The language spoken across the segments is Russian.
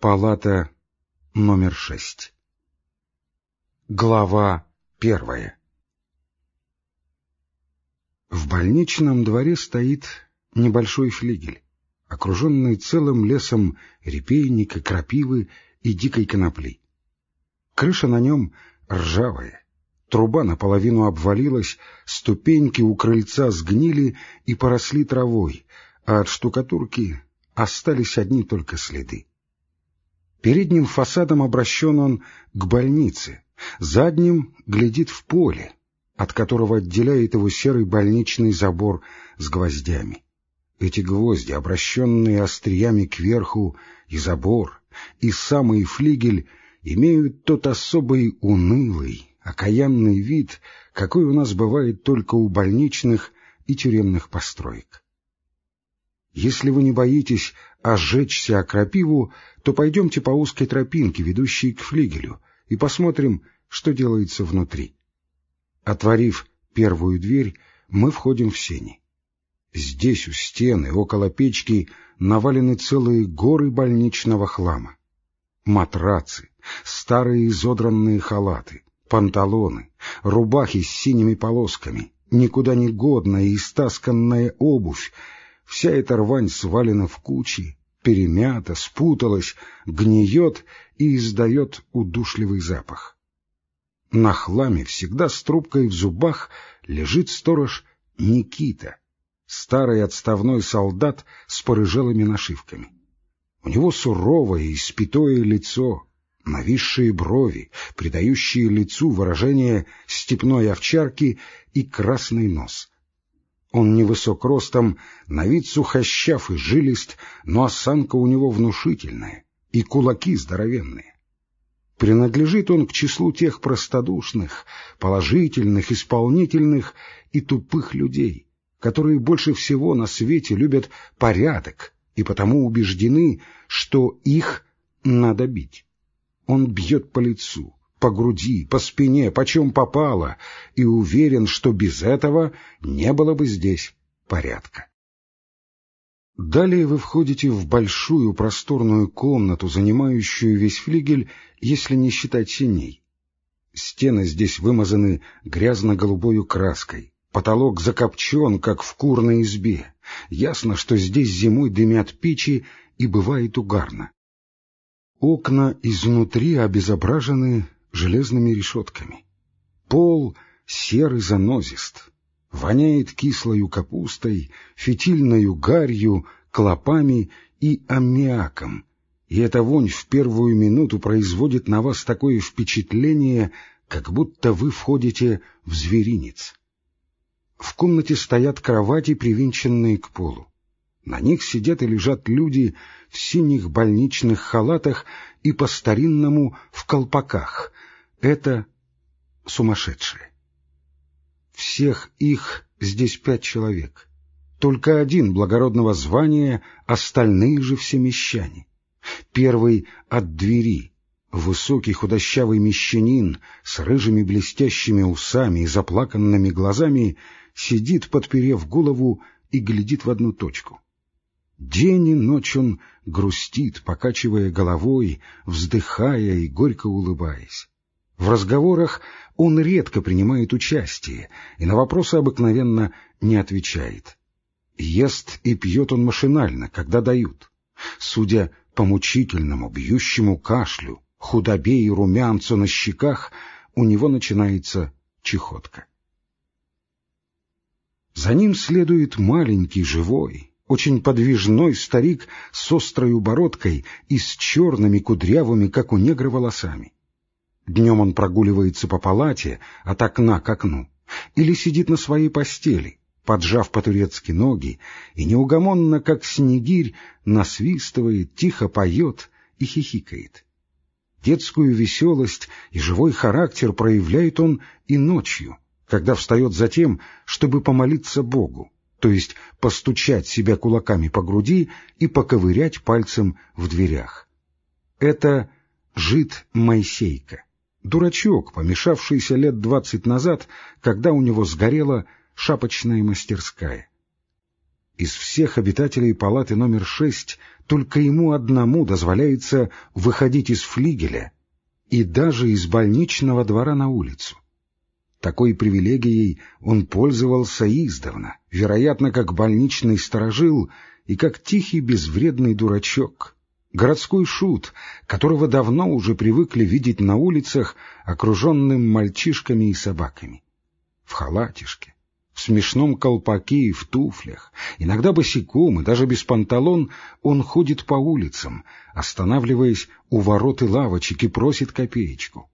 Палата номер шесть. Глава первая. В больничном дворе стоит небольшой флигель, окруженный целым лесом репейника, крапивы и дикой конопли. Крыша на нем ржавая, труба наполовину обвалилась, ступеньки у крыльца сгнили и поросли травой, а от штукатурки остались одни только следы. Передним фасадом обращен он к больнице, задним глядит в поле, от которого отделяет его серый больничный забор с гвоздями. Эти гвозди, обращенные остриями кверху, и забор, и самый флигель, имеют тот особый унылый, окаянный вид, какой у нас бывает только у больничных и тюремных построек. Если вы не боитесь ожечься о крапиву, то пойдемте по узкой тропинке, ведущей к флигелю, и посмотрим, что делается внутри. Отворив первую дверь, мы входим в сени. Здесь у стены, около печки, навалены целые горы больничного хлама. Матрацы, старые изодранные халаты, панталоны, рубахи с синими полосками, никуда не годная и стасканная обувь, Вся эта рвань свалена в кучи, перемята, спуталась, гниет и издает удушливый запах. На хламе всегда с трубкой в зубах лежит сторож Никита, старый отставной солдат с порыжелыми нашивками. У него суровое и спитое лицо, нависшие брови, придающие лицу выражение степной овчарки и красный нос. Он невысок ростом, на вид сухощав и жилист, но осанка у него внушительная, и кулаки здоровенные. Принадлежит он к числу тех простодушных, положительных, исполнительных и тупых людей, которые больше всего на свете любят порядок и потому убеждены, что их надо бить. Он бьет по лицу, по груди, по спине, почем попало, и уверен, что без этого не было бы здесь порядка. Далее вы входите в большую просторную комнату, занимающую весь флигель, если не считать синей. Стены здесь вымазаны грязно-голубою краской, потолок закопчен, как в курной избе. Ясно, что здесь зимой дымят печи и бывает угарно. Окна изнутри обезображены железными решетками. Пол серый занозист, воняет кислою капустой, фитильною гарью, клопами и аммиаком, и эта вонь в первую минуту производит на вас такое впечатление, как будто вы входите в зверинец. В комнате стоят кровати, привинченные к полу. На них сидят и лежат люди в синих больничных халатах и по-старинному в колпаках, это сумасшедшие. Всех их здесь пять человек. Только один благородного звания, остальные же все мещане. Первый от двери, высокий худощавый мещанин с рыжими блестящими усами и заплаканными глазами, сидит, подперев голову, и глядит в одну точку. День и ночь он грустит, покачивая головой, вздыхая и горько улыбаясь. В разговорах он редко принимает участие и на вопросы обыкновенно не отвечает. Ест и пьет он машинально, когда дают. Судя по мучительному, бьющему кашлю, худобе и румянцу на щеках, у него начинается чехотка. За ним следует маленький, живой, очень подвижной старик с острой бородкой и с черными кудрявыми, как у негра, волосами. Днем он прогуливается по палате от окна к окну или сидит на своей постели, поджав по-турецки ноги, и неугомонно, как снегирь, насвистывает, тихо поет и хихикает. Детскую веселость и живой характер проявляет он и ночью, когда встает за тем, чтобы помолиться Богу, то есть постучать себя кулаками по груди и поковырять пальцем в дверях. Это жид Моисейка Дурачок, помешавшийся лет двадцать назад, когда у него сгорела шапочная мастерская. Из всех обитателей палаты номер шесть только ему одному дозволяется выходить из флигеля и даже из больничного двора на улицу. Такой привилегией он пользовался издавна, вероятно, как больничный сторожил и как тихий безвредный дурачок, городской шут, которого давно уже привыкли видеть на улицах, окруженным мальчишками и собаками. В халатишке, в смешном колпаке и в туфлях, иногда босиком и даже без панталон, он ходит по улицам, останавливаясь у ворот и лавочек и просит копеечку.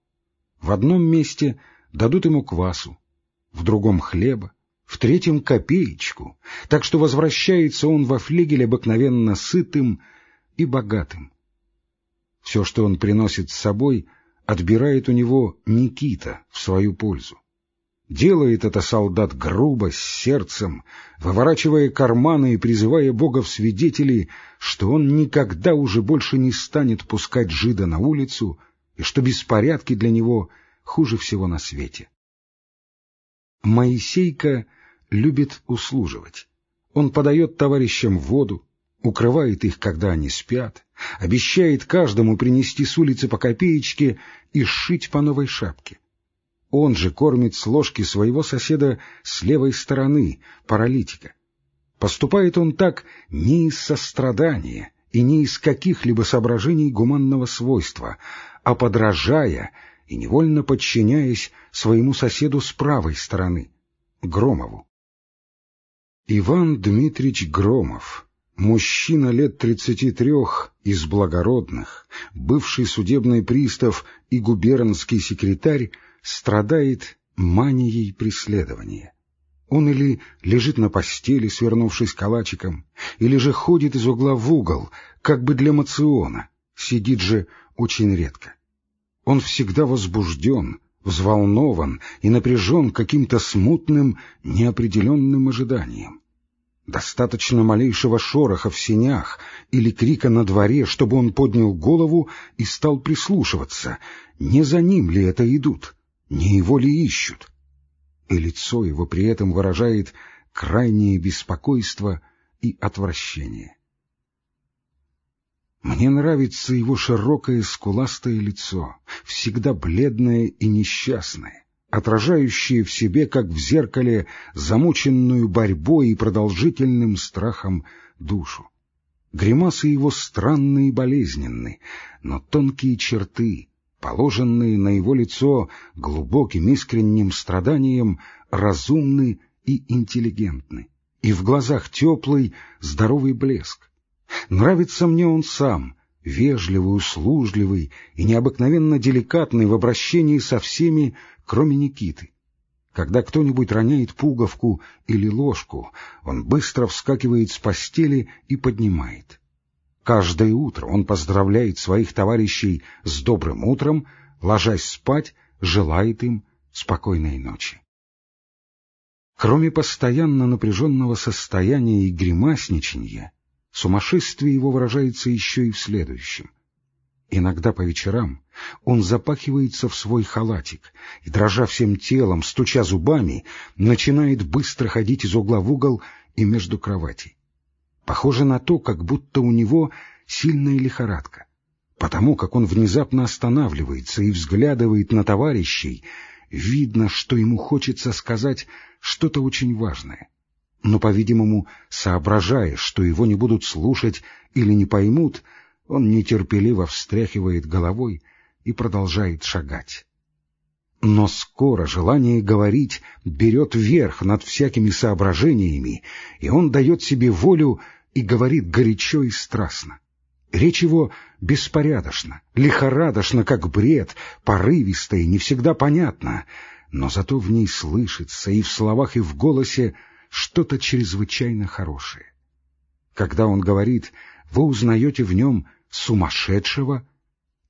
В одном месте дадут ему квасу, в другом — хлеба, в третьем — копеечку, так что возвращается он во флигель обыкновенно сытым и богатым. Все, что он приносит с собой, отбирает у него Никита в свою пользу. Делает это солдат грубо, с сердцем, выворачивая карманы и призывая Бога в свидетели, что он никогда уже больше не станет пускать жида на улицу и что беспорядки для него хуже всего на свете. Моисейка любит услуживать. Он подает товарищам воду, укрывает их, когда они спят, обещает каждому принести с улицы по копеечке и сшить по новой шапке. Он же кормит с ложки своего соседа с левой стороны, паралитика. Поступает он так не из сострадания и не из каких-либо соображений гуманного свойства, а подражая и невольно подчиняясь своему соседу с правой стороны, Громову. Иван Дмитрич Громов, мужчина лет тридцати трех, из благородных, бывший судебный пристав и губернский секретарь, страдает манией преследования. Он или лежит на постели, свернувшись калачиком, или же ходит из угла в угол, как бы для мациона, сидит же очень редко. Он всегда возбужден, взволнован и напряжен каким-то смутным, неопределенным ожиданием. Достаточно малейшего шороха в сенях или крика на дворе, чтобы он поднял голову и стал прислушиваться, не за ним ли это идут, не его ли ищут? И лицо его при этом выражает крайнее беспокойство и отвращение. Мне нравится его широкое скуластое лицо, всегда бледное и несчастное, отражающее в себе, как в зеркале, замученную борьбой и продолжительным страхом душу. Гримасы его странные и болезненны, но тонкие черты, положенные на его лицо глубоким искренним страданием, разумны и интеллигентны, и в глазах теплый, здоровый блеск. Нравится мне он сам, вежливый, услужливый и необыкновенно деликатный в обращении со всеми, кроме Никиты. Когда кто-нибудь роняет пуговку или ложку, он быстро вскакивает с постели и поднимает. Каждое утро он поздравляет своих товарищей с добрым утром, ложась спать, желает им спокойной ночи. Кроме постоянно напряженного состояния и гримасничанья, сумасшествие его выражается еще и в следующем. Иногда по вечерам он запахивается в свой халатик и, дрожа всем телом, стуча зубами, начинает быстро ходить из угла в угол и между кроватей. Похоже на то, как будто у него сильная лихорадка. Потому как он внезапно останавливается и взглядывает на товарищей, видно, что ему хочется сказать что-то очень важное. Но, по-видимому, соображая, что его не будут слушать или не поймут, он нетерпеливо встряхивает головой и продолжает шагать. Но скоро желание говорить берет верх над всякими соображениями, и он дает себе волю и говорит горячо и страстно. Речь его беспорядочна, лихорадочна, как бред, порывистая и не всегда понятна, но зато в ней слышится и в словах, и в голосе что-то чрезвычайно хорошее. Когда он говорит, вы узнаете в нем сумасшедшего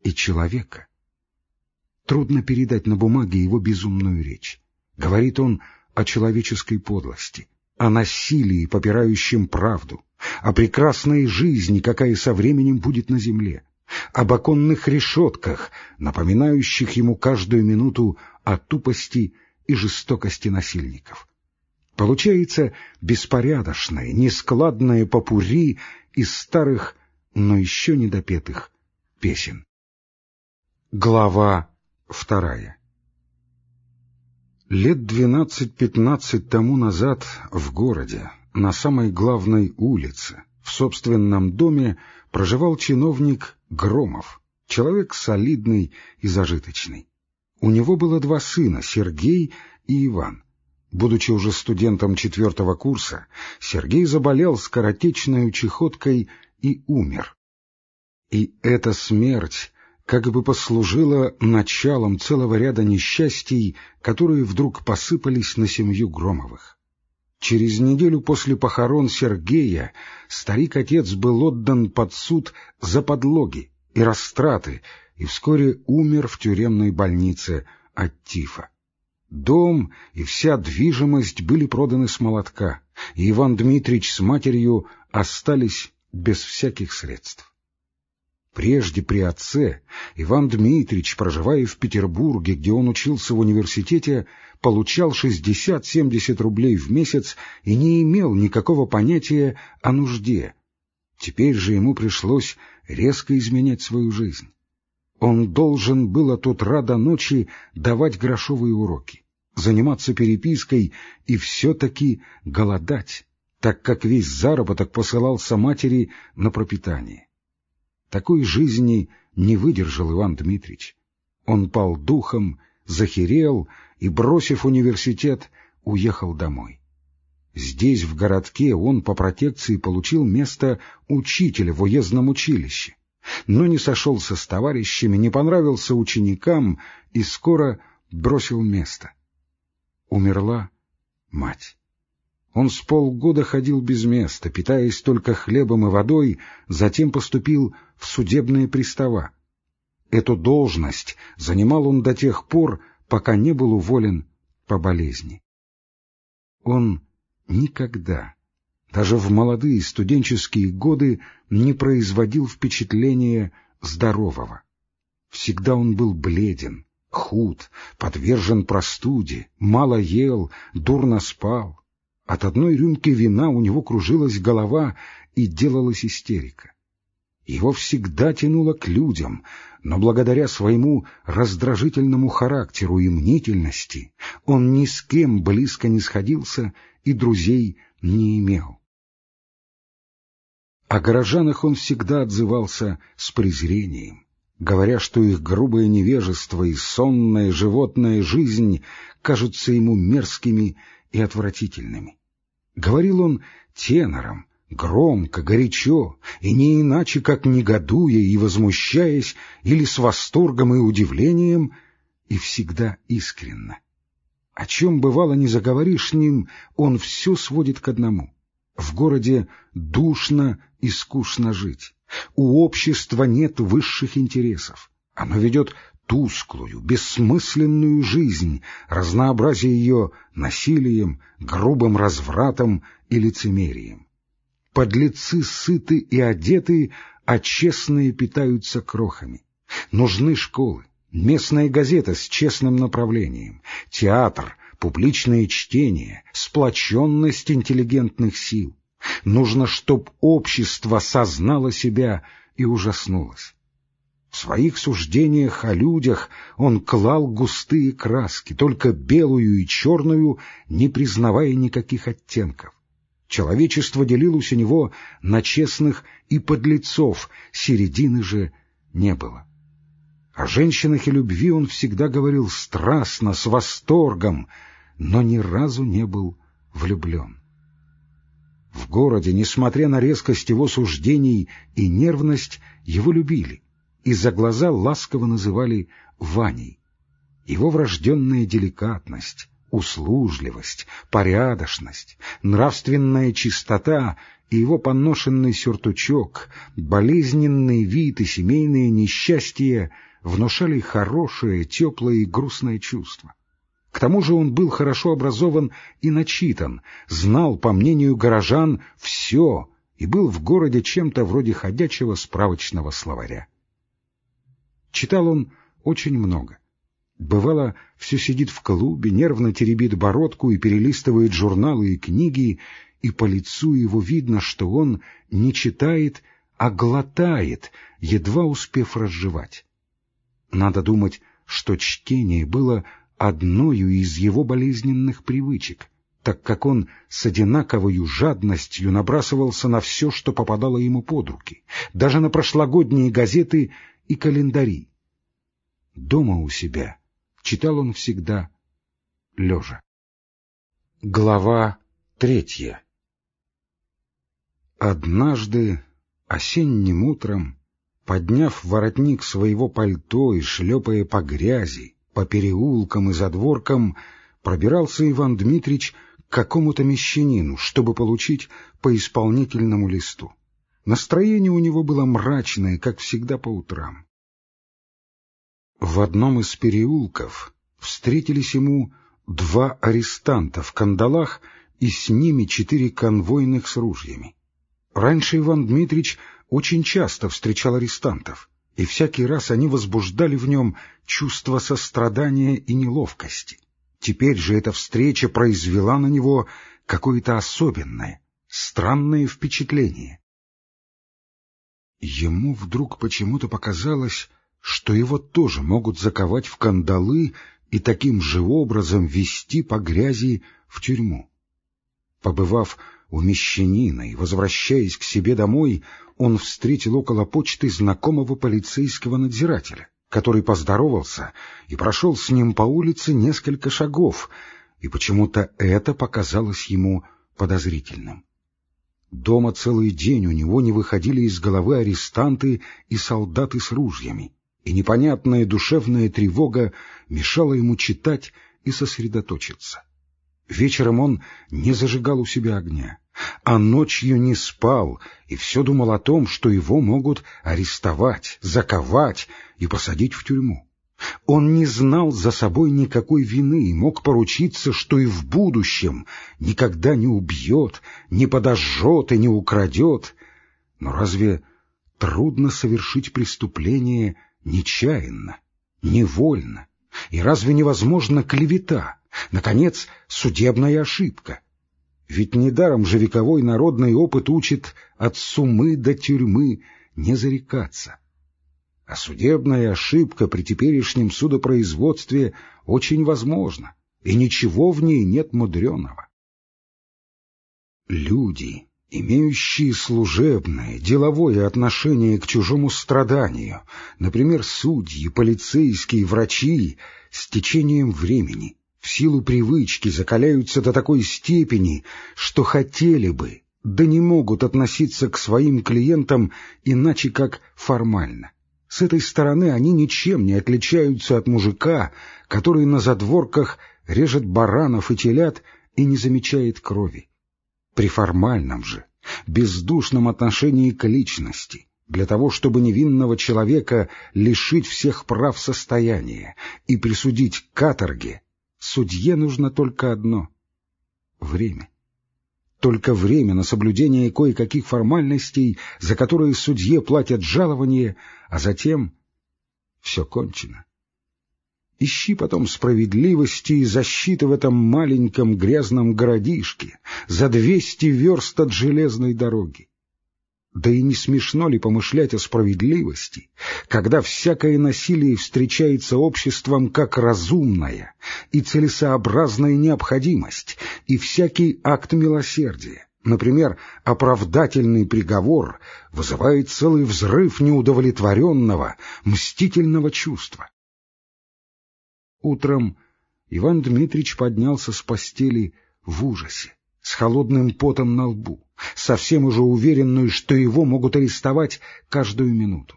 и человека. Трудно передать на бумаге его безумную речь. Говорит он о человеческой подлости, о насилии, попирающем правду, о прекрасной жизни, какая со временем будет на земле, об оконных решетках, напоминающих ему каждую минуту о тупости и жестокости насильников. Получается беспорядочное, нескладное попури из старых, но еще недопетых песен. Глава вторая Лет двенадцать-пятнадцать тому назад в городе, на самой главной улице, в собственном доме, проживал чиновник Громов, человек солидный и зажиточный. У него было два сына, Сергей и Иван. Будучи уже студентом четвертого курса, Сергей заболел скоротечной чехоткой и умер. И эта смерть как бы послужила началом целого ряда несчастий, которые вдруг посыпались на семью Громовых. Через неделю после похорон Сергея старик-отец был отдан под суд за подлоги и растраты и вскоре умер в тюремной больнице от тифа. Дом и вся движимость были проданы с молотка, и Иван Дмитрич с матерью остались без всяких средств. Прежде при отце Иван Дмитрич, проживая в Петербурге, где он учился в университете, получал 60-70 рублей в месяц и не имел никакого понятия о нужде. Теперь же ему пришлось резко изменять свою жизнь. Он должен был от утра до ночи давать грошовые уроки, заниматься перепиской и все-таки голодать, так как весь заработок посылался матери на пропитание. Такой жизни не выдержал Иван Дмитрич. Он пал духом, захерел и, бросив университет, уехал домой. Здесь, в городке, он по протекции получил место учителя в уездном училище но не сошелся с товарищами, не понравился ученикам и скоро бросил место. Умерла мать. Он с полгода ходил без места, питаясь только хлебом и водой, затем поступил в судебные пристава. Эту должность занимал он до тех пор, пока не был уволен по болезни. Он никогда даже в молодые студенческие годы не производил впечатления здорового. Всегда он был бледен, худ, подвержен простуде, мало ел, дурно спал. От одной рюмки вина у него кружилась голова и делалась истерика. Его всегда тянуло к людям, но благодаря своему раздражительному характеру и мнительности он ни с кем близко не сходился и друзей не имел. О горожанах он всегда отзывался с презрением, говоря, что их грубое невежество и сонная животная жизнь кажутся ему мерзкими и отвратительными. Говорил он тенором, громко, горячо, и не иначе, как негодуя и возмущаясь, или с восторгом и удивлением, и всегда искренно. О чем, бывало, не заговоришь с ним, он все сводит к одному. В городе душно и скучно жить. У общества нет высших интересов. Оно ведет тусклую, бессмысленную жизнь, разнообразие ее насилием, грубым развратом и лицемерием. Подлецы сыты и одеты, а честные питаются крохами. Нужны школы, местная газета с честным направлением, театр, публичное чтение, сплоченность интеллигентных сил. Нужно, чтоб общество сознало себя и ужаснулось. В своих суждениях о людях он клал густые краски, только белую и черную, не признавая никаких оттенков. Человечество делилось у него на честных и подлецов, середины же не было. О женщинах и любви он всегда говорил страстно, с восторгом, но ни разу не был влюблен. В городе, несмотря на резкость его суждений и нервность, его любили и за глаза ласково называли Ваней. Его врожденная деликатность, услужливость, порядочность, нравственная чистота и его поношенный сюртучок, болезненный вид и семейные несчастья внушали хорошее, теплое и грустное чувство. К тому же он был хорошо образован и начитан, знал, по мнению горожан, все и был в городе чем-то вроде ходячего справочного словаря. Читал он очень много, Бывало, все сидит в клубе, нервно теребит бородку и перелистывает журналы и книги, и по лицу его видно, что он не читает, а глотает, едва успев разжевать. Надо думать, что чтение было одною из его болезненных привычек, так как он с одинаковой жадностью набрасывался на все, что попадало ему под руки, даже на прошлогодние газеты и календари. Дома у себя читал он всегда лежа. Глава третья Однажды осенним утром, подняв воротник своего пальто и шлепая по грязи, по переулкам и задворкам, пробирался Иван Дмитрич к какому-то мещанину, чтобы получить по исполнительному листу. Настроение у него было мрачное, как всегда по утрам. В одном из переулков встретились ему два арестанта в кандалах и с ними четыре конвойных с ружьями. Раньше Иван Дмитрич очень часто встречал арестантов, и всякий раз они возбуждали в нем чувство сострадания и неловкости. Теперь же эта встреча произвела на него какое-то особенное, странное впечатление. Ему вдруг почему-то показалось, что его тоже могут заковать в кандалы и таким же образом вести по грязи в тюрьму. Побывав у мещанина и возвращаясь к себе домой, он встретил около почты знакомого полицейского надзирателя, который поздоровался и прошел с ним по улице несколько шагов, и почему-то это показалось ему подозрительным. Дома целый день у него не выходили из головы арестанты и солдаты с ружьями, и непонятная душевная тревога мешала ему читать и сосредоточиться. Вечером он не зажигал у себя огня, а ночью не спал и все думал о том, что его могут арестовать, заковать и посадить в тюрьму. Он не знал за собой никакой вины и мог поручиться, что и в будущем никогда не убьет, не подожжет и не украдет. Но разве трудно совершить преступление нечаянно, невольно? И разве невозможна клевета? Наконец, судебная ошибка. Ведь недаром же вековой народный опыт учит от сумы до тюрьмы не зарекаться. А судебная ошибка при теперешнем судопроизводстве очень возможна, и ничего в ней нет мудреного. Люди, имеющие служебное, деловое отношение к чужому страданию, например, судьи, полицейские, врачи, с течением времени силу привычки закаляются до такой степени, что хотели бы, да не могут относиться к своим клиентам иначе как формально. С этой стороны они ничем не отличаются от мужика, который на задворках режет баранов и телят и не замечает крови. При формальном же, бездушном отношении к личности, для того, чтобы невинного человека лишить всех прав состояния и присудить к каторге, Судье нужно только одно — время. Только время на соблюдение кое-каких формальностей, за которые судье платят жалование, а затем все кончено. Ищи потом справедливости и защиты в этом маленьком грязном городишке за двести верст от железной дороги. Да и не смешно ли помышлять о справедливости, когда всякое насилие встречается обществом как разумная и целесообразная необходимость, и всякий акт милосердия, например, оправдательный приговор, вызывает целый взрыв неудовлетворенного, мстительного чувства. Утром Иван Дмитрич поднялся с постели в ужасе, с холодным потом на лбу совсем уже уверенную, что его могут арестовать каждую минуту.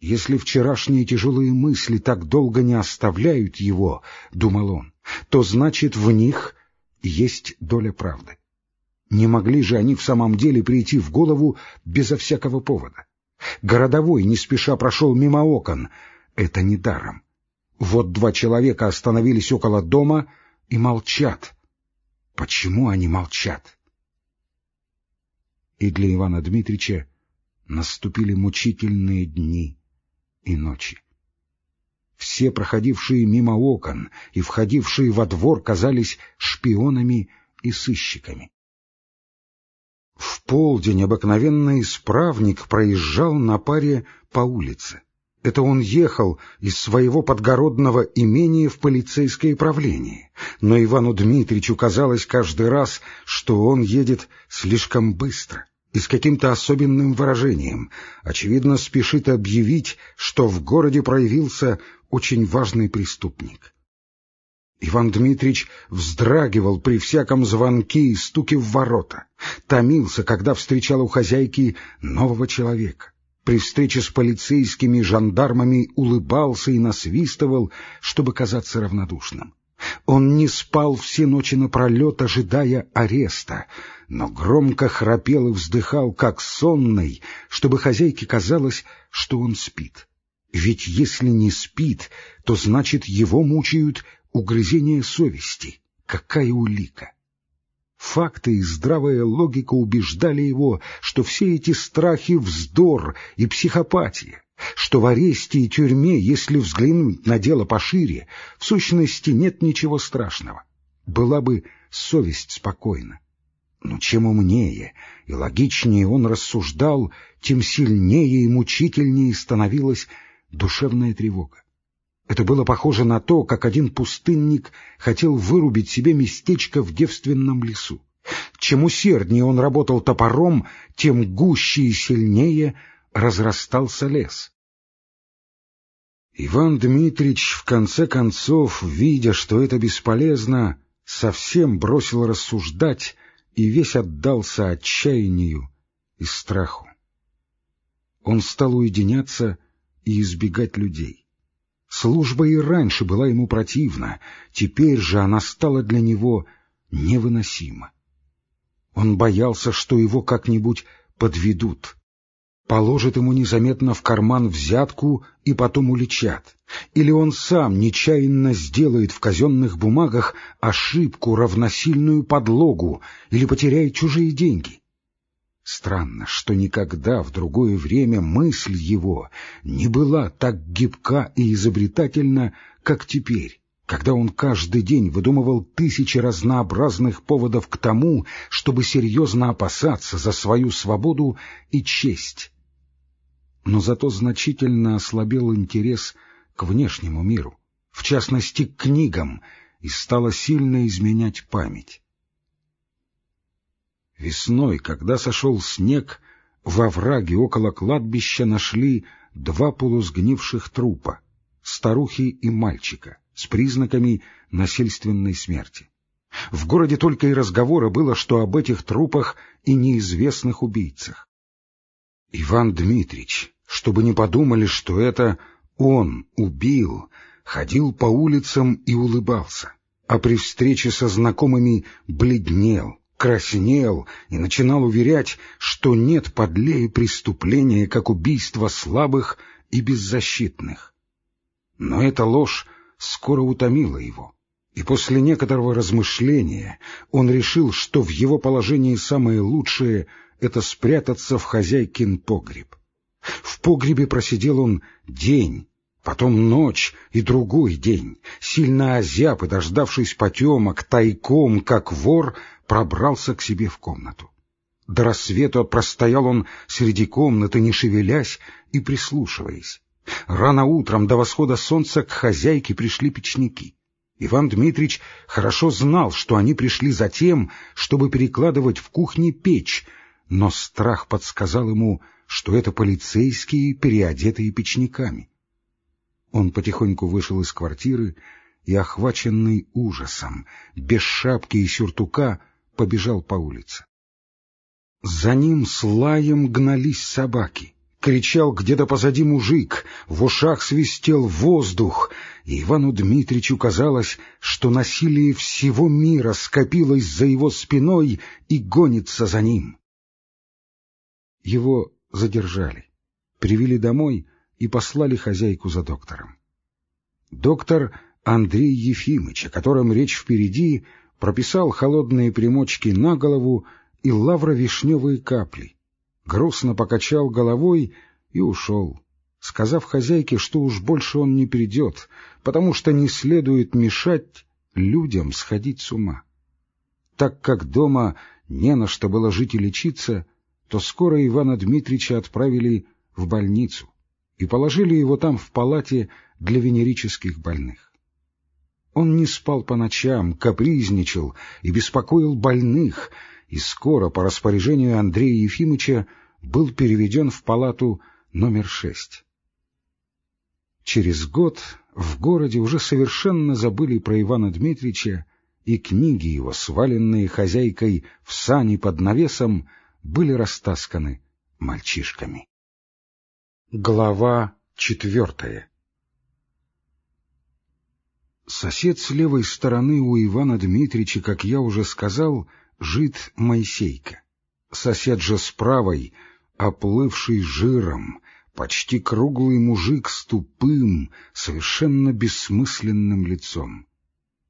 Если вчерашние тяжелые мысли так долго не оставляют его, — думал он, — то значит в них есть доля правды. Не могли же они в самом деле прийти в голову безо всякого повода. Городовой не спеша прошел мимо окон. Это не даром. Вот два человека остановились около дома и молчат. Почему они молчат? И для Ивана Дмитрича наступили мучительные дни и ночи. Все проходившие мимо окон и входившие во двор казались шпионами и сыщиками. В полдень обыкновенный исправник проезжал на паре по улице. Это он ехал из своего подгородного имения в полицейское правление, но Ивану Дмитриевичу казалось каждый раз, что он едет слишком быстро и с каким-то особенным выражением, очевидно, спешит объявить, что в городе проявился очень важный преступник. Иван Дмитрич вздрагивал при всяком звонке и стуке в ворота, томился, когда встречал у хозяйки нового человека. При встрече с полицейскими жандармами улыбался и насвистывал, чтобы казаться равнодушным. Он не спал все ночи напролет, ожидая ареста, но громко храпел и вздыхал, как сонный, чтобы хозяйке казалось, что он спит. Ведь если не спит, то значит его мучают угрызения совести. Какая улика! Факты и здравая логика убеждали его, что все эти страхи — вздор и психопатия, что в аресте и тюрьме, если взглянуть на дело пошире, в сущности нет ничего страшного. Была бы совесть спокойна. Но чем умнее и логичнее он рассуждал, тем сильнее и мучительнее становилась душевная тревога. Это было похоже на то, как один пустынник хотел вырубить себе местечко в девственном лесу. Чем усерднее он работал топором, тем гуще и сильнее разрастался лес. Иван Дмитрич, в конце концов, видя, что это бесполезно, совсем бросил рассуждать и весь отдался отчаянию и страху. Он стал уединяться и избегать людей. Служба и раньше была ему противна, теперь же она стала для него невыносима. Он боялся, что его как-нибудь подведут, положат ему незаметно в карман взятку и потом уличат, или он сам нечаянно сделает в казенных бумагах ошибку, равносильную подлогу, или потеряет чужие деньги. Странно, что никогда в другое время мысль его не была так гибка и изобретательна, как теперь, когда он каждый день выдумывал тысячи разнообразных поводов к тому, чтобы серьезно опасаться за свою свободу и честь. Но зато значительно ослабел интерес к внешнему миру, в частности к книгам, и стало сильно изменять память. Весной, когда сошел снег, во враге около кладбища нашли два полусгнивших трупа — старухи и мальчика, с признаками насильственной смерти. В городе только и разговора было, что об этих трупах и неизвестных убийцах. Иван Дмитрич, чтобы не подумали, что это он убил, ходил по улицам и улыбался, а при встрече со знакомыми бледнел, краснел и начинал уверять, что нет подлее преступления, как убийство слабых и беззащитных. Но эта ложь скоро утомила его, и после некоторого размышления он решил, что в его положении самое лучшее — это спрятаться в хозяйкин погреб. В погребе просидел он день, потом ночь и другой день, сильно озяб и, дождавшись потемок, тайком, как вор, пробрался к себе в комнату. До рассвета простоял он среди комнаты, не шевелясь и прислушиваясь. Рано утром до восхода солнца к хозяйке пришли печники. Иван Дмитрич хорошо знал, что они пришли за тем, чтобы перекладывать в кухне печь, но страх подсказал ему, что это полицейские, переодетые печниками. Он потихоньку вышел из квартиры и, охваченный ужасом, без шапки и сюртука, побежал по улице. За ним с лаем гнались собаки. Кричал где-то позади мужик, в ушах свистел воздух, и Ивану Дмитричу казалось, что насилие всего мира скопилось за его спиной и гонится за ним. Его задержали, привели домой и послали хозяйку за доктором. Доктор Андрей Ефимыч, о котором речь впереди, прописал холодные примочки на голову и лавровишневые капли, грустно покачал головой и ушел, сказав хозяйке, что уж больше он не придет, потому что не следует мешать людям сходить с ума. Так как дома не на что было жить и лечиться, то скоро Ивана Дмитрича отправили в больницу и положили его там в палате для венерических больных. Он не спал по ночам, капризничал и беспокоил больных, и скоро, по распоряжению Андрея Ефимыча, был переведен в палату номер шесть. Через год в городе уже совершенно забыли про Ивана Дмитрича, и книги его, сваленные хозяйкой в сани под навесом, были растасканы мальчишками. Глава четвертая Сосед с левой стороны у Ивана Дмитрича, как я уже сказал, жит Моисейка. Сосед же с правой, оплывший жиром, почти круглый мужик с тупым, совершенно бессмысленным лицом.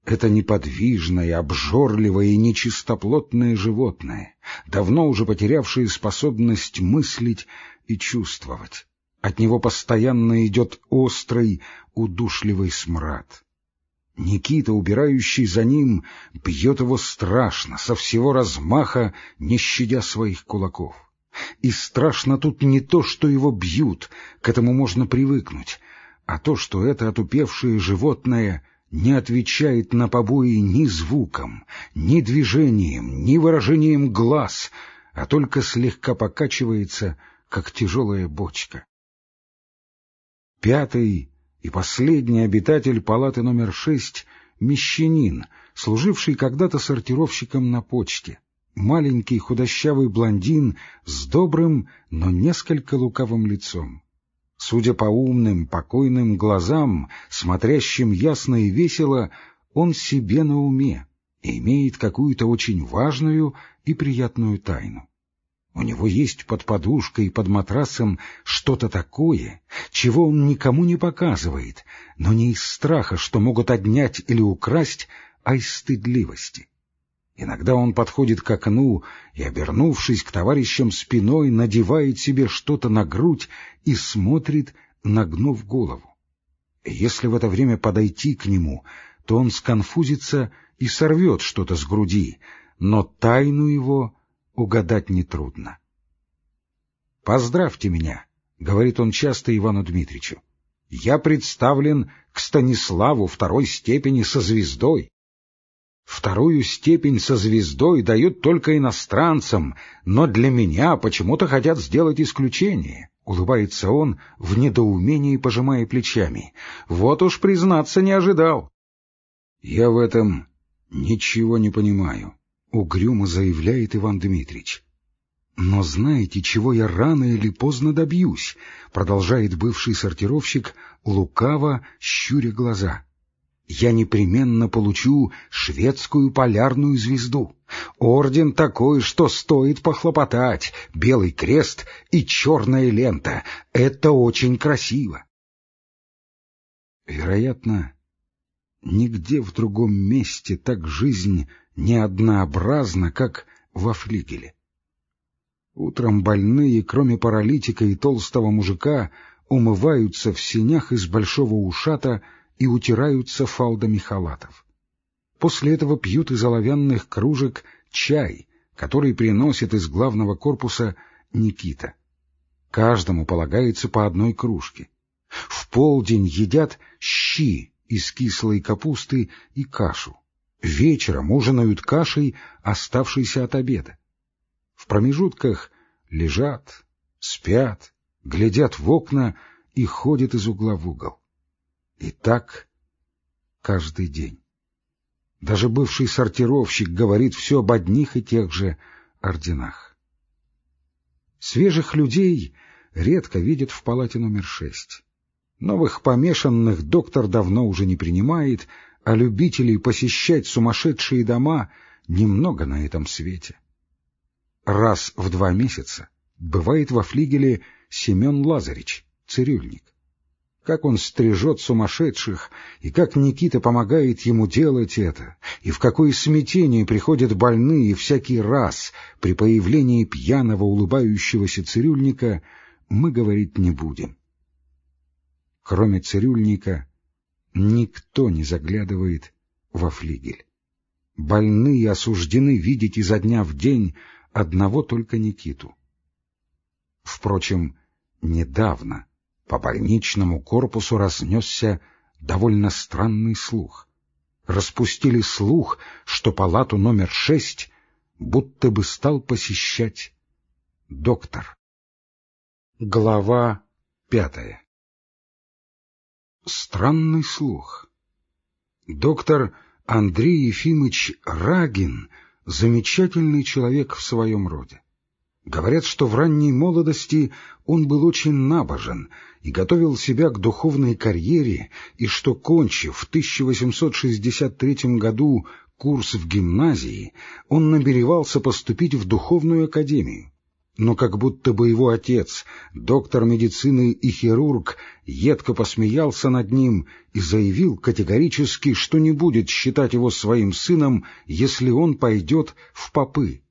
Это неподвижное, обжорливое и нечистоплотное животное, давно уже потерявшее способность мыслить и чувствовать. От него постоянно идет острый, удушливый смрад. Никита, убирающий за ним, бьет его страшно, со всего размаха, не щадя своих кулаков. И страшно тут не то, что его бьют, к этому можно привыкнуть, а то, что это отупевшее животное не отвечает на побои ни звуком, ни движением, ни выражением глаз, а только слегка покачивается, как тяжелая бочка. Пятый и последний обитатель палаты номер шесть — мещанин, служивший когда-то сортировщиком на почте маленький худощавый блондин с добрым, но несколько лукавым лицом. Судя по умным, покойным глазам, смотрящим ясно и весело, он себе на уме и имеет какую-то очень важную и приятную тайну. У него есть под подушкой и под матрасом что-то такое, чего он никому не показывает, но не из страха, что могут отнять или украсть, а из стыдливости. Иногда он подходит к окну и, обернувшись к товарищам спиной, надевает себе что-то на грудь и смотрит, нагнув голову. Если в это время подойти к нему, то он сконфузится и сорвет что-то с груди, но тайну его угадать нетрудно. «Поздравьте меня», — говорит он часто Ивану Дмитричу. «Я представлен к Станиславу второй степени со звездой. Вторую степень со звездой дают только иностранцам, но для меня почему-то хотят сделать исключение. Улыбается он в недоумении, пожимая плечами. Вот уж, признаться, не ожидал. Я в этом ничего не понимаю, — угрюмо заявляет Иван Дмитрич. «Но знаете, чего я рано или поздно добьюсь?» — продолжает бывший сортировщик, лукаво щуря глаза я непременно получу шведскую полярную звезду. Орден такой, что стоит похлопотать, белый крест и черная лента. Это очень красиво. Вероятно, нигде в другом месте так жизнь не однообразна, как во флигеле. Утром больные, кроме паралитика и толстого мужика, умываются в синях из большого ушата и утираются фалдами халатов. После этого пьют из оловянных кружек чай, который приносит из главного корпуса Никита. Каждому полагается по одной кружке. В полдень едят щи из кислой капусты и кашу. Вечером ужинают кашей, оставшейся от обеда. В промежутках лежат, спят, глядят в окна и ходят из угла в угол. И так каждый день. Даже бывший сортировщик говорит все об одних и тех же орденах. Свежих людей редко видят в палате номер шесть. Новых помешанных доктор давно уже не принимает, а любителей посещать сумасшедшие дома немного на этом свете. Раз в два месяца бывает во флигеле Семен Лазарич, цирюльник как он стрижет сумасшедших, и как Никита помогает ему делать это, и в какое смятение приходят больные всякий раз при появлении пьяного улыбающегося цирюльника, мы говорить не будем. кроме цирюльника, никто не заглядывает во флигель. Больные осуждены видеть изо дня в день одного только Никиту. Впрочем, недавно по больничному корпусу разнесся довольно странный слух. Распустили слух, что палату номер шесть будто бы стал посещать доктор. Глава пятая Странный слух. Доктор Андрей Ефимович Рагин — замечательный человек в своем роде. Говорят, что в ранней молодости он был очень набожен и готовил себя к духовной карьере, и что, кончив в 1863 году курс в гимназии, он намеревался поступить в духовную академию но как будто бы его отец, доктор медицины и хирург, едко посмеялся над ним и заявил категорически, что не будет считать его своим сыном, если он пойдет в попы.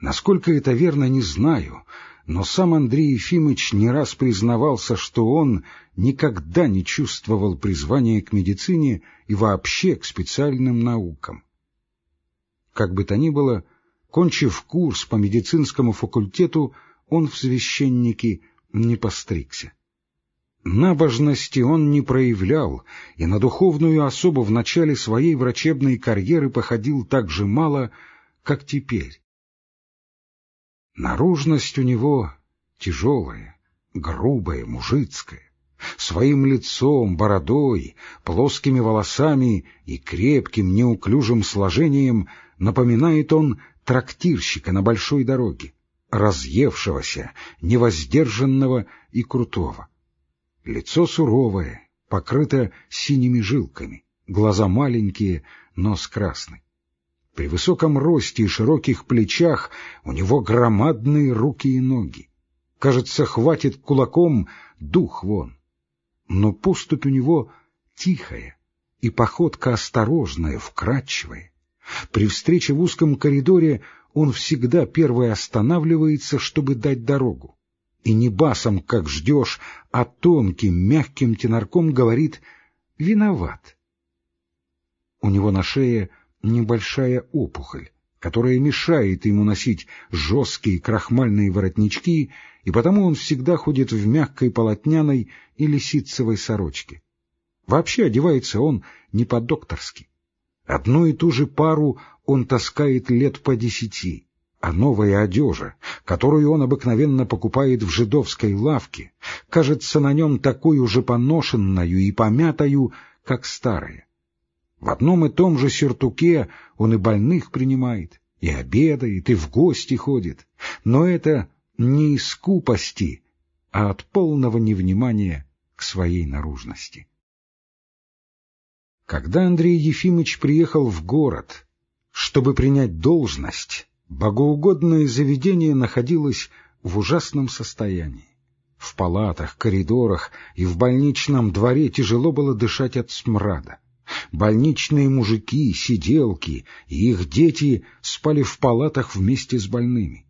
Насколько это верно, не знаю, но сам Андрей Ефимович не раз признавался, что он никогда не чувствовал призвания к медицине и вообще к специальным наукам. Как бы то ни было, Кончив курс по медицинскому факультету, он в священники не постригся. Набожности он не проявлял, и на духовную особу в начале своей врачебной карьеры походил так же мало, как теперь. Наружность у него тяжелая, грубая, мужицкая. Своим лицом, бородой, плоскими волосами и крепким неуклюжим сложением напоминает он трактирщика на большой дороге, разъевшегося, невоздержанного и крутого. Лицо суровое, покрыто синими жилками, глаза маленькие, нос красный. При высоком росте и широких плечах у него громадные руки и ноги. Кажется, хватит кулаком дух вон. Но поступь у него тихая и походка осторожная, вкрадчивая. При встрече в узком коридоре он всегда первый останавливается, чтобы дать дорогу. И не басом, как ждешь, а тонким, мягким тенорком говорит «виноват». У него на шее небольшая опухоль, которая мешает ему носить жесткие крахмальные воротнички, и потому он всегда ходит в мягкой полотняной или ситцевой сорочке. Вообще одевается он не по-докторски. Одну и ту же пару он таскает лет по десяти, а новая одежа, которую он обыкновенно покупает в жидовской лавке, кажется на нем такой уже поношенную и помятою, как старая. В одном и том же сюртуке он и больных принимает, и обедает, и в гости ходит, но это не из скупости, а от полного невнимания к своей наружности. Когда Андрей Ефимович приехал в город, чтобы принять должность, богоугодное заведение находилось в ужасном состоянии. В палатах, коридорах и в больничном дворе тяжело было дышать от смрада. Больничные мужики, сиделки и их дети спали в палатах вместе с больными.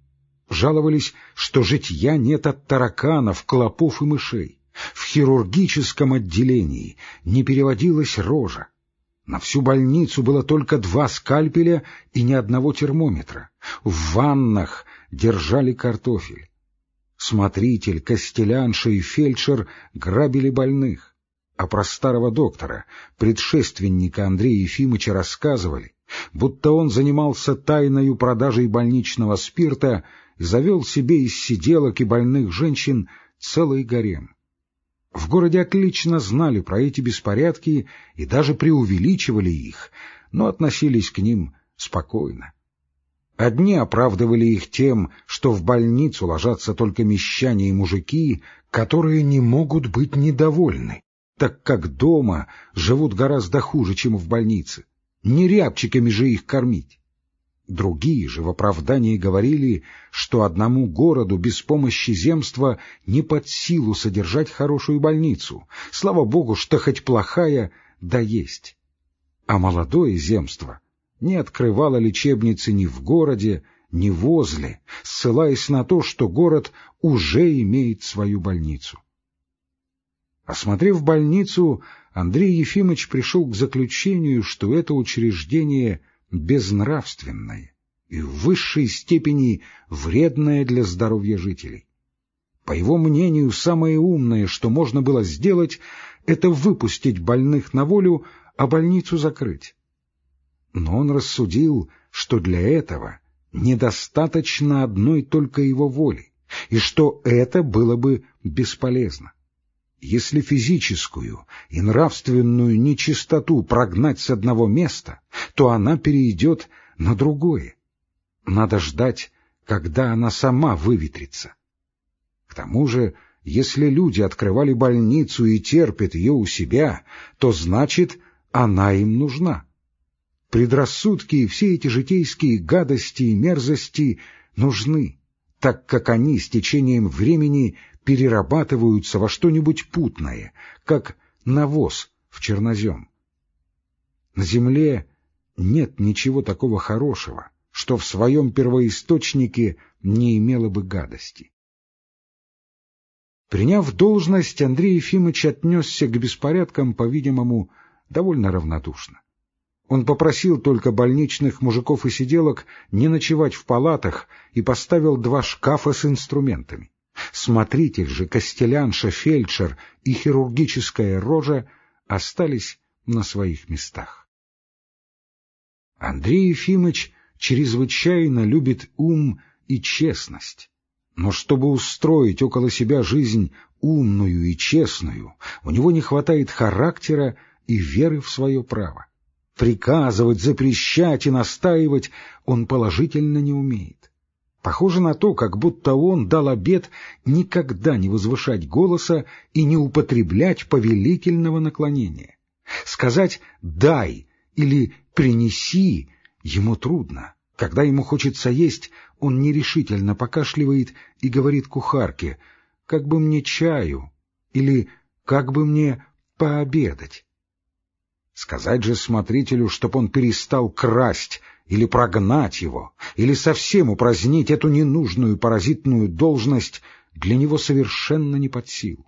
Жаловались, что житья нет от тараканов, клопов и мышей. В хирургическом отделении не переводилась рожа. На всю больницу было только два скальпеля и ни одного термометра. В ваннах держали картофель. Смотритель, костелянша и фельдшер грабили больных. А про старого доктора, предшественника Андрея Ефимовича, рассказывали, будто он занимался тайною продажей больничного спирта и завел себе из сиделок и больных женщин целый гарем. В городе отлично знали про эти беспорядки и даже преувеличивали их, но относились к ним спокойно. Одни оправдывали их тем, что в больницу ложатся только мещане и мужики, которые не могут быть недовольны, так как дома живут гораздо хуже, чем в больнице. Не рябчиками же их кормить. Другие же в оправдании говорили, что одному городу без помощи земства не под силу содержать хорошую больницу. Слава богу, что хоть плохая, да есть. А молодое земство не открывало лечебницы ни в городе, ни возле, ссылаясь на то, что город уже имеет свою больницу. Осмотрев больницу, Андрей Ефимович пришел к заключению, что это учреждение безнравственное и в высшей степени вредное для здоровья жителей. По его мнению, самое умное, что можно было сделать, это выпустить больных на волю, а больницу закрыть. Но он рассудил, что для этого недостаточно одной только его воли, и что это было бы бесполезно. Если физическую и нравственную нечистоту прогнать с одного места, то она перейдет на другое. Надо ждать, когда она сама выветрится. К тому же, если люди открывали больницу и терпят ее у себя, то значит, она им нужна. Предрассудки и все эти житейские гадости и мерзости нужны, так как они с течением времени перерабатываются во что-нибудь путное, как навоз в чернозем. На земле нет ничего такого хорошего, что в своем первоисточнике не имело бы гадости. Приняв должность, Андрей Ефимович отнесся к беспорядкам, по-видимому, довольно равнодушно. Он попросил только больничных мужиков и сиделок не ночевать в палатах и поставил два шкафа с инструментами. Смотритель же, костелянша, фельдшер и хирургическая рожа остались на своих местах. Андрей Ефимович чрезвычайно любит ум и честность. Но чтобы устроить около себя жизнь умную и честную, у него не хватает характера и веры в свое право. Приказывать, запрещать и настаивать он положительно не умеет. Похоже на то, как будто он дал обет никогда не возвышать голоса и не употреблять повелительного наклонения. Сказать «дай» или «принеси» ему трудно. Когда ему хочется есть, он нерешительно покашливает и говорит кухарке «как бы мне чаю» или «как бы мне пообедать». Сказать же смотрителю, чтоб он перестал красть или прогнать его, или совсем упразднить эту ненужную паразитную должность, для него совершенно не под силу.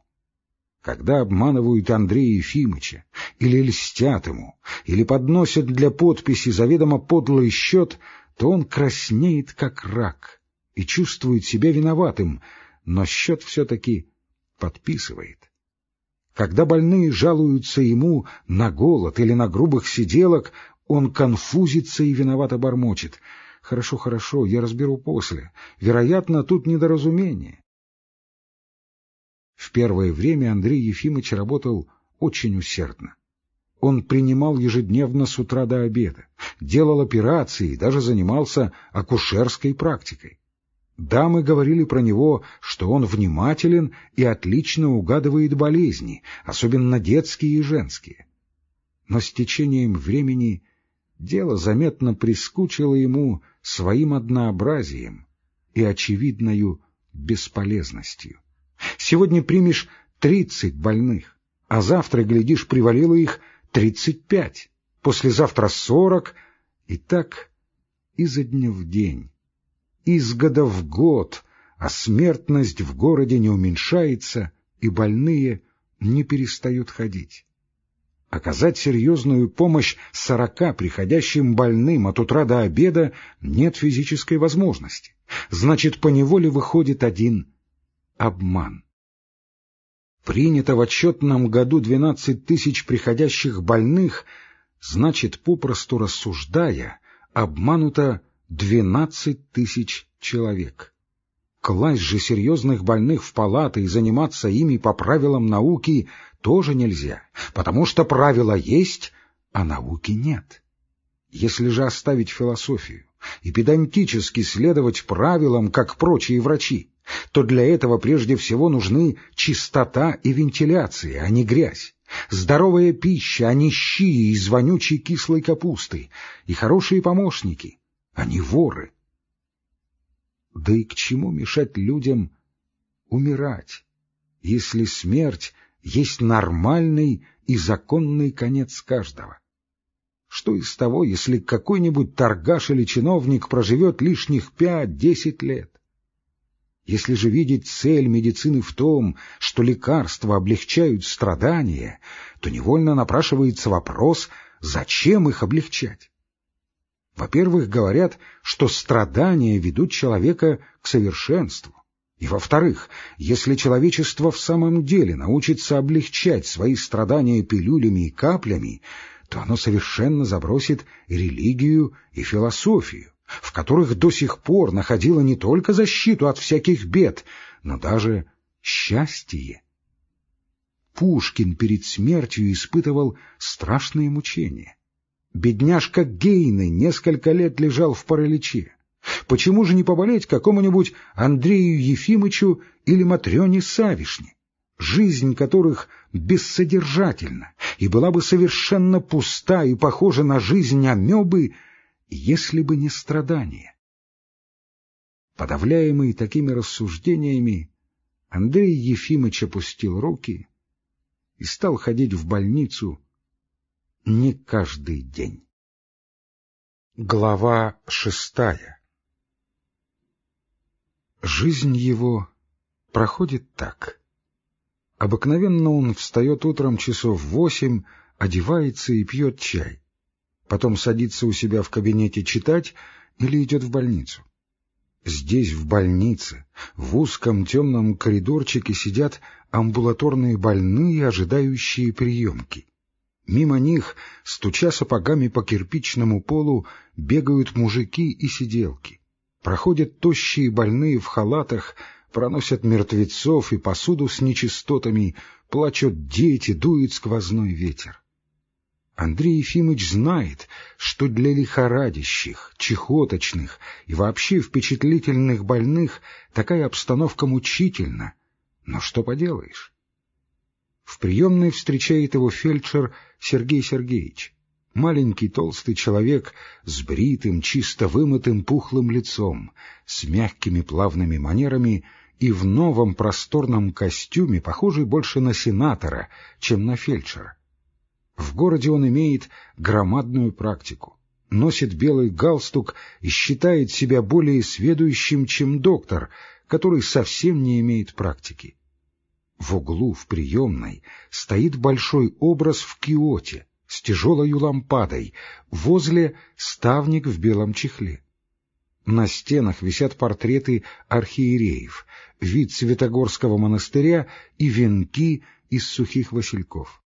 Когда обманывают Андрея Ефимыча, или льстят ему, или подносят для подписи заведомо подлый счет — то он краснеет, как рак, и чувствует себя виноватым, но счет все-таки подписывает. Когда больные жалуются ему на голод или на грубых сиделок, он конфузится и виновато бормочет. «Хорошо, хорошо, я разберу после. Вероятно, тут недоразумение». В первое время Андрей Ефимович работал очень усердно. Он принимал ежедневно с утра до обеда, делал операции и даже занимался акушерской практикой. Дамы говорили про него, что он внимателен и отлично угадывает болезни, особенно детские и женские. Но с течением времени дело заметно прискучило ему своим однообразием и очевидною бесполезностью. Сегодня примешь тридцать больных, а завтра, глядишь, привалило их тридцать пять, послезавтра сорок, и так изо дня в день, из года в год, а смертность в городе не уменьшается, и больные не перестают ходить. Оказать серьезную помощь сорока приходящим больным от утра до обеда нет физической возможности. Значит, поневоле выходит один обман. Принято в отчетном году двенадцать тысяч приходящих больных, значит, попросту рассуждая, обмануто двенадцать тысяч человек. Класть же серьезных больных в палаты и заниматься ими по правилам науки тоже нельзя, потому что правила есть, а науки нет. Если же оставить философию и педантически следовать правилам, как прочие врачи, то для этого прежде всего нужны чистота и вентиляция, а не грязь, здоровая пища, а не щи из вонючей кислой капусты, и хорошие помощники, а не воры. Да и к чему мешать людям умирать, если смерть есть нормальный и законный конец каждого? Что из того, если какой-нибудь торгаш или чиновник проживет лишних пять-десять лет? Если же видеть цель медицины в том, что лекарства облегчают страдания, то невольно напрашивается вопрос, зачем их облегчать? Во-первых, говорят, что страдания ведут человека к совершенству. И во-вторых, если человечество в самом деле научится облегчать свои страдания пилюлями и каплями, то оно совершенно забросит религию и философию, в которых до сих пор находило не только защиту от всяких бед, но даже счастье. Пушкин перед смертью испытывал страшные мучения. Бедняжка Гейны несколько лет лежал в параличе. Почему же не поболеть какому-нибудь Андрею Ефимычу или Матрёне Савишне, жизнь которых бессодержательна и была бы совершенно пуста и похожа на жизнь амебы, если бы не страдания? Подавляемый такими рассуждениями, Андрей Ефимыч опустил руки и стал ходить в больницу не каждый день. Глава шестая Жизнь его проходит так. Обыкновенно он встает утром часов восемь, одевается и пьет чай. Потом садится у себя в кабинете читать или идет в больницу. Здесь, в больнице, в узком темном коридорчике сидят амбулаторные больные, ожидающие приемки. Мимо них, стуча сапогами по кирпичному полу, бегают мужики и сиделки. Проходят тощие больные в халатах, проносят мертвецов и посуду с нечистотами, плачут дети, дует сквозной ветер. Андрей Ефимович знает, что для лихорадящих, чехоточных и вообще впечатлительных больных такая обстановка мучительна. Но что поделаешь? В приемной встречает его фельдшер Сергей Сергеевич. Маленький толстый человек с бритым, чисто вымытым пухлым лицом, с мягкими плавными манерами и в новом просторном костюме, похожий больше на сенатора, чем на фельдшера. В городе он имеет громадную практику, носит белый галстук и считает себя более сведущим, чем доктор, который совсем не имеет практики. В углу, в приемной, стоит большой образ в киоте с тяжелой лампадой, возле ставник в белом чехле. На стенах висят портреты архиереев, вид Святогорского монастыря и венки из сухих васильков.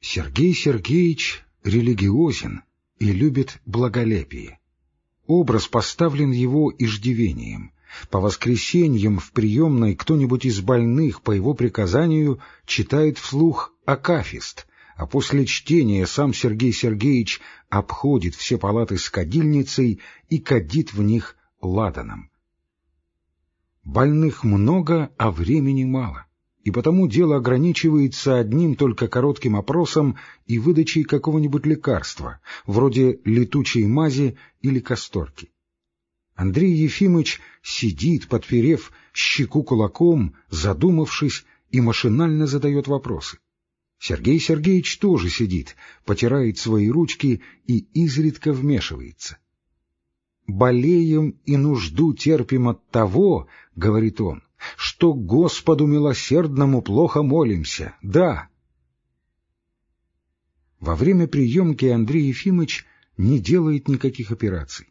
Сергей Сергеевич религиозен и любит благолепие. Образ поставлен его иждивением, по воскресеньям в приемной кто-нибудь из больных по его приказанию читает вслух акафист, а после чтения сам Сергей Сергеевич обходит все палаты с кадильницей и кадит в них ладаном. Больных много, а времени мало, и потому дело ограничивается одним только коротким опросом и выдачей какого-нибудь лекарства, вроде летучей мази или касторки. Андрей Ефимыч сидит, подперев щеку кулаком, задумавшись, и машинально задает вопросы. Сергей Сергеевич тоже сидит, потирает свои ручки и изредка вмешивается. «Болеем и нужду терпим от того, — говорит он, — что Господу милосердному плохо молимся, да». Во время приемки Андрей Ефимыч не делает никаких операций.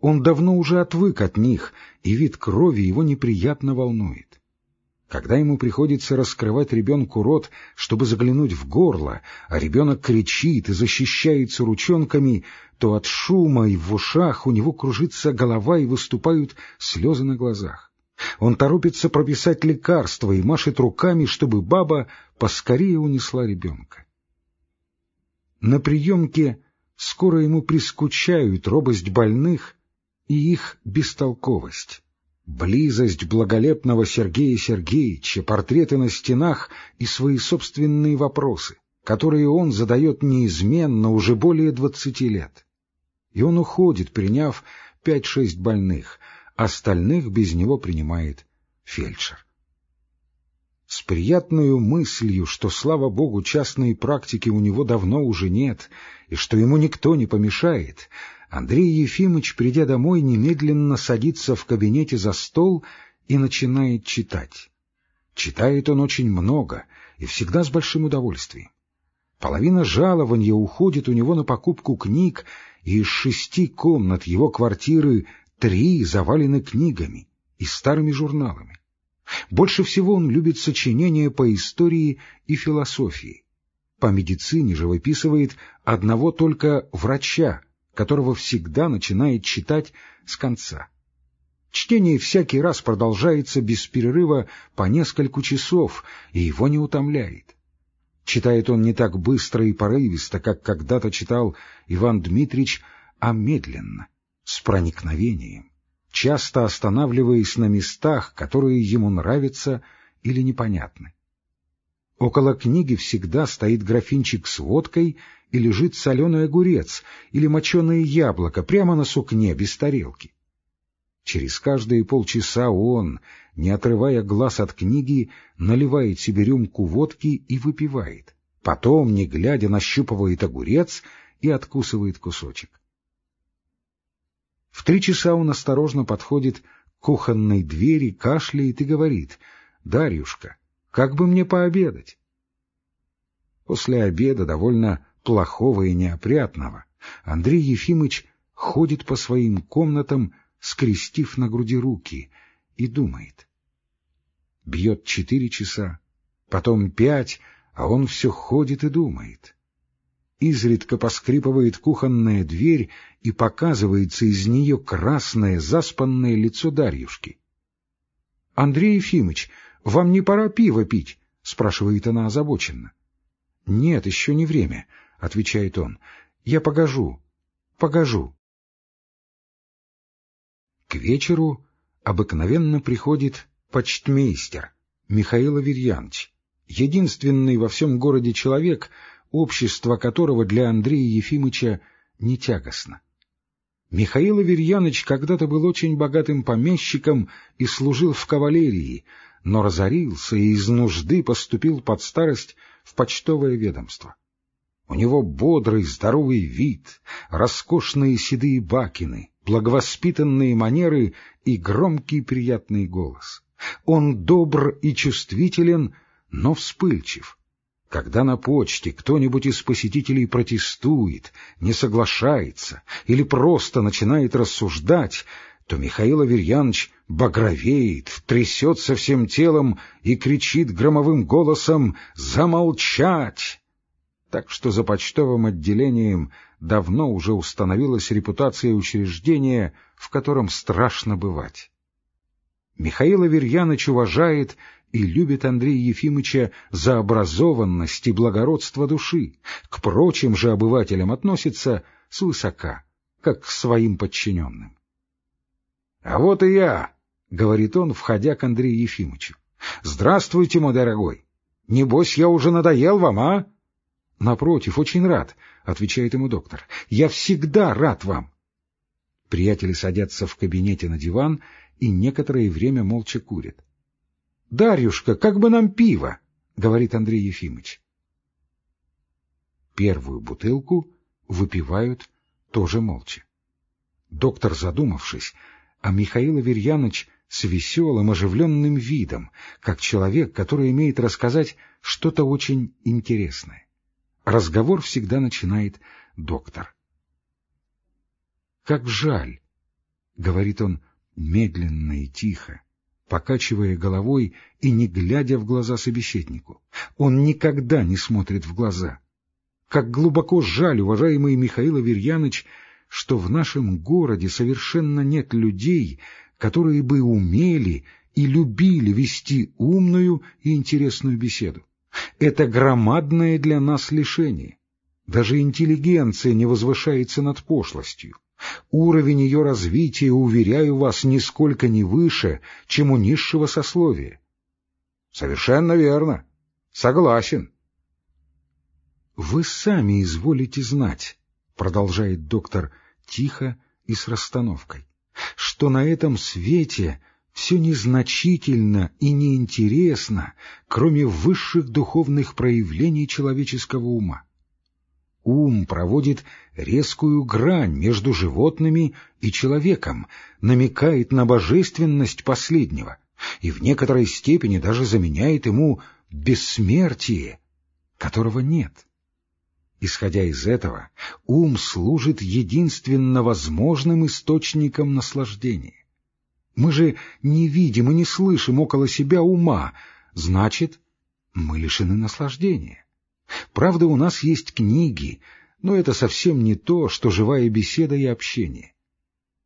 Он давно уже отвык от них, и вид крови его неприятно волнует. Когда ему приходится раскрывать ребенку рот, чтобы заглянуть в горло, а ребенок кричит и защищается ручонками, то от шума и в ушах у него кружится голова и выступают слезы на глазах. Он торопится прописать лекарство и машет руками, чтобы баба поскорее унесла ребенка. На приемке скоро ему прискучают робость больных и их бестолковость. Близость благолепного Сергея Сергеевича, портреты на стенах и свои собственные вопросы, которые он задает неизменно уже более двадцати лет. И он уходит, приняв пять-шесть больных, остальных без него принимает фельдшер. С приятной мыслью, что, слава богу, частной практики у него давно уже нет, и что ему никто не помешает, Андрей Ефимович, придя домой, немедленно садится в кабинете за стол и начинает читать. Читает он очень много и всегда с большим удовольствием. Половина жалования уходит у него на покупку книг, и из шести комнат его квартиры три завалены книгами и старыми журналами. Больше всего он любит сочинения по истории и философии. По медицине же выписывает одного только врача, которого всегда начинает читать с конца. Чтение всякий раз продолжается без перерыва по нескольку часов, и его не утомляет. Читает он не так быстро и порывисто, как когда-то читал Иван Дмитрич, а медленно, с проникновением, часто останавливаясь на местах, которые ему нравятся или непонятны. Около книги всегда стоит графинчик с водкой и лежит соленый огурец или моченое яблоко прямо на сукне, без тарелки. Через каждые полчаса он, не отрывая глаз от книги, наливает себе рюмку водки и выпивает. Потом, не глядя, нащупывает огурец и откусывает кусочек. В три часа он осторожно подходит к кухонной двери, кашляет и говорит, «Дарюшка, как бы мне пообедать?» После обеда, довольно плохого и неопрятного, Андрей Ефимыч ходит по своим комнатам, скрестив на груди руки, и думает. Бьет четыре часа, потом пять, а он все ходит и думает. Изредка поскрипывает кухонная дверь, и показывается из нее красное заспанное лицо Дарьюшки. — Андрей Ефимыч, вам не пора пиво пить? — спрашивает она озабоченно. — Нет, еще не время, — отвечает он. — Я погожу, погожу. К вечеру обыкновенно приходит почтмейстер Михаил Аверьянович, единственный во всем городе человек, общество которого для Андрея Ефимыча не тягостно. Михаил Аверьяныч когда-то был очень богатым помещиком и служил в кавалерии, но разорился и из нужды поступил под старость в почтовое ведомство. У него бодрый, здоровый вид, роскошные седые бакины, благовоспитанные манеры и громкий приятный голос. Он добр и чувствителен, но вспыльчив. Когда на почте кто-нибудь из посетителей протестует, не соглашается или просто начинает рассуждать, то Михаил Аверьянович багровеет, трясется всем телом и кричит громовым голосом «Замолчать!». Так что за почтовым отделением давно уже установилась репутация учреждения, в котором страшно бывать. Михаил Аверьянович уважает и любит Андрея Ефимыча за образованность и благородство души, к прочим же обывателям относится свысока, как к своим подчиненным. — А вот и я, — говорит он, входя к Андрею Ефимычу. — Здравствуйте, мой дорогой. Небось, я уже надоел вам, а? — Напротив, очень рад, — отвечает ему доктор. — Я всегда рад вам. Приятели садятся в кабинете на диван и некоторое время молча курят. — Дарюшка, как бы нам пиво? — говорит Андрей Ефимович. Первую бутылку выпивают тоже молча. Доктор, задумавшись, а Михаил Аверьяныч с веселым, оживленным видом, как человек, который имеет рассказать что-то очень интересное. Разговор всегда начинает доктор. «Как жаль!» — говорит он медленно и тихо, покачивая головой и не глядя в глаза собеседнику. Он никогда не смотрит в глаза. Как глубоко жаль, уважаемый Михаил Аверьяныч, что в нашем городе совершенно нет людей, которые бы умели и любили вести умную и интересную беседу. Это громадное для нас лишение. Даже интеллигенция не возвышается над пошлостью. Уровень ее развития, уверяю вас, нисколько не выше, чем у низшего сословия. — Совершенно верно. Согласен. — Вы сами изволите знать, — продолжает доктор тихо и с расстановкой, — что на этом свете все незначительно и неинтересно, кроме высших духовных проявлений человеческого ума. Ум проводит резкую грань между животными и человеком, намекает на божественность последнего и в некоторой степени даже заменяет ему бессмертие, которого нет. Исходя из этого, ум служит единственно возможным источником наслаждения. Мы же не видим и не слышим около себя ума, значит, мы лишены наслаждения. Правда, у нас есть книги, но это совсем не то, что живая беседа и общение.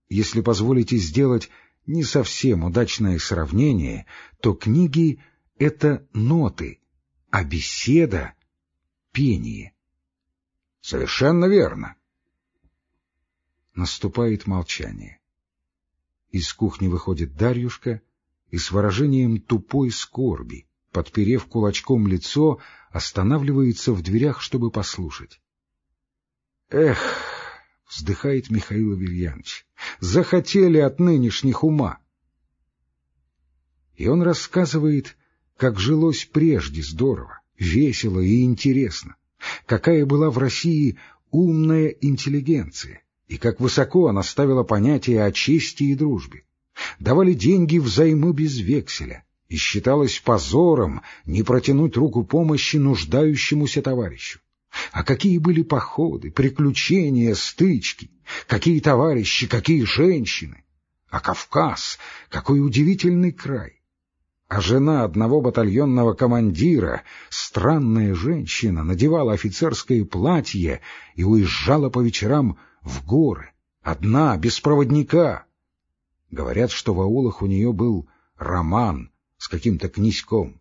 Если позволите сделать не совсем удачное сравнение, то книги — это ноты, а беседа — пение. — Совершенно верно. Наступает молчание. Из кухни выходит Дарьюшка и с выражением тупой скорби, подперев кулачком лицо, останавливается в дверях, чтобы послушать. «Эх!» — вздыхает Михаил Аверьянович. «Захотели от нынешних ума!» И он рассказывает, как жилось прежде здорово, весело и интересно, какая была в России умная интеллигенция, и как высоко она ставила понятие о чести и дружбе. Давали деньги взаймы без векселя, и считалось позором не протянуть руку помощи нуждающемуся товарищу. А какие были походы, приключения, стычки, какие товарищи, какие женщины! А Кавказ — какой удивительный край! А жена одного батальонного командира, странная женщина, надевала офицерское платье и уезжала по вечерам в горы, одна, без проводника. Говорят, что в аулах у нее был роман с каким-то князьком.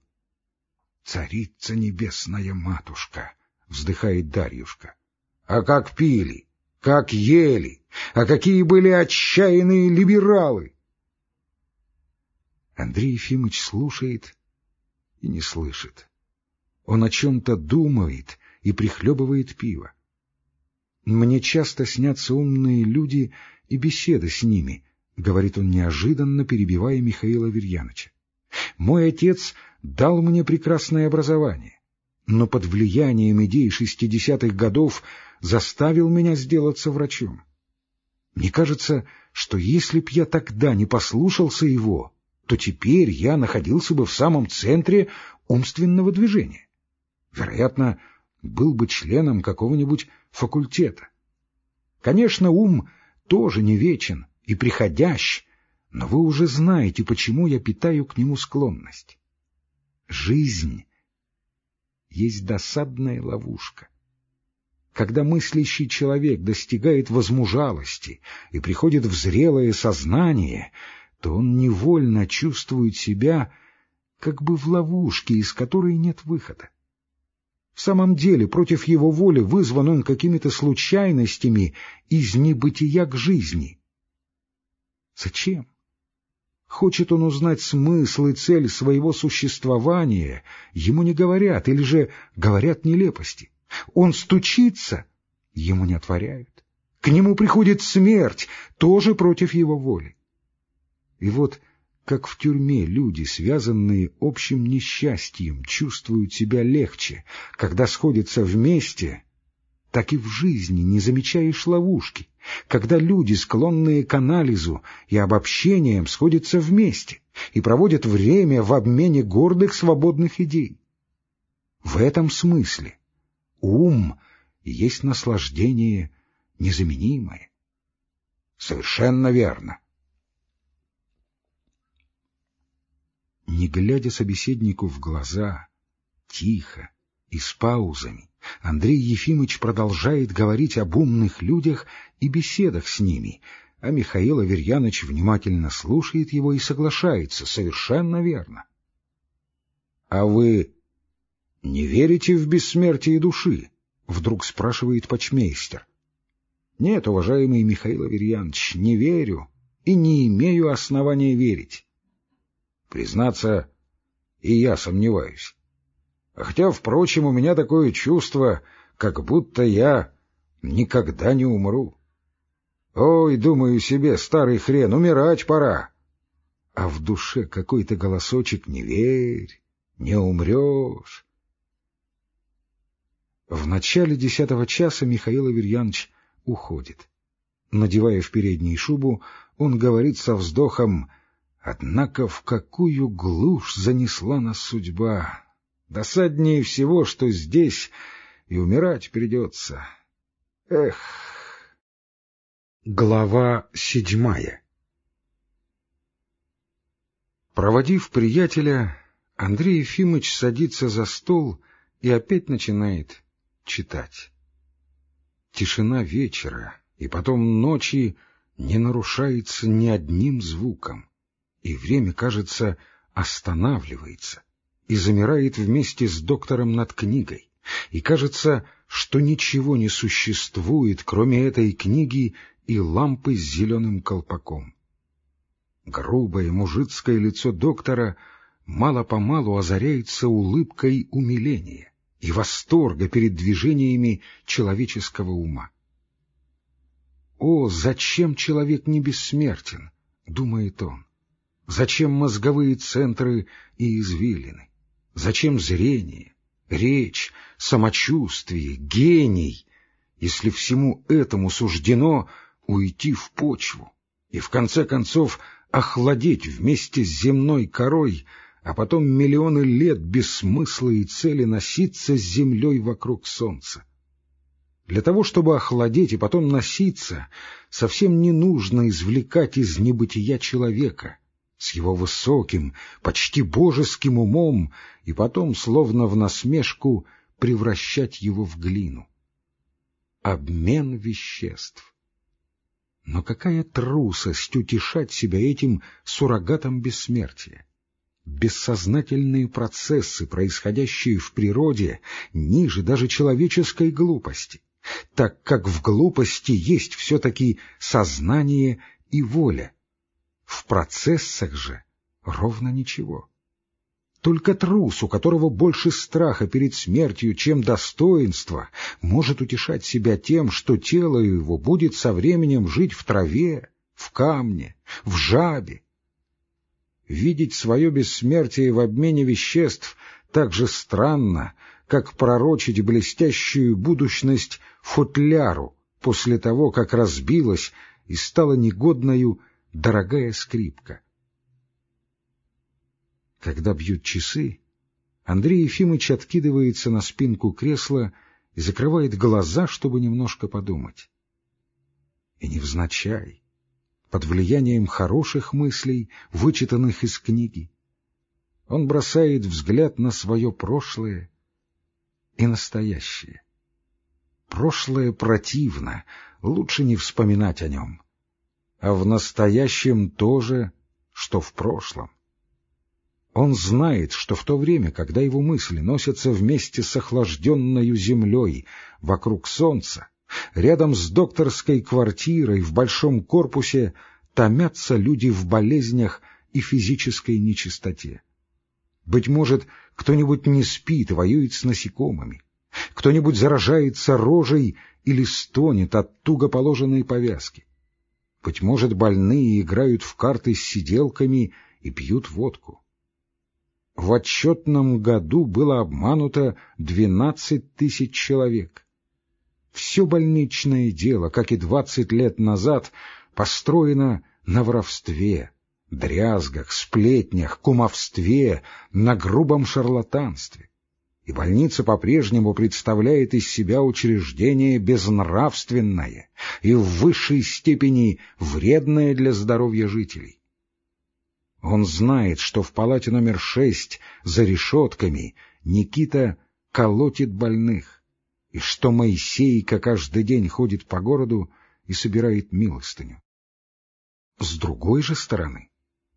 — Царица небесная матушка! — вздыхает Дарьюшка. — А как пили, как ели, а какие были отчаянные либералы! Андрей Ефимович слушает и не слышит. Он о чем-то думает и прихлебывает пиво. Мне часто снятся умные люди и беседы с ними, — говорит он неожиданно, перебивая Михаила Верьяновича. Мой отец дал мне прекрасное образование, но под влиянием идей шестидесятых годов заставил меня сделаться врачом. Мне кажется, что если б я тогда не послушался его, то теперь я находился бы в самом центре умственного движения. Вероятно, был бы членом какого-нибудь факультета. Конечно, ум тоже не вечен и приходящ, но вы уже знаете, почему я питаю к нему склонность. Жизнь есть досадная ловушка. Когда мыслящий человек достигает возмужалости и приходит в зрелое сознание, то он невольно чувствует себя как бы в ловушке, из которой нет выхода. В самом деле, против его воли вызван он какими-то случайностями из небытия к жизни. Зачем? Хочет он узнать смысл и цель своего существования, ему не говорят, или же говорят нелепости. Он стучится, ему не отворяют. К нему приходит смерть, тоже против его воли. И вот, как в тюрьме люди, связанные общим несчастьем, чувствуют себя легче, когда сходятся вместе, так и в жизни не замечаешь ловушки, когда люди, склонные к анализу и обобщениям, сходятся вместе и проводят время в обмене гордых свободных идей. В этом смысле ум есть наслаждение незаменимое. Совершенно верно. Не глядя собеседнику в глаза, тихо и с паузами, Андрей Ефимович продолжает говорить об умных людях и беседах с ними, а Михаил Аверьяныч внимательно слушает его и соглашается, совершенно верно. — А вы не верите в бессмертие души? — вдруг спрашивает почмейстер. — Нет, уважаемый Михаил Аверьянович, не верю и не имею основания верить. Признаться, и я сомневаюсь. Хотя, впрочем, у меня такое чувство, как будто я никогда не умру. Ой, думаю себе, старый хрен, умирать пора. А в душе какой-то голосочек «Не верь, не умрешь». В начале десятого часа Михаил Аверьянович уходит. Надевая в передней шубу, он говорит со вздохом «Однако в какую глушь занесла нас судьба! Досаднее всего, что здесь и умирать придется. Эх!» Глава седьмая Проводив приятеля, Андрей Ефимович садится за стол и опять начинает читать. Тишина вечера и потом ночи не нарушается ни одним звуком, и время, кажется, останавливается и замирает вместе с доктором над книгой, и кажется, что ничего не существует, кроме этой книги и лампы с зеленым колпаком. Грубое мужицкое лицо доктора мало-помалу озаряется улыбкой умиления и восторга перед движениями человеческого ума. «О, зачем человек не бессмертен?» — думает он. «Зачем мозговые центры и извилины? Зачем зрение, речь, самочувствие, гений, если всему этому суждено уйти в почву и, в конце концов, охладеть вместе с земной корой, а потом миллионы лет без смысла и цели носиться с землей вокруг солнца. Для того, чтобы охладеть и потом носиться, совсем не нужно извлекать из небытия человека с его высоким, почти божеским умом и потом, словно в насмешку, превращать его в глину. Обмен веществ. Но какая трусость утешать себя этим суррогатом бессмертия! Бессознательные процессы, происходящие в природе, ниже даже человеческой глупости, так как в глупости есть все-таки сознание и воля. В процессах же ровно ничего. Только трус, у которого больше страха перед смертью, чем достоинства, может утешать себя тем, что тело его будет со временем жить в траве, в камне, в жабе. Видеть свое бессмертие в обмене веществ так же странно, как пророчить блестящую будущность футляру после того, как разбилась и стала негодною дорогая скрипка. Когда бьют часы, Андрей Ефимович откидывается на спинку кресла и закрывает глаза, чтобы немножко подумать. И невзначай, под влиянием хороших мыслей, вычитанных из книги, он бросает взгляд на свое прошлое и настоящее. Прошлое противно, лучше не вспоминать о нем. А в настоящем то же, что в прошлом. Он знает, что в то время, когда его мысли носятся вместе с охлажденной землей вокруг солнца, рядом с докторской квартирой в большом корпусе томятся люди в болезнях и физической нечистоте. Быть может, кто-нибудь не спит, воюет с насекомыми, кто-нибудь заражается рожей или стонет от туго положенной повязки. Быть может, больные играют в карты с сиделками и пьют водку в отчетном году было обмануто 12 тысяч человек. Все больничное дело, как и 20 лет назад, построено на воровстве, дрязгах, сплетнях, кумовстве, на грубом шарлатанстве. И больница по-прежнему представляет из себя учреждение безнравственное и в высшей степени вредное для здоровья жителей. Он знает, что в палате номер шесть за решетками Никита колотит больных, и что Моисейка каждый день ходит по городу и собирает милостыню. С другой же стороны,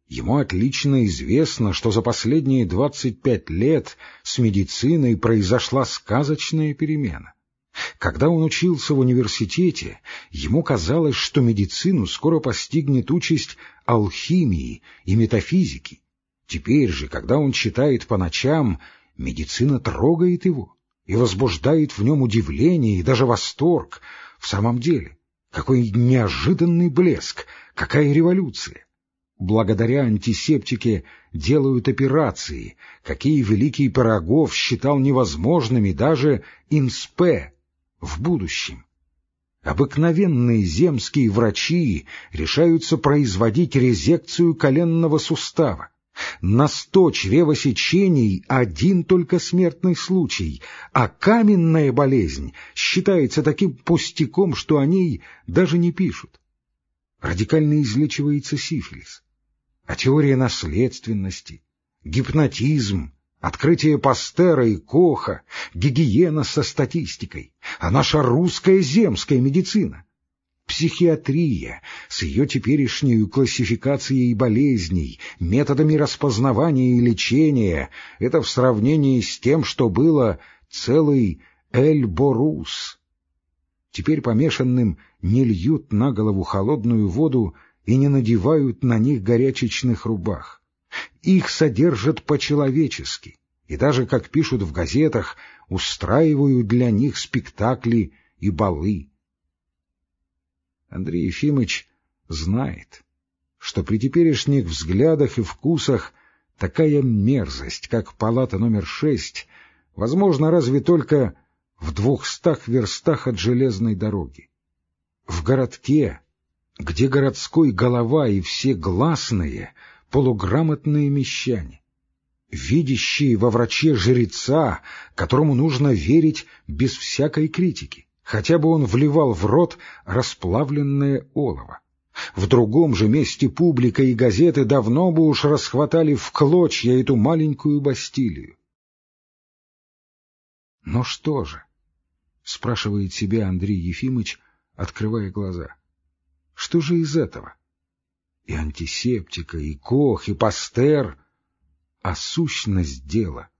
ему отлично известно, что за последние двадцать пять лет с медициной произошла сказочная перемена. Когда он учился в университете, ему казалось, что медицину скоро постигнет участь алхимии и метафизики. Теперь же, когда он читает по ночам, медицина трогает его и возбуждает в нем удивление и даже восторг. В самом деле, какой неожиданный блеск, какая революция! Благодаря антисептике делают операции, какие Великий Пирогов считал невозможными даже инспе в будущем. Обыкновенные земские врачи решаются производить резекцию коленного сустава. На сто чревосечений один только смертный случай, а каменная болезнь считается таким пустяком, что о ней даже не пишут. Радикально излечивается сифилис а теория наследственности, гипнотизм, открытие Пастера и Коха, гигиена со статистикой, а наша русская земская медицина, психиатрия с ее теперешней классификацией болезней, методами распознавания и лечения — это в сравнении с тем, что было целый Эльборус. Теперь помешанным не льют на голову холодную воду и не надевают на них горячечных рубах. Их содержат по-человечески, и даже, как пишут в газетах, устраивают для них спектакли и балы. Андрей Ефимович знает, что при теперешних взглядах и вкусах такая мерзость, как палата номер шесть, возможно разве только в двухстах верстах от железной дороги. В городке, где городской голова и все гласные — полуграмотные мещане, видящие во враче жреца, которому нужно верить без всякой критики, хотя бы он вливал в рот расплавленное олово. В другом же месте публика и газеты давно бы уж расхватали в клочья эту маленькую Бастилию. «Но что же?» — спрашивает себя Андрей Ефимович, открывая глаза. Что же из этого? И антисептика, и Кох, и Пастер. А сущность дела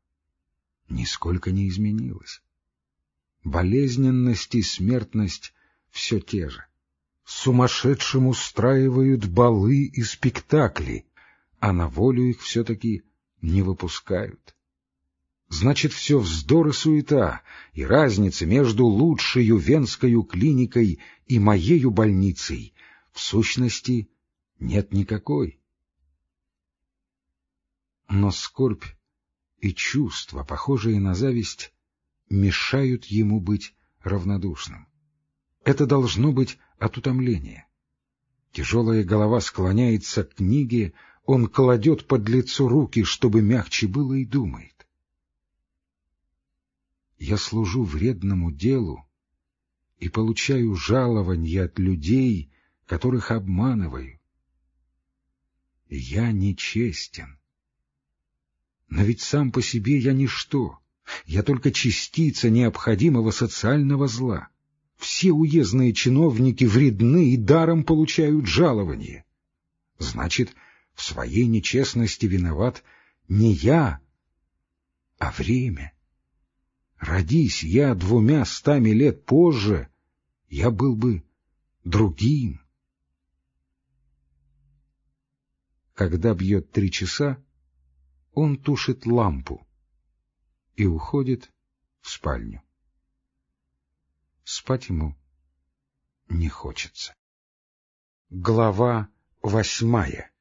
нисколько не изменилась. Болезненность и смертность все те же. Сумасшедшим устраивают балы и спектакли, а на волю их все-таки не выпускают. Значит, все вздор и суета, и разница между лучшей венской клиникой и моею больницей в сущности нет никакой. Но скорбь и чувства, похожие на зависть, мешают ему быть равнодушным. Это должно быть от утомления. Тяжелая голова склоняется к книге, он кладет под лицо руки, чтобы мягче было, и думает. Я служу вредному делу и получаю жалования от людей, которых обманываю. Я нечестен. Но ведь сам по себе я ничто, я только частица необходимого социального зла. Все уездные чиновники вредны и даром получают жалование. Значит, в своей нечестности виноват не я, а время. Родись я двумя стами лет позже, я был бы другим. Когда бьет три часа, он тушит лампу и уходит в спальню. Спать ему не хочется. Глава восьмая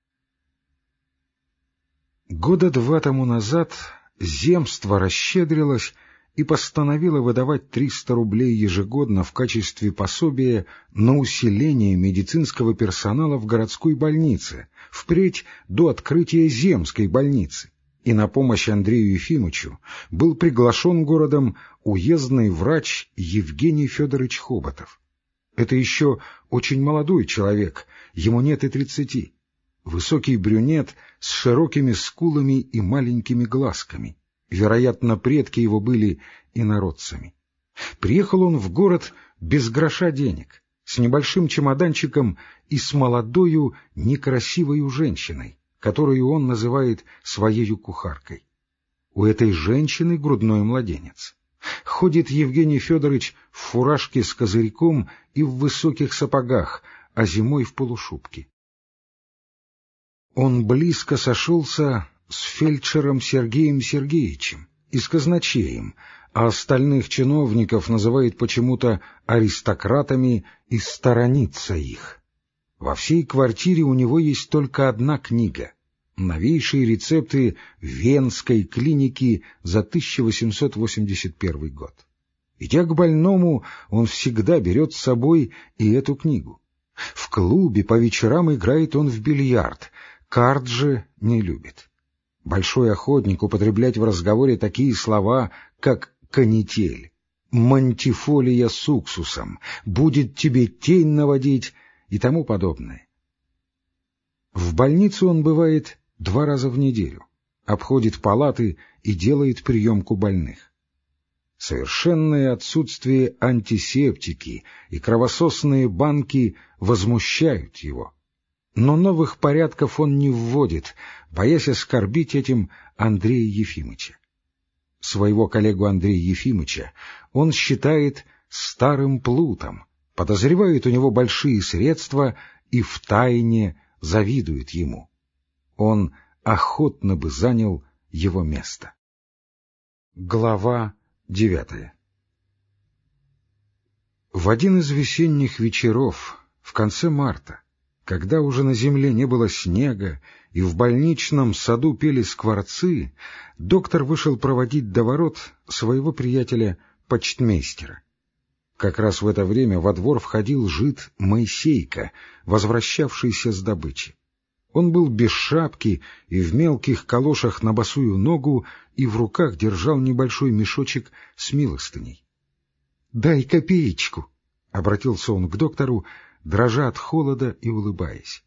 Года два тому назад земство расщедрилось и постановила выдавать 300 рублей ежегодно в качестве пособия на усиление медицинского персонала в городской больнице, впредь до открытия земской больницы. И на помощь Андрею Ефимовичу был приглашен городом уездный врач Евгений Федорович Хоботов. Это еще очень молодой человек, ему нет и тридцати. Высокий брюнет с широкими скулами и маленькими глазками — Вероятно, предки его были инородцами. Приехал он в город без гроша денег, с небольшим чемоданчиком и с молодою некрасивою женщиной, которую он называет своею кухаркой. У этой женщины грудной младенец. Ходит Евгений Федорович в фуражке с козырьком и в высоких сапогах, а зимой в полушубке. Он близко сошелся с фельдшером Сергеем Сергеевичем и с казначеем, а остальных чиновников называет почему-то аристократами и сторонится их. Во всей квартире у него есть только одна книга — новейшие рецепты Венской клиники за 1881 год. Идя к больному, он всегда берет с собой и эту книгу. В клубе по вечерам играет он в бильярд, карт же не любит. Большой охотник употреблять в разговоре такие слова, как «канитель», «мантифолия с уксусом», «будет тебе тень наводить» и тому подобное. В больницу он бывает два раза в неделю, обходит палаты и делает приемку больных. Совершенное отсутствие антисептики и кровососные банки возмущают его. Но новых порядков он не вводит, боясь оскорбить этим Андрея Ефимыча. Своего коллегу Андрея Ефимыча он считает старым плутом, подозревает у него большие средства и втайне завидует ему. Он охотно бы занял его место. Глава девятая В один из весенних вечеров, в конце марта, когда уже на земле не было снега и в больничном саду пели скворцы, доктор вышел проводить до ворот своего приятеля-почтмейстера. Как раз в это время во двор входил жид Моисейка, возвращавшийся с добычи. Он был без шапки и в мелких калошах на босую ногу и в руках держал небольшой мешочек с милостыней. — Дай копеечку! — обратился он к доктору, дрожа от холода и улыбаясь.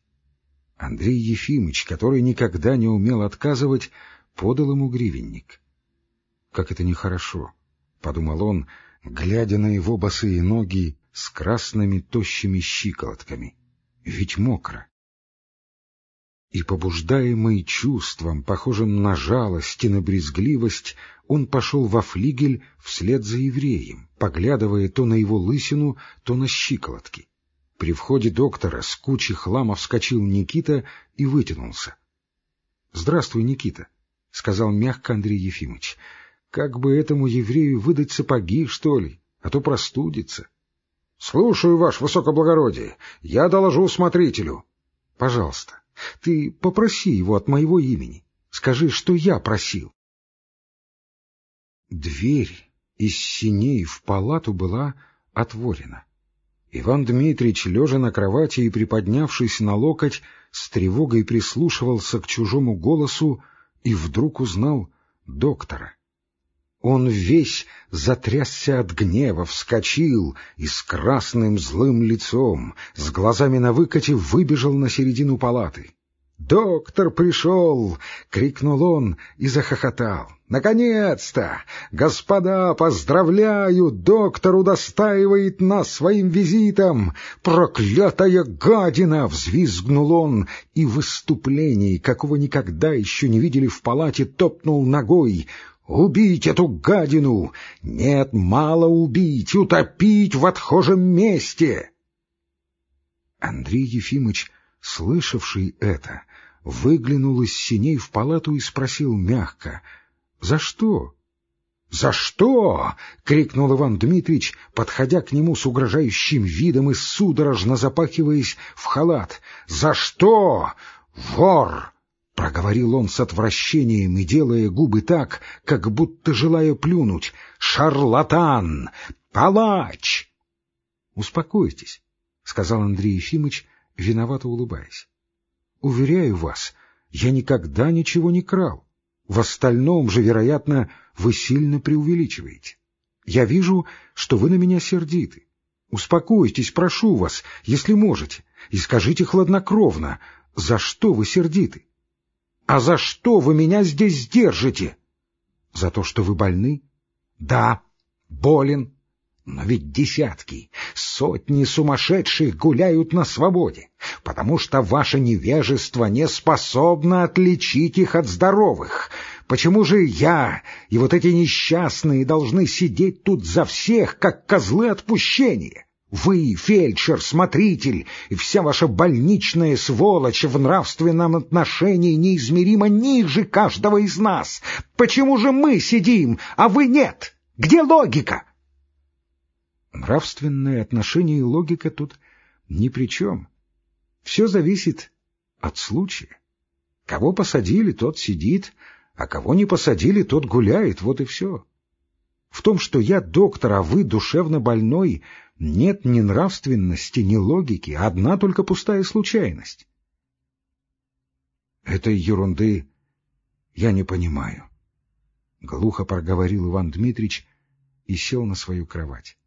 Андрей Ефимыч, который никогда не умел отказывать, подал ему гривенник. — Как это нехорошо! — подумал он, глядя на его босые ноги с красными тощими щиколотками. Ведь мокро. И, побуждаемый чувством, похожим на жалость и на брезгливость, он пошел во флигель вслед за евреем, поглядывая то на его лысину, то на щиколотки. При входе доктора с кучи хлама вскочил Никита и вытянулся. — Здравствуй, Никита, — сказал мягко Андрей Ефимович. — Как бы этому еврею выдать сапоги, что ли, а то простудится. — Слушаю, ваше высокоблагородие. Я доложу смотрителю. — Пожалуйста, ты попроси его от моего имени. Скажи, что я просил. Дверь из синей в палату была отворена. Иван Дмитрич, лежа на кровати и приподнявшись на локоть, с тревогой прислушивался к чужому голосу и вдруг узнал доктора. Он весь затрясся от гнева, вскочил и с красным злым лицом, с глазами на выкате, выбежал на середину палаты. «Доктор пришел!» — крикнул он и захохотал. «Наконец-то! Господа, поздравляю! Доктор удостаивает нас своим визитом! Проклятая гадина!» — взвизгнул он и в выступлении, какого никогда еще не видели в палате, топнул ногой. «Убить эту гадину! Нет, мало убить, утопить в отхожем месте!» Андрей Ефимович слышавший это, выглянул из синей в палату и спросил мягко, «За что?» «За что?» — крикнул Иван Дмитрич, подходя к нему с угрожающим видом и судорожно запахиваясь в халат. «За что? Вор!» — проговорил он с отвращением и делая губы так, как будто желая плюнуть. «Шарлатан! Палач!» «Успокойтесь», — сказал Андрей Ефимыч, виновато улыбаясь. — Уверяю вас, я никогда ничего не крал. В остальном же, вероятно, вы сильно преувеличиваете. Я вижу, что вы на меня сердиты. Успокойтесь, прошу вас, если можете, и скажите хладнокровно, за что вы сердиты? А за что вы меня здесь держите? За то, что вы больны? Да, болен, но ведь десятки, сотни сумасшедших гуляют на свободе, потому что ваше невежество не способно отличить их от здоровых. Почему же я и вот эти несчастные должны сидеть тут за всех, как козлы отпущения? Вы, фельдшер, смотритель и вся ваша больничная сволочь в нравственном отношении неизмеримо ниже каждого из нас. Почему же мы сидим, а вы нет? Где логика? Нравственное отношение и логика тут ни при чем. Все зависит от случая. Кого посадили, тот сидит, а кого не посадили, тот гуляет, вот и все. В том, что я доктор, а вы душевно больной, нет ни нравственности, ни логики, одна только пустая случайность. Этой ерунды я не понимаю. Глухо проговорил Иван Дмитрич и сел на свою кровать.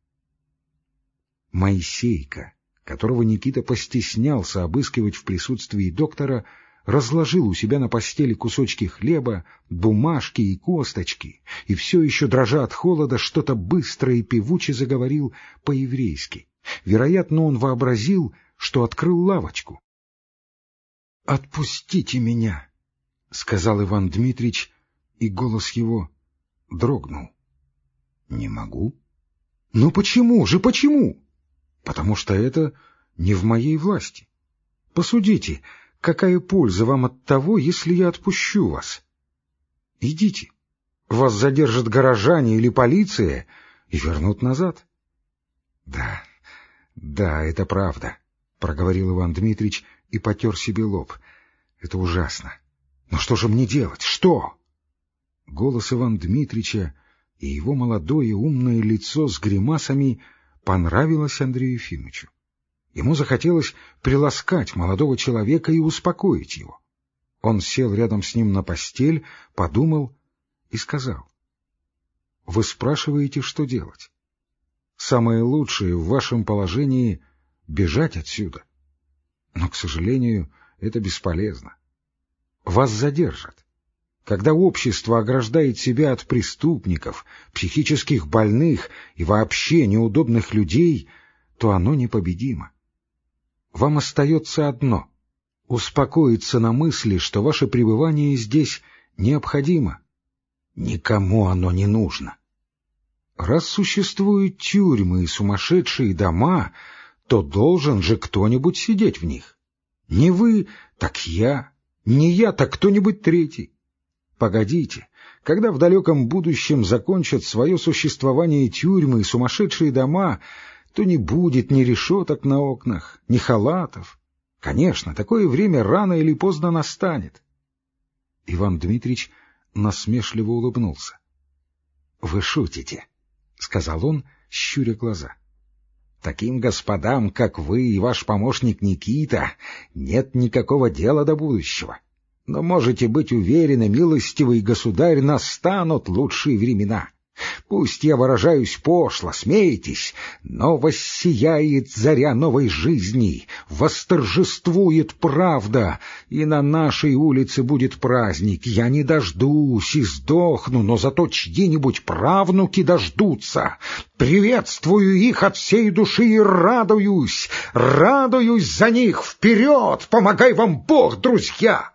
Моисейка, которого Никита постеснялся обыскивать в присутствии доктора, разложил у себя на постели кусочки хлеба, бумажки и косточки, и все еще, дрожа от холода, что-то быстро и певуче заговорил по-еврейски. Вероятно, он вообразил, что открыл лавочку. — Отпустите меня! — сказал Иван Дмитрич, и голос его дрогнул. — Не могу. — Ну почему же, почему? — Потому что это не в моей власти. Посудите, какая польза вам от того, если я отпущу вас? Идите. Вас задержат горожане или полиция и вернут назад. — Да, да, это правда, — проговорил Иван Дмитрич и потер себе лоб. — Это ужасно. Но что же мне делать? Что? Голос Ивана Дмитрича и его молодое умное лицо с гримасами понравилось Андрею Ефимовичу. Ему захотелось приласкать молодого человека и успокоить его. Он сел рядом с ним на постель, подумал и сказал. — Вы спрашиваете, что делать? Самое лучшее в вашем положении — бежать отсюда. Но, к сожалению, это бесполезно. Вас задержат. Когда общество ограждает себя от преступников, психических больных и вообще неудобных людей, то оно непобедимо. Вам остается одно — успокоиться на мысли, что ваше пребывание здесь необходимо. Никому оно не нужно. Раз существуют тюрьмы и сумасшедшие дома, то должен же кто-нибудь сидеть в них. Не вы, так я, не я, так кто-нибудь третий. Погодите, когда в далеком будущем закончат свое существование тюрьмы и сумасшедшие дома, то не будет ни решеток на окнах, ни халатов. Конечно, такое время рано или поздно настанет. Иван Дмитрич насмешливо улыбнулся. — Вы шутите, — сказал он, щуря глаза. — Таким господам, как вы и ваш помощник Никита, нет никакого дела до будущего. Но можете быть уверены, милостивый государь, настанут лучшие времена. Пусть я выражаюсь пошло, смейтесь, но воссияет заря новой жизни, восторжествует правда, и на нашей улице будет праздник. Я не дождусь и сдохну, но зато чьи-нибудь правнуки дождутся. Приветствую их от всей души и радуюсь, радуюсь за них. Вперед! Помогай вам Бог, друзья!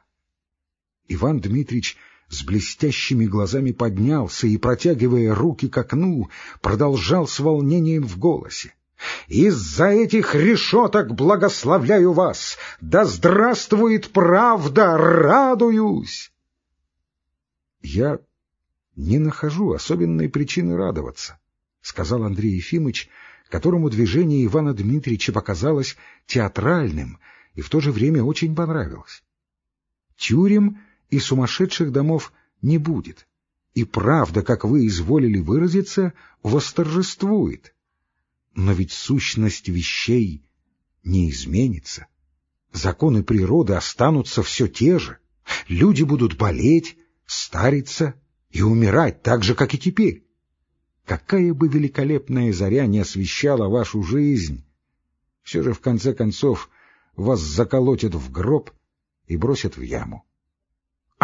Иван Дмитрич с блестящими глазами поднялся и, протягивая руки к окну, продолжал с волнением в голосе. «Из-за этих решеток благословляю вас! Да здравствует правда! Радуюсь!» «Я не нахожу особенной причины радоваться», — сказал Андрей Ефимыч, которому движение Ивана Дмитриевича показалось театральным и в то же время очень понравилось. Тюрем и сумасшедших домов не будет, и правда, как вы изволили выразиться, восторжествует. Но ведь сущность вещей не изменится. Законы природы останутся все те же. Люди будут болеть, стариться и умирать так же, как и теперь. Какая бы великолепная заря не освещала вашу жизнь, все же в конце концов вас заколотят в гроб и бросят в яму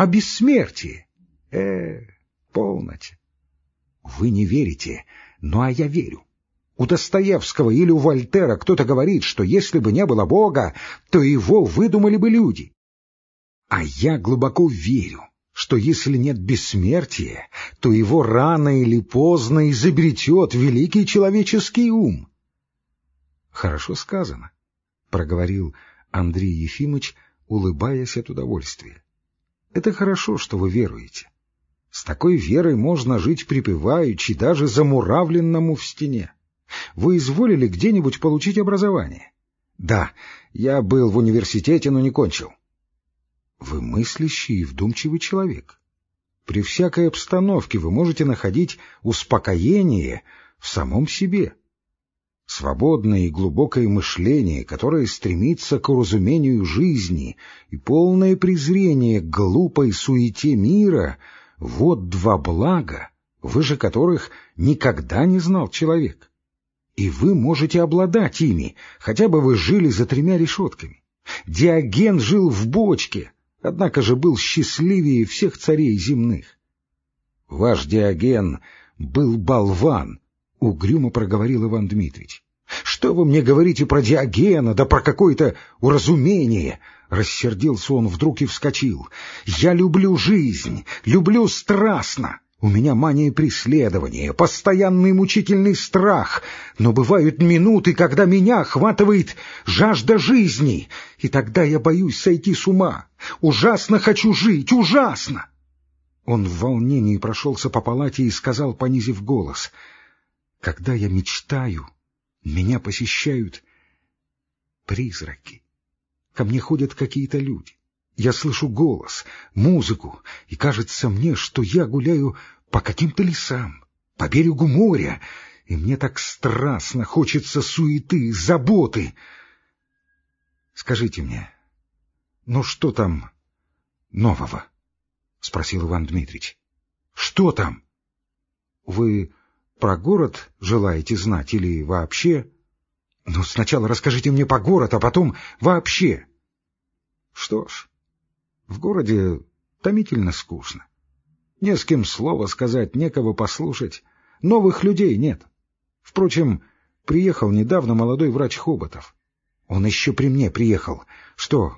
о бессмертии. Э, полноте. Вы не верите, ну а я верю. У Достоевского или у Вольтера кто-то говорит, что если бы не было Бога, то его выдумали бы люди. А я глубоко верю, что если нет бессмертия, то его рано или поздно изобретет великий человеческий ум. — Хорошо сказано, — проговорил Андрей Ефимович, улыбаясь от удовольствия. Это хорошо, что вы веруете. С такой верой можно жить припеваючи, даже замуравленному в стене. Вы изволили где-нибудь получить образование? Да, я был в университете, но не кончил. Вы мыслящий и вдумчивый человек. При всякой обстановке вы можете находить успокоение в самом себе. Свободное и глубокое мышление, которое стремится к уразумению жизни, и полное презрение к глупой суете мира — вот два блага, выше которых никогда не знал человек. И вы можете обладать ими, хотя бы вы жили за тремя решетками. Диоген жил в бочке, однако же был счастливее всех царей земных. Ваш Диоген был болван, — угрюмо проговорил Иван Дмитрич. Что вы мне говорите про Диогена, да про какое-то уразумение? Рассердился он вдруг и вскочил. Я люблю жизнь, люблю страстно. У меня мания преследования, постоянный мучительный страх, но бывают минуты, когда меня охватывает жажда жизни, и тогда я боюсь сойти с ума. Ужасно хочу жить, ужасно!» Он в волнении прошелся по палате и сказал, понизив голос, «Когда я мечтаю, меня посещают призраки. Ко мне ходят какие-то люди. Я слышу голос, музыку, и кажется мне, что я гуляю по каким-то лесам, по берегу моря, и мне так страстно хочется суеты, заботы. Скажите мне, ну что там нового? — спросил Иван Дмитрич. — Что там? — Вы про город желаете знать или вообще? — Ну, сначала расскажите мне по город, а потом вообще. — Что ж, в городе томительно скучно. Не с кем слова сказать, некого послушать. Новых людей нет. Впрочем, приехал недавно молодой врач Хоботов. Он еще при мне приехал. Что,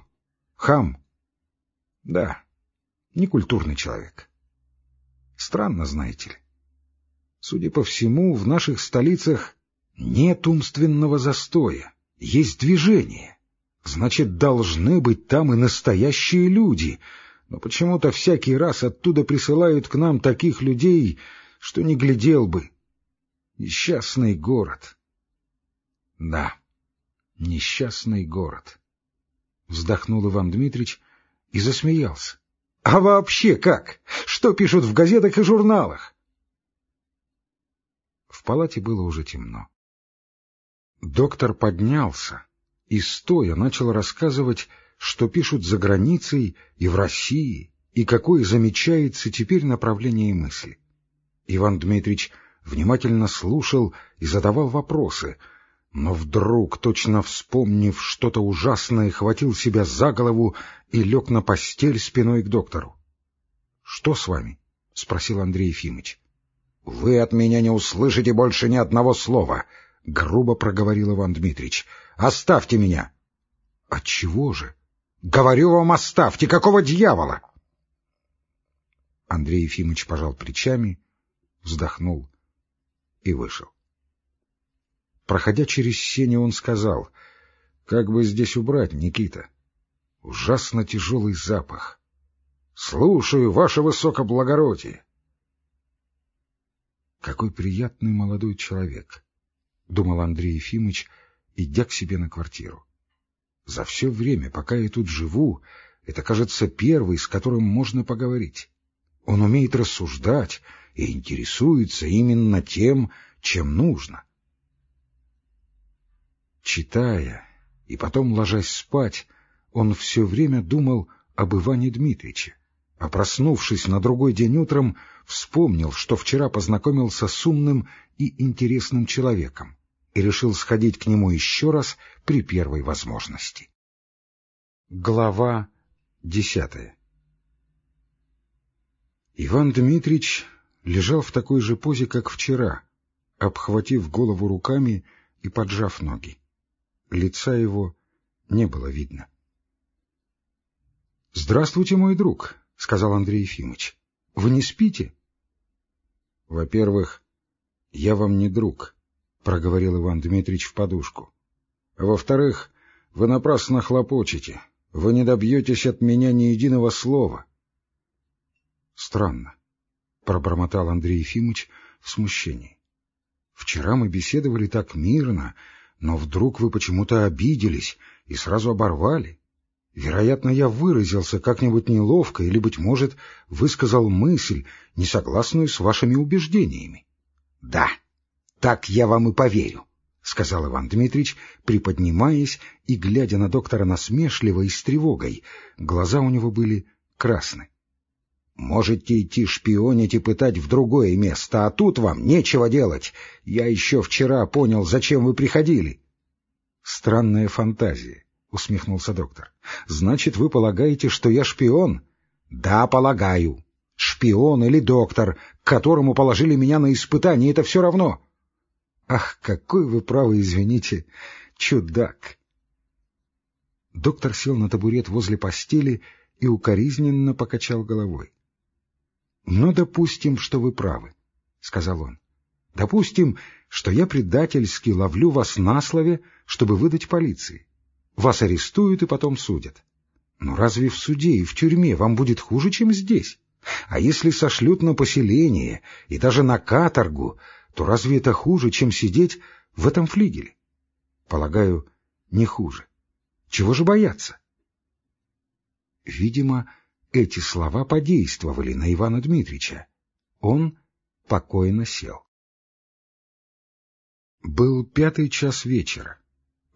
хам? Да, некультурный человек. Странно, знаете ли. Судя по всему, в наших столицах нет умственного застоя, есть движение. Значит, должны быть там и настоящие люди, но почему-то всякий раз оттуда присылают к нам таких людей, что не глядел бы. Несчастный город. Да, несчастный город. Вздохнул Иван Дмитрич и засмеялся. А вообще как? Что пишут в газетах и журналах? В палате было уже темно. Доктор поднялся и, стоя, начал рассказывать, что пишут за границей и в России, и какое замечается теперь направление мысли. Иван Дмитрич внимательно слушал и задавал вопросы, но вдруг, точно вспомнив что-то ужасное, хватил себя за голову и лег на постель спиной к доктору. — Что с вами? — спросил Андрей Ефимович. — Вы от меня не услышите больше ни одного слова, — грубо проговорил Иван Дмитрич. — Оставьте меня. — Отчего же? — Говорю вам, оставьте! Какого дьявола? Андрей Ефимович пожал плечами, вздохнул и вышел. Проходя через сене, он сказал, — Как бы здесь убрать, Никита? Ужасно тяжелый запах. — Слушаю, ваше высокоблагородие. Какой приятный молодой человек, — думал Андрей Ефимович, идя к себе на квартиру. За все время, пока я тут живу, это, кажется, первый, с которым можно поговорить. Он умеет рассуждать и интересуется именно тем, чем нужно. Читая и потом ложась спать, он все время думал об Иване Дмитриче а проснувшись на другой день утром, вспомнил, что вчера познакомился с умным и интересным человеком и решил сходить к нему еще раз при первой возможности. Глава десятая Иван Дмитрич лежал в такой же позе, как вчера, обхватив голову руками и поджав ноги. Лица его не было видно. — Здравствуйте, мой друг! — сказал Андрей Ефимович. — Вы не спите? — Во-первых, я вам не друг, — проговорил Иван Дмитриевич в подушку. — во-вторых, вы напрасно хлопочете. Вы не добьетесь от меня ни единого слова. — Странно, — пробормотал Андрей Ефимович в смущении. — Вчера мы беседовали так мирно, Но вдруг вы почему-то обиделись и сразу оборвали. Вероятно, я выразился как-нибудь неловко или, быть может, высказал мысль, не согласную с вашими убеждениями. — Да, так я вам и поверю, — сказал Иван Дмитрич, приподнимаясь и глядя на доктора насмешливо и с тревогой. Глаза у него были красны. — Можете идти шпионить и пытать в другое место, а тут вам нечего делать. Я еще вчера понял, зачем вы приходили. — Странная фантазия, — усмехнулся доктор. — Значит, вы полагаете, что я шпион? — Да, полагаю. Шпион или доктор, которому положили меня на испытание, это все равно. — Ах, какой вы правы, извините, чудак! Доктор сел на табурет возле постели и укоризненно покачал головой. — Ну, допустим, что вы правы, — сказал он. — Допустим, что я предательски ловлю вас на слове, чтобы выдать полиции. Вас арестуют и потом судят. Но разве в суде и в тюрьме вам будет хуже, чем здесь? А если сошлют на поселение и даже на каторгу, то разве это хуже, чем сидеть в этом флигеле? Полагаю, не хуже. Чего же бояться? Видимо, эти слова подействовали на Ивана Дмитрича. Он покойно сел. Был пятый час вечера.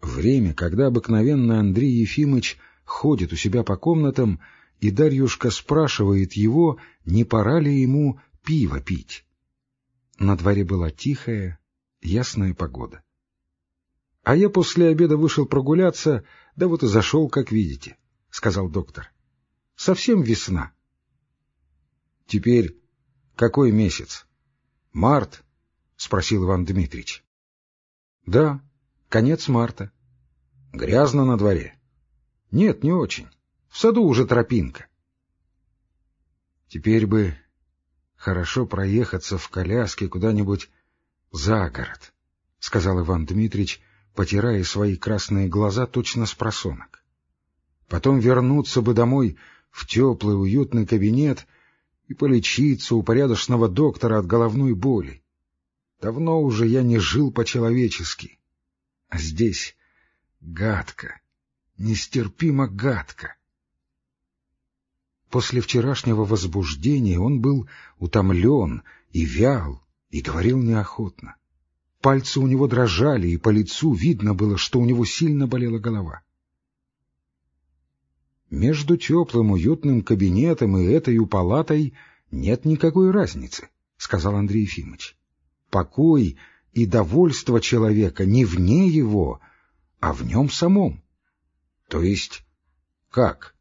Время, когда обыкновенно Андрей Ефимыч ходит у себя по комнатам, и Дарьюшка спрашивает его, не пора ли ему пиво пить. На дворе была тихая, ясная погода. — А я после обеда вышел прогуляться, да вот и зашел, как видите, — сказал доктор. — Совсем весна. — Теперь какой месяц? — Март? — спросил Иван Дмитрич. — Да, конец марта. — Грязно на дворе? — Нет, не очень. В саду уже тропинка. — Теперь бы хорошо проехаться в коляске куда-нибудь за город, — сказал Иван Дмитрич, потирая свои красные глаза точно с просонок. Потом вернуться бы домой в теплый уютный кабинет и полечиться у порядочного доктора от головной боли. Давно уже я не жил по-человечески. А здесь гадко, нестерпимо гадко. После вчерашнего возбуждения он был утомлен и вял, и говорил неохотно. Пальцы у него дрожали, и по лицу видно было, что у него сильно болела голова. Между теплым уютным кабинетом и этой палатой нет никакой разницы, — сказал Андрей Ефимович. Покой и довольство человека не вне его, а в нем самом. То есть как?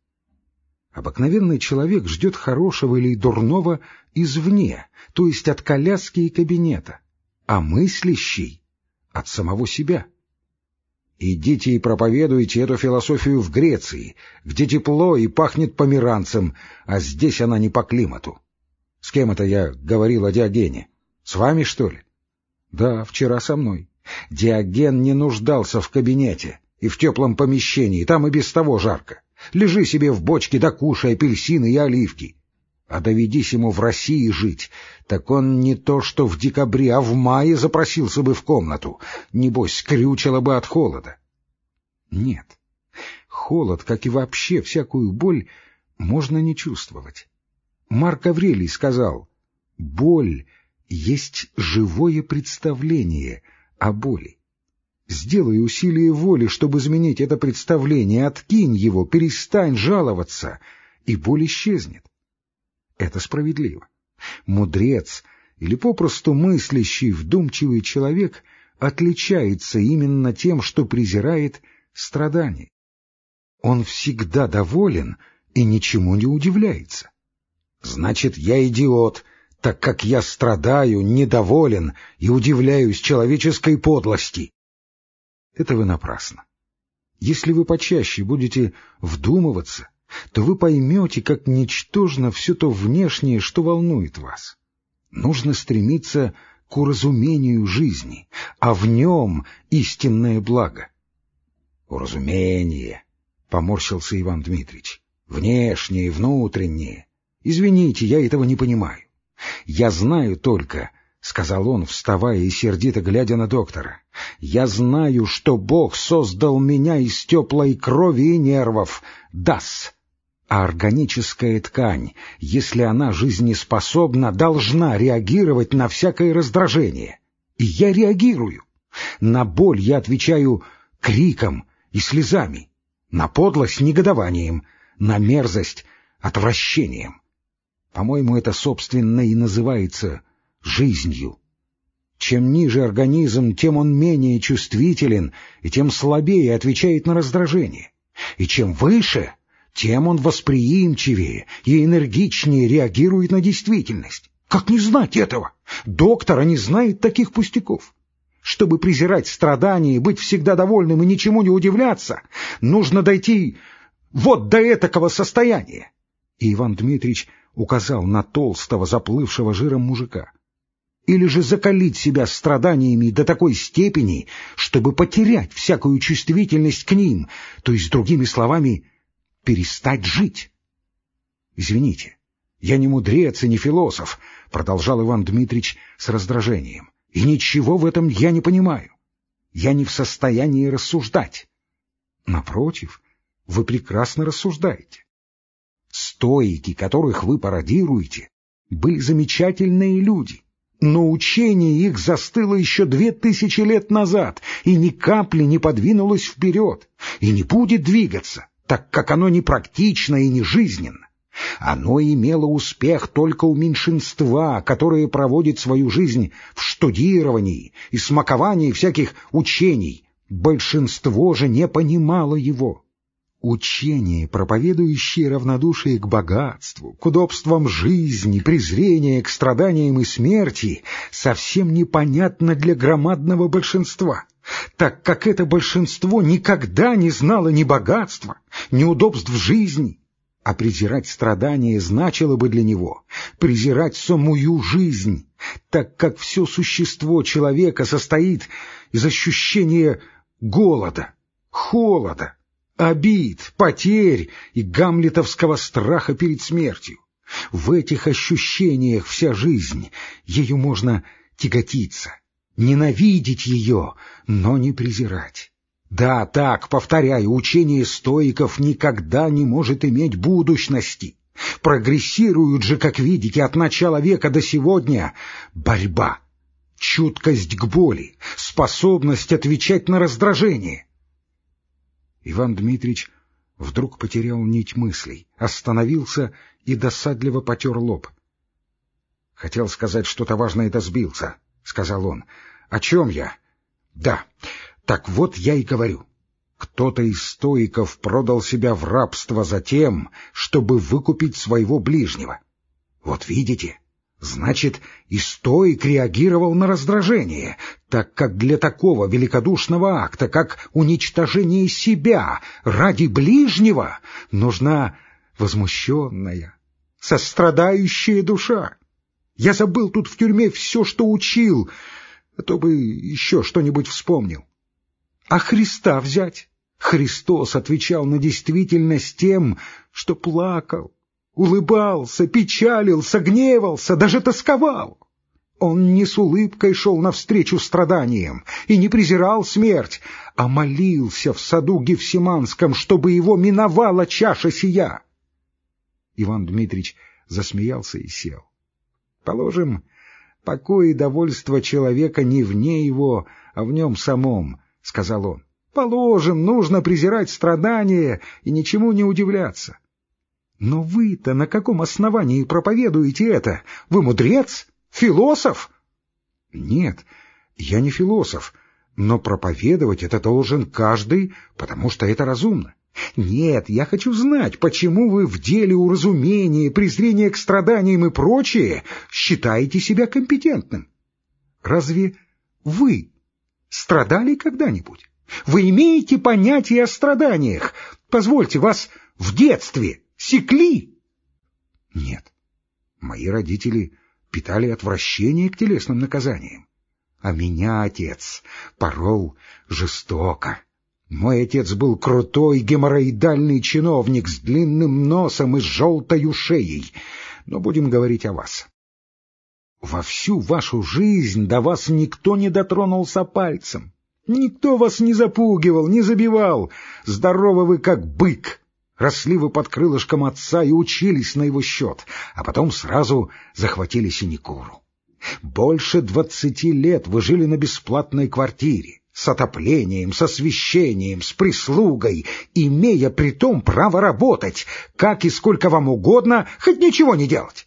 Обыкновенный человек ждет хорошего или дурного извне, то есть от коляски и кабинета, а мыслящий — от самого себя. Идите и проповедуйте эту философию в Греции, где тепло и пахнет померанцем, а здесь она не по климату. С кем это я говорил о Диогене? С вами, что ли? Да, вчера со мной. Диоген не нуждался в кабинете и в теплом помещении, там и без того жарко. Лежи себе в бочке да кушай апельсины и оливки. А доведись ему в России жить, так он не то что в декабре, а в мае запросился бы в комнату. Небось, скрючило бы от холода. Нет, холод, как и вообще всякую боль, можно не чувствовать. Марк Аврелий сказал, боль есть живое представление о боли. Сделай усилие воли, чтобы изменить это представление, откинь его, перестань жаловаться, и боль исчезнет. Это справедливо. Мудрец или попросту мыслящий, вдумчивый человек отличается именно тем, что презирает страдания. Он всегда доволен и ничему не удивляется. Значит, я идиот, так как я страдаю, недоволен и удивляюсь человеческой подлости это вы напрасно. Если вы почаще будете вдумываться, то вы поймете, как ничтожно все то внешнее, что волнует вас. Нужно стремиться к уразумению жизни, а в нем истинное благо. — Уразумение, — поморщился Иван Дмитрич, — внешнее, внутреннее. Извините, я этого не понимаю. Я знаю только, — сказал он, вставая и сердито глядя на доктора. — Я знаю, что Бог создал меня из теплой крови и нервов. Дас. А органическая ткань, если она жизнеспособна, должна реагировать на всякое раздражение. И я реагирую. На боль я отвечаю криком и слезами, на подлость — негодованием, на мерзость — отвращением. По-моему, это, собственно, и называется жизнью. Чем ниже организм, тем он менее чувствителен и тем слабее отвечает на раздражение. И чем выше, тем он восприимчивее и энергичнее реагирует на действительность. Как не знать этого? Доктора не знает таких пустяков. Чтобы презирать страдания и быть всегда довольным и ничему не удивляться, нужно дойти вот до этакого состояния. И Иван Дмитриевич указал на толстого, заплывшего жиром мужика. Или же закалить себя страданиями до такой степени, чтобы потерять всякую чувствительность к ним, то есть, другими словами, перестать жить. Извините, я не мудрец и не философ, — продолжал Иван Дмитрич с раздражением. И ничего в этом я не понимаю. Я не в состоянии рассуждать. Напротив, вы прекрасно рассуждаете. Стоики, которых вы пародируете, были замечательные люди, но учение их застыло еще две тысячи лет назад и ни капли не подвинулось вперед и не будет двигаться, так как оно не практично и не жизненно. Оно имело успех только у меньшинства, которое проводит свою жизнь в штудировании и смаковании всяких учений. Большинство же не понимало его. Учение, проповедующее равнодушие к богатству, к удобствам жизни, презрение к страданиям и смерти, совсем непонятно для громадного большинства, так как это большинство никогда не знало ни богатства, ни удобств жизни, а презирать страдания значило бы для него презирать самую жизнь, так как все существо человека состоит из ощущения голода, холода, обид, потерь и гамлетовского страха перед смертью. В этих ощущениях вся жизнь, ею можно тяготиться, ненавидеть ее, но не презирать. Да, так, повторяю, учение стоиков никогда не может иметь будущности. Прогрессируют же, как видите, от начала века до сегодня борьба, чуткость к боли, способность отвечать на раздражение. Иван Дмитрич вдруг потерял нить мыслей, остановился и досадливо потер лоб. — Хотел сказать что-то важное, да сбился, — сказал он. — О чем я? — Да, так вот я и говорю. Кто-то из стоиков продал себя в рабство за тем, чтобы выкупить своего ближнего. Вот видите, значит, и стоик реагировал на раздражение, так как для такого великодушного акта, как уничтожение себя ради ближнего, нужна возмущенная, сострадающая душа. Я забыл тут в тюрьме все, что учил, а то бы еще что-нибудь вспомнил. А Христа взять? Христос отвечал на действительность тем, что плакал, улыбался, печалился, гневался, даже тосковал. Он не с улыбкой шел навстречу страданиям и не презирал смерть, а молился в саду Гефсиманском, чтобы его миновала чаша сия. Иван Дмитрич засмеялся и сел. Положим, покой и довольство человека не вне его, а в нем самом, — сказал он. — Положим, нужно презирать страдания и ничему не удивляться. Но вы-то на каком основании проповедуете это? Вы мудрец? Философ? Нет, я не философ, но проповедовать это должен каждый, потому что это разумно. Нет, я хочу знать, почему вы в деле уразумения, презрения к страданиям и прочее считаете себя компетентным. Разве вы страдали когда-нибудь? Вы имеете понятие о страданиях? Позвольте, вас в детстве секли? Нет. Мои родители питали отвращение к телесным наказаниям. А меня отец порол жестоко. Мой отец был крутой геморроидальный чиновник с длинным носом и с желтой шеей. Но будем говорить о вас. Во всю вашу жизнь до вас никто не дотронулся пальцем. Никто вас не запугивал, не забивал. Здоровы вы, как бык. Росли вы под крылышком отца и учились на его счет, а потом сразу захватили синекуру. Больше двадцати лет вы жили на бесплатной квартире, с отоплением, с освещением, с прислугой, имея при том право работать, как и сколько вам угодно, хоть ничего не делать.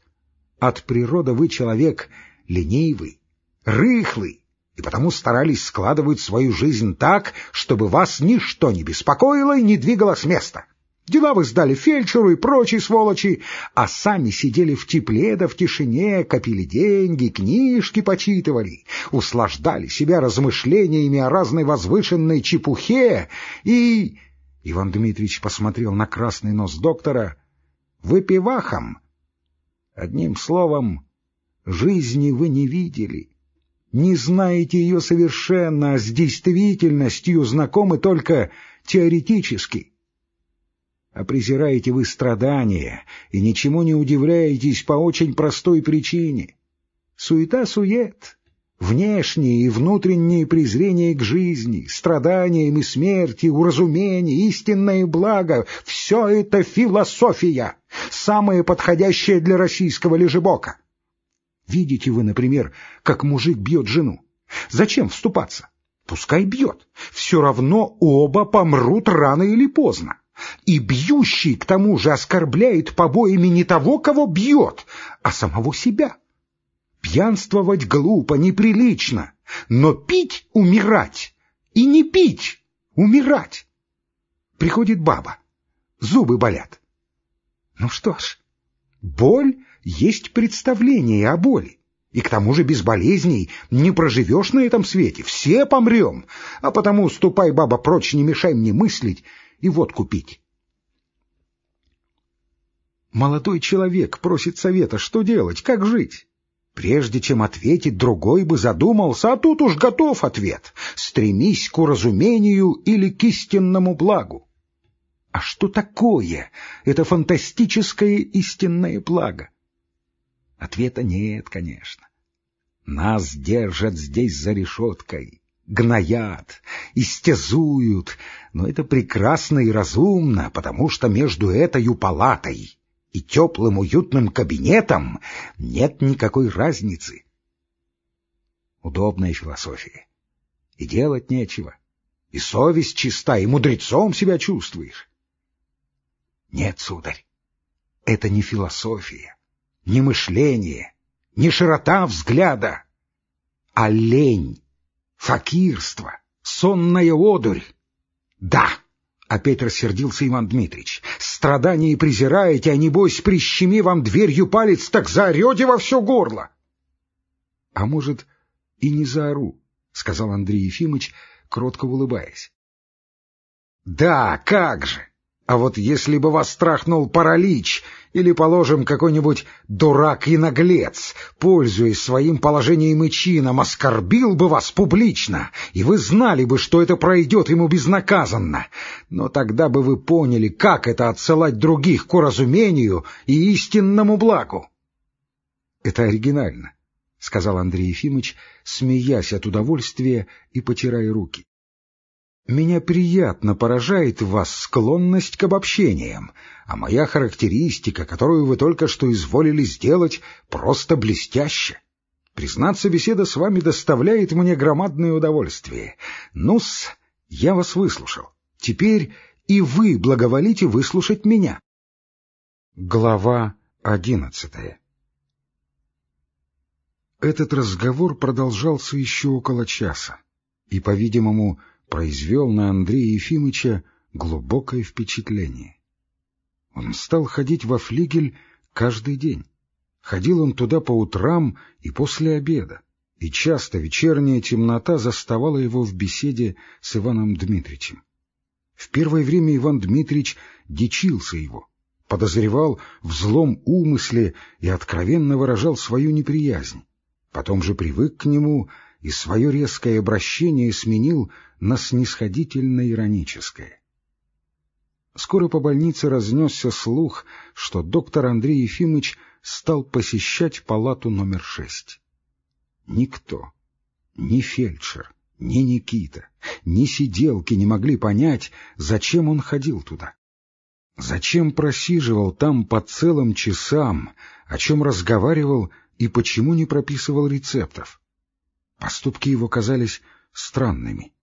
От природы вы человек ленивый, рыхлый, и потому старались складывать свою жизнь так, чтобы вас ничто не беспокоило и не двигало с места. Дела вы сдали фельдшеру и прочей сволочи, а сами сидели в тепле да в тишине, копили деньги, книжки почитывали, услаждали себя размышлениями о разной возвышенной чепухе и... Иван Дмитриевич посмотрел на красный нос доктора. «Выпивахом!» Одним словом, жизни вы не видели, не знаете ее совершенно, а с действительностью знакомы только теоретически а презираете вы страдания и ничему не удивляетесь по очень простой причине. Суета-сует, внешнее и внутреннее презрение к жизни, страданиям и смерти, уразумение, истинное благо — все это философия, самая подходящая для российского лежебока. Видите вы, например, как мужик бьет жену. Зачем вступаться? Пускай бьет. Все равно оба помрут рано или поздно. И бьющий, к тому же, оскорбляет побоями не того, кого бьет, а самого себя. Пьянствовать глупо, неприлично, но пить — умирать, и не пить — умирать. Приходит баба, зубы болят. Ну что ж, боль есть представление о боли. И к тому же без болезней не проживешь на этом свете, все помрем. А потому ступай, баба, прочь, не мешай мне мыслить и водку пить. Молодой человек просит совета, что делать, как жить. Прежде чем ответить, другой бы задумался, а тут уж готов ответ. Стремись к уразумению или к истинному благу. А что такое это фантастическое истинное благо? Ответа нет, конечно. Нас держат здесь за решеткой гноят, истязуют, но это прекрасно и разумно, потому что между этой палатой и теплым уютным кабинетом нет никакой разницы. Удобная философия. И делать нечего. И совесть чиста, и мудрецом себя чувствуешь. Нет, сударь, это не философия, не мышление, не широта взгляда, а лень Факирство, сонная одурь. Да, опять рассердился Иван Дмитрич. Страдания презираете, а небось прищеми вам дверью палец, так заорете во все горло. А может, и не заору, сказал Андрей Ефимович, кротко улыбаясь. Да, как же! А вот если бы вас страхнул паралич, или, положим, какой-нибудь дурак и наглец, пользуясь своим положением и чином, оскорбил бы вас публично, и вы знали бы, что это пройдет ему безнаказанно, но тогда бы вы поняли, как это отсылать других к уразумению и истинному благу. — Это оригинально, — сказал Андрей Ефимович, смеясь от удовольствия и потирая руки. Меня приятно поражает в вас склонность к обобщениям, а моя характеристика, которую вы только что изволили сделать, просто блестяща. Признаться, беседа с вами доставляет мне громадное удовольствие. Ну-с, я вас выслушал. Теперь и вы благоволите выслушать меня. Глава одиннадцатая Этот разговор продолжался еще около часа, и, по-видимому, произвел на Андрея Ефимыча глубокое впечатление. Он стал ходить во флигель каждый день. Ходил он туда по утрам и после обеда, и часто вечерняя темнота заставала его в беседе с Иваном Дмитричем. В первое время Иван Дмитрич дичился его, подозревал в злом умысле и откровенно выражал свою неприязнь. Потом же привык к нему и свое резкое обращение сменил на снисходительно-ироническое. Скоро по больнице разнесся слух, что доктор Андрей Ефимович стал посещать палату номер шесть. Никто, ни фельдшер, ни Никита, ни сиделки не могли понять, зачем он ходил туда. Зачем просиживал там по целым часам, о чем разговаривал и почему не прописывал рецептов? Поступки его казались странными.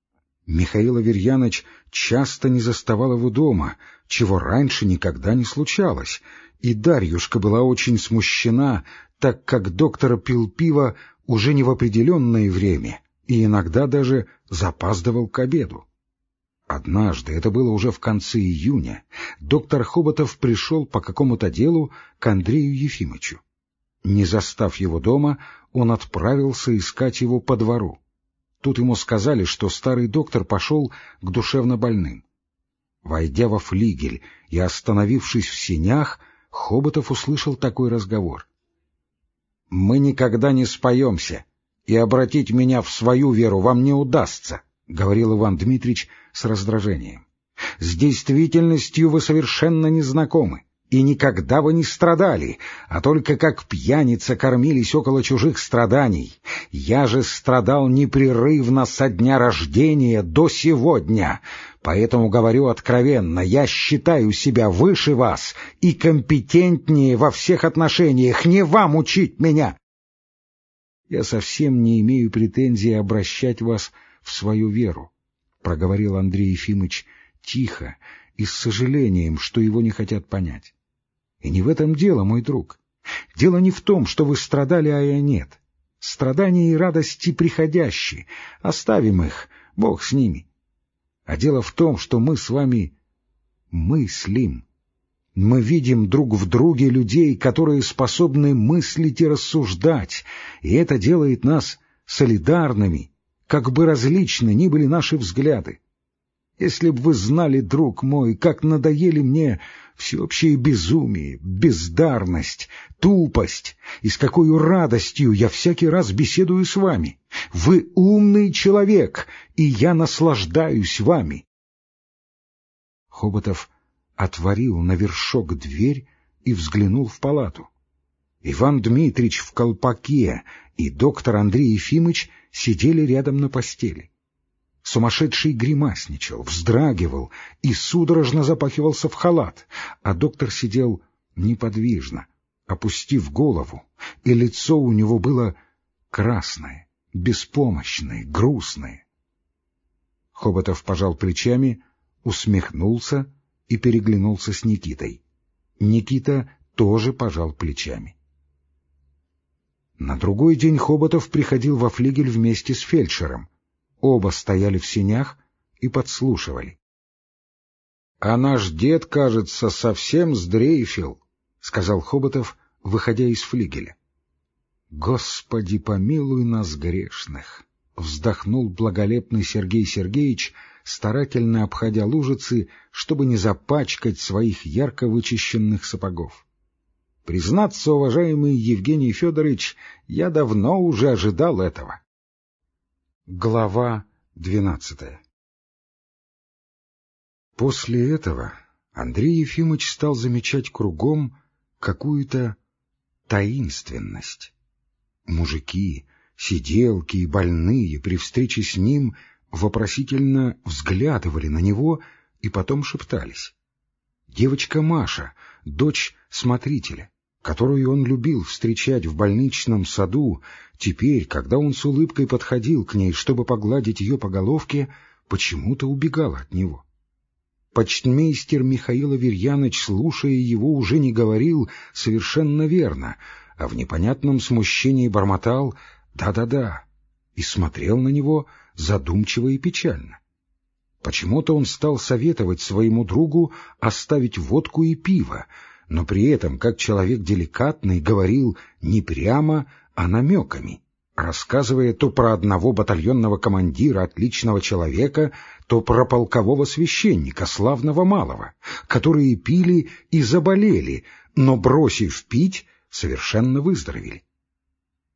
Михаил Аверьяныч часто не заставал его дома, чего раньше никогда не случалось, и Дарьюшка была очень смущена, так как доктор пил пиво уже не в определенное время и иногда даже запаздывал к обеду. Однажды, это было уже в конце июня, доктор Хоботов пришел по какому-то делу к Андрею Ефимовичу. Не застав его дома, он отправился искать его по двору. Тут ему сказали, что старый доктор пошел к душевнобольным. Войдя во флигель и остановившись в сенях, Хоботов услышал такой разговор. — Мы никогда не споемся, и обратить меня в свою веру вам не удастся, — говорил Иван Дмитрич с раздражением. — С действительностью вы совершенно не знакомы и никогда вы не страдали, а только как пьяница кормились около чужих страданий. Я же страдал непрерывно со дня рождения до сегодня, поэтому говорю откровенно, я считаю себя выше вас и компетентнее во всех отношениях, не вам учить меня. Я совсем не имею претензий обращать вас в свою веру, — проговорил Андрей Ефимович тихо и с сожалением, что его не хотят понять. И не в этом дело, мой друг. Дело не в том, что вы страдали, а я нет. Страдания и радости приходящие. Оставим их, Бог с ними. А дело в том, что мы с вами мыслим. Мы видим друг в друге людей, которые способны мыслить и рассуждать, и это делает нас солидарными, как бы различны ни были наши взгляды. Если б вы знали, друг мой, как надоели мне всеобщее безумие, бездарность, тупость, и с какой радостью я всякий раз беседую с вами. Вы умный человек, и я наслаждаюсь вами. Хоботов отворил на вершок дверь и взглянул в палату. Иван Дмитрич в колпаке и доктор Андрей Ефимыч сидели рядом на постели. Сумасшедший гримасничал, вздрагивал и судорожно запахивался в халат, а доктор сидел неподвижно, опустив голову, и лицо у него было красное, беспомощное, грустное. Хоботов пожал плечами, усмехнулся и переглянулся с Никитой. Никита тоже пожал плечами. На другой день Хоботов приходил во флигель вместе с фельдшером — Оба стояли в сенях и подслушивали. — А наш дед, кажется, совсем сдрейфил, — сказал Хоботов, выходя из флигеля. — Господи, помилуй нас грешных! — вздохнул благолепный Сергей Сергеевич, старательно обходя лужицы, чтобы не запачкать своих ярко вычищенных сапогов. Признаться, уважаемый Евгений Федорович, я давно уже ожидал этого. Глава двенадцатая После этого Андрей Ефимович стал замечать кругом какую-то таинственность. Мужики, сиделки и больные при встрече с ним вопросительно взглядывали на него и потом шептались. Девочка Маша, дочь смотрителя, которую он любил встречать в больничном саду, теперь, когда он с улыбкой подходил к ней, чтобы погладить ее по головке, почему-то убегала от него. Почтмейстер Михаил Аверьяныч, слушая его, уже не говорил совершенно верно, а в непонятном смущении бормотал «да-да-да» и смотрел на него задумчиво и печально. Почему-то он стал советовать своему другу оставить водку и пиво, но при этом, как человек деликатный, говорил не прямо, а намеками, рассказывая то про одного батальонного командира, отличного человека, то про полкового священника, славного малого, которые пили и заболели, но, бросив пить, совершенно выздоровели.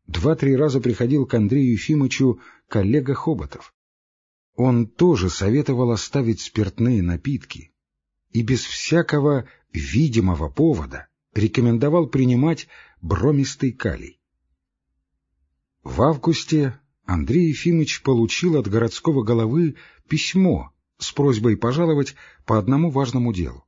Два-три раза приходил к Андрею Ефимовичу коллега Хоботов. Он тоже советовал оставить спиртные напитки, и без всякого видимого повода рекомендовал принимать бромистый калий. В августе Андрей Ефимович получил от городского головы письмо с просьбой пожаловать по одному важному делу.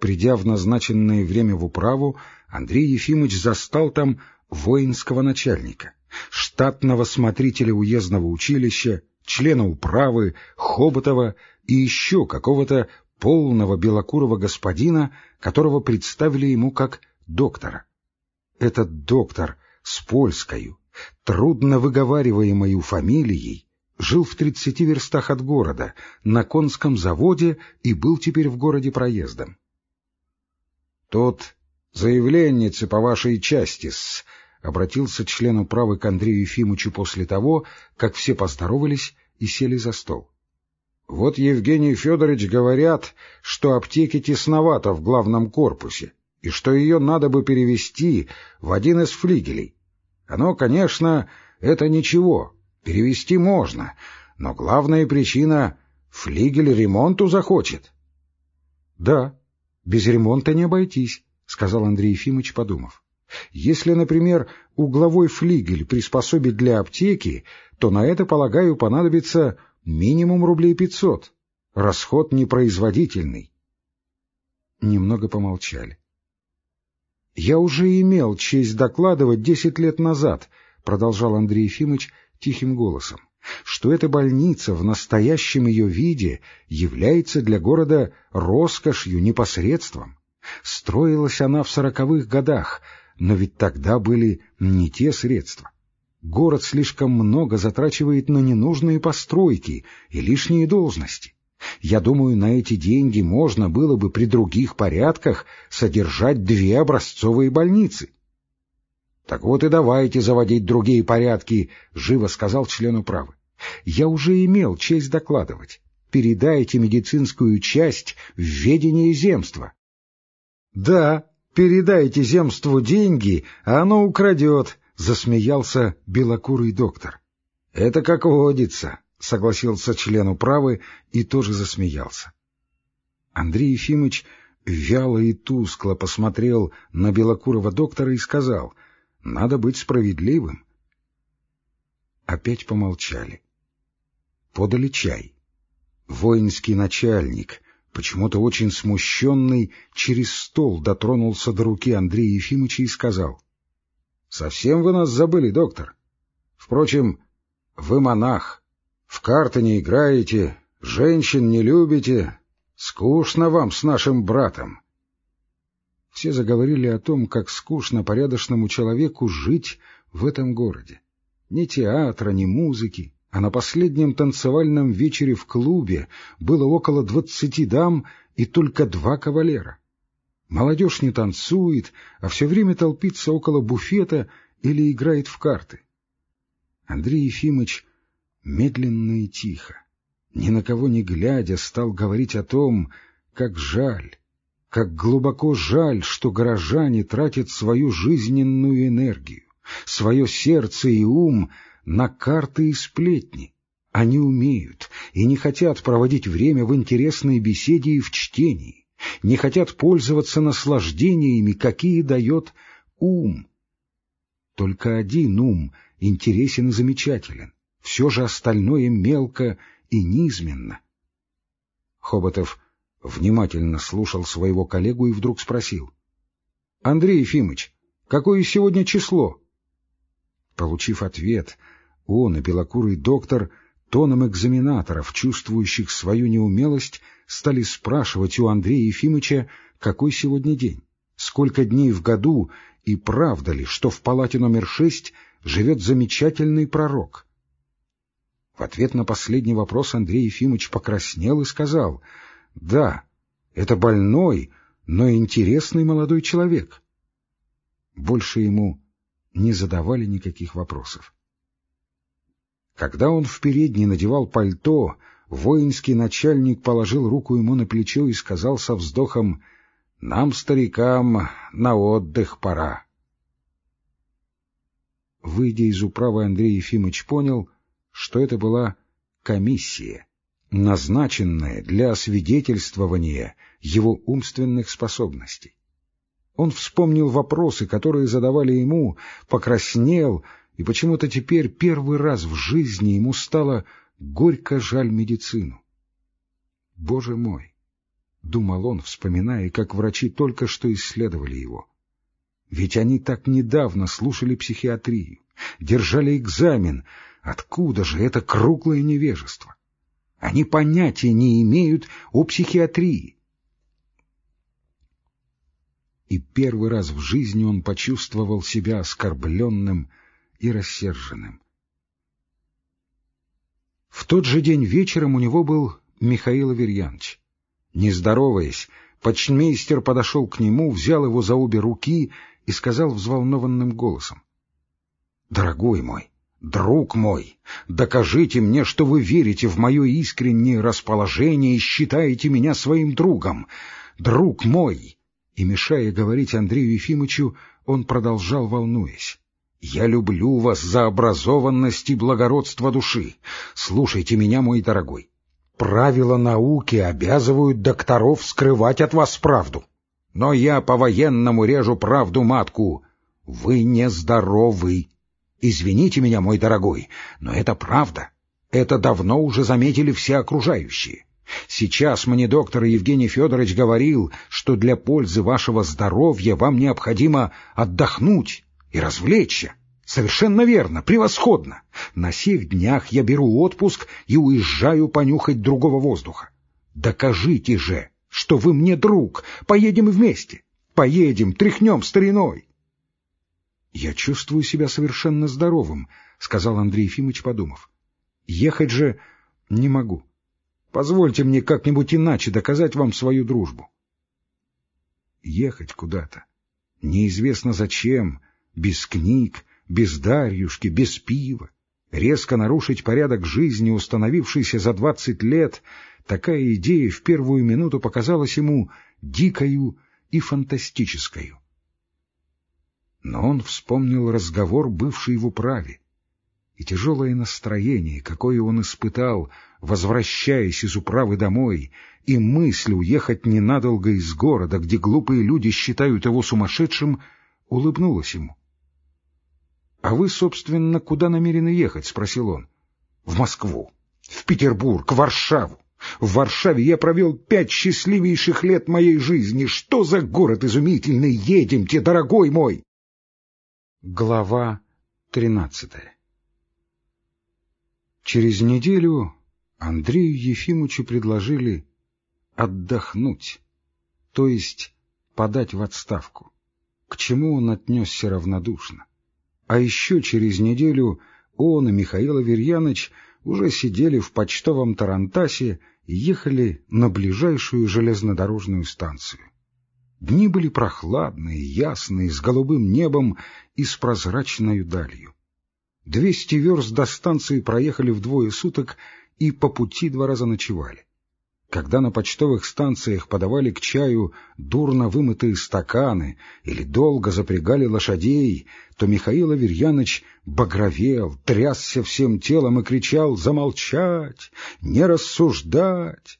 Придя в назначенное время в управу, Андрей Ефимович застал там воинского начальника, штатного смотрителя уездного училища, члена управы, Хоботова и еще какого-то полного белокурого господина, которого представили ему как доктора. Этот доктор с польскою, трудно выговариваемой фамилией, жил в тридцати верстах от города, на конском заводе и был теперь в городе проездом. — Тот заявленницы по вашей части-с, — обратился член управы к Андрею Ефимовичу после того, как все поздоровались и сели за стол. — Вот Евгений Федорович говорят, что аптеки тесновато в главном корпусе, и что ее надо бы перевести в один из флигелей. Оно, конечно, это ничего, перевести можно, но главная причина — флигель ремонту захочет. — Да, без ремонта не обойтись, — сказал Андрей Ефимович, подумав. — Если, например, угловой флигель приспособить для аптеки, то на это, полагаю, понадобится минимум рублей пятьсот. Расход непроизводительный. Немного помолчали. «Я уже имел честь докладывать десять лет назад», — продолжал Андрей Ефимович тихим голосом, «что эта больница в настоящем ее виде является для города роскошью, непосредством. Строилась она в сороковых годах, но ведь тогда были не те средства. Город слишком много затрачивает на ненужные постройки и лишние должности. Я думаю, на эти деньги можно было бы при других порядках содержать две образцовые больницы. — Так вот и давайте заводить другие порядки, — живо сказал член управы. — Я уже имел честь докладывать. Передайте медицинскую часть в ведение земства. — Да, передайте земству деньги, а оно украдет, — засмеялся белокурый доктор. — Это как водится. — согласился член управы и тоже засмеялся. Андрей Ефимович вяло и тускло посмотрел на белокурого доктора и сказал, «Надо быть справедливым». Опять помолчали. Подали чай. Воинский начальник, почему-то очень смущенный, через стол дотронулся до руки Андрея Ефимовича и сказал, «Совсем вы нас забыли, доктор. Впрочем, вы монах». В карты не играете, женщин не любите. Скучно вам с нашим братом. Все заговорили о том, как скучно порядочному человеку жить в этом городе. Ни театра, ни музыки, а на последнем танцевальном вечере в клубе было около двадцати дам и только два кавалера. Молодежь не танцует, а все время толпится около буфета или играет в карты. Андрей Ефимович медленно и тихо, ни на кого не глядя, стал говорить о том, как жаль, как глубоко жаль, что горожане тратят свою жизненную энергию, свое сердце и ум на карты и сплетни. Они умеют и не хотят проводить время в интересной беседе и в чтении, не хотят пользоваться наслаждениями, какие дает ум. Только один ум интересен и замечателен, все же остальное мелко и низменно. Хоботов внимательно слушал своего коллегу и вдруг спросил. — Андрей Ефимыч, какое сегодня число? Получив ответ, он и белокурый доктор тоном экзаменаторов, чувствующих свою неумелость, стали спрашивать у Андрея Ефимыча, какой сегодня день, сколько дней в году и правда ли, что в палате номер шесть живет замечательный пророк. В ответ на последний вопрос Андрей Ефимович покраснел и сказал, «Да, это больной, но интересный молодой человек». Больше ему не задавали никаких вопросов. Когда он в передней надевал пальто, воинский начальник положил руку ему на плечо и сказал со вздохом, «Нам, старикам, на отдых пора». Выйдя из управы, Андрей Ефимович понял — что это была комиссия, назначенная для освидетельствования его умственных способностей. Он вспомнил вопросы, которые задавали ему, покраснел и почему-то теперь первый раз в жизни ему стало горько жаль медицину. «Боже мой!» — думал он, вспоминая, как врачи только что исследовали его. «Ведь они так недавно слушали психиатрию, держали экзамен. Откуда же это круглое невежество? Они понятия не имеют о психиатрии. И первый раз в жизни он почувствовал себя оскорбленным и рассерженным. В тот же день вечером у него был Михаил Аверьянович. Не здороваясь, почмейстер подошел к нему, взял его за обе руки и сказал взволнованным голосом. — Дорогой мой, друг мой, докажите мне, что вы верите в мое искреннее расположение и считаете меня своим другом. Друг мой! И, мешая говорить Андрею Ефимовичу, он продолжал, волнуясь. Я люблю вас за образованность и благородство души. Слушайте меня, мой дорогой. Правила науки обязывают докторов скрывать от вас правду. Но я по-военному режу правду матку. Вы нездоровы. Извините меня, мой дорогой, но это правда. Это давно уже заметили все окружающие. Сейчас мне доктор Евгений Федорович говорил, что для пользы вашего здоровья вам необходимо отдохнуть и развлечься. Совершенно верно, превосходно. На сих днях я беру отпуск и уезжаю понюхать другого воздуха. Докажите же, что вы мне друг, поедем вместе. Поедем, тряхнем стариной. Я чувствую себя совершенно здоровым, — сказал Андрей Ефимович, подумав. Ехать же не могу. Позвольте мне как-нибудь иначе доказать вам свою дружбу. Ехать куда-то. Неизвестно зачем, без книг, без Дарьюшки, без пива. Резко нарушить порядок жизни, установившийся за двадцать лет, такая идея в первую минуту показалась ему дикою и фантастическою. Но он вспомнил разговор, бывший в управе, и тяжелое настроение, какое он испытал, возвращаясь из управы домой, и мысль уехать ненадолго из города, где глупые люди считают его сумасшедшим, улыбнулась ему. — А вы, собственно, куда намерены ехать? — спросил он. — В Москву, в Петербург, в Варшаву. В Варшаве я провел пять счастливейших лет моей жизни. Что за город изумительный! Едемте, дорогой мой! Глава тринадцатая Через неделю Андрею Ефимовичу предложили отдохнуть, то есть подать в отставку, к чему он отнесся равнодушно. А еще через неделю он и Михаил Аверьяныч уже сидели в почтовом Тарантасе и ехали на ближайшую железнодорожную станцию. Дни были прохладные, ясные, с голубым небом и с прозрачной далью. Двести верст до станции проехали вдвое суток и по пути два раза ночевали. Когда на почтовых станциях подавали к чаю дурно вымытые стаканы или долго запрягали лошадей, то Михаил Аверьяныч багровел, трясся всем телом и кричал «Замолчать! Не рассуждать!»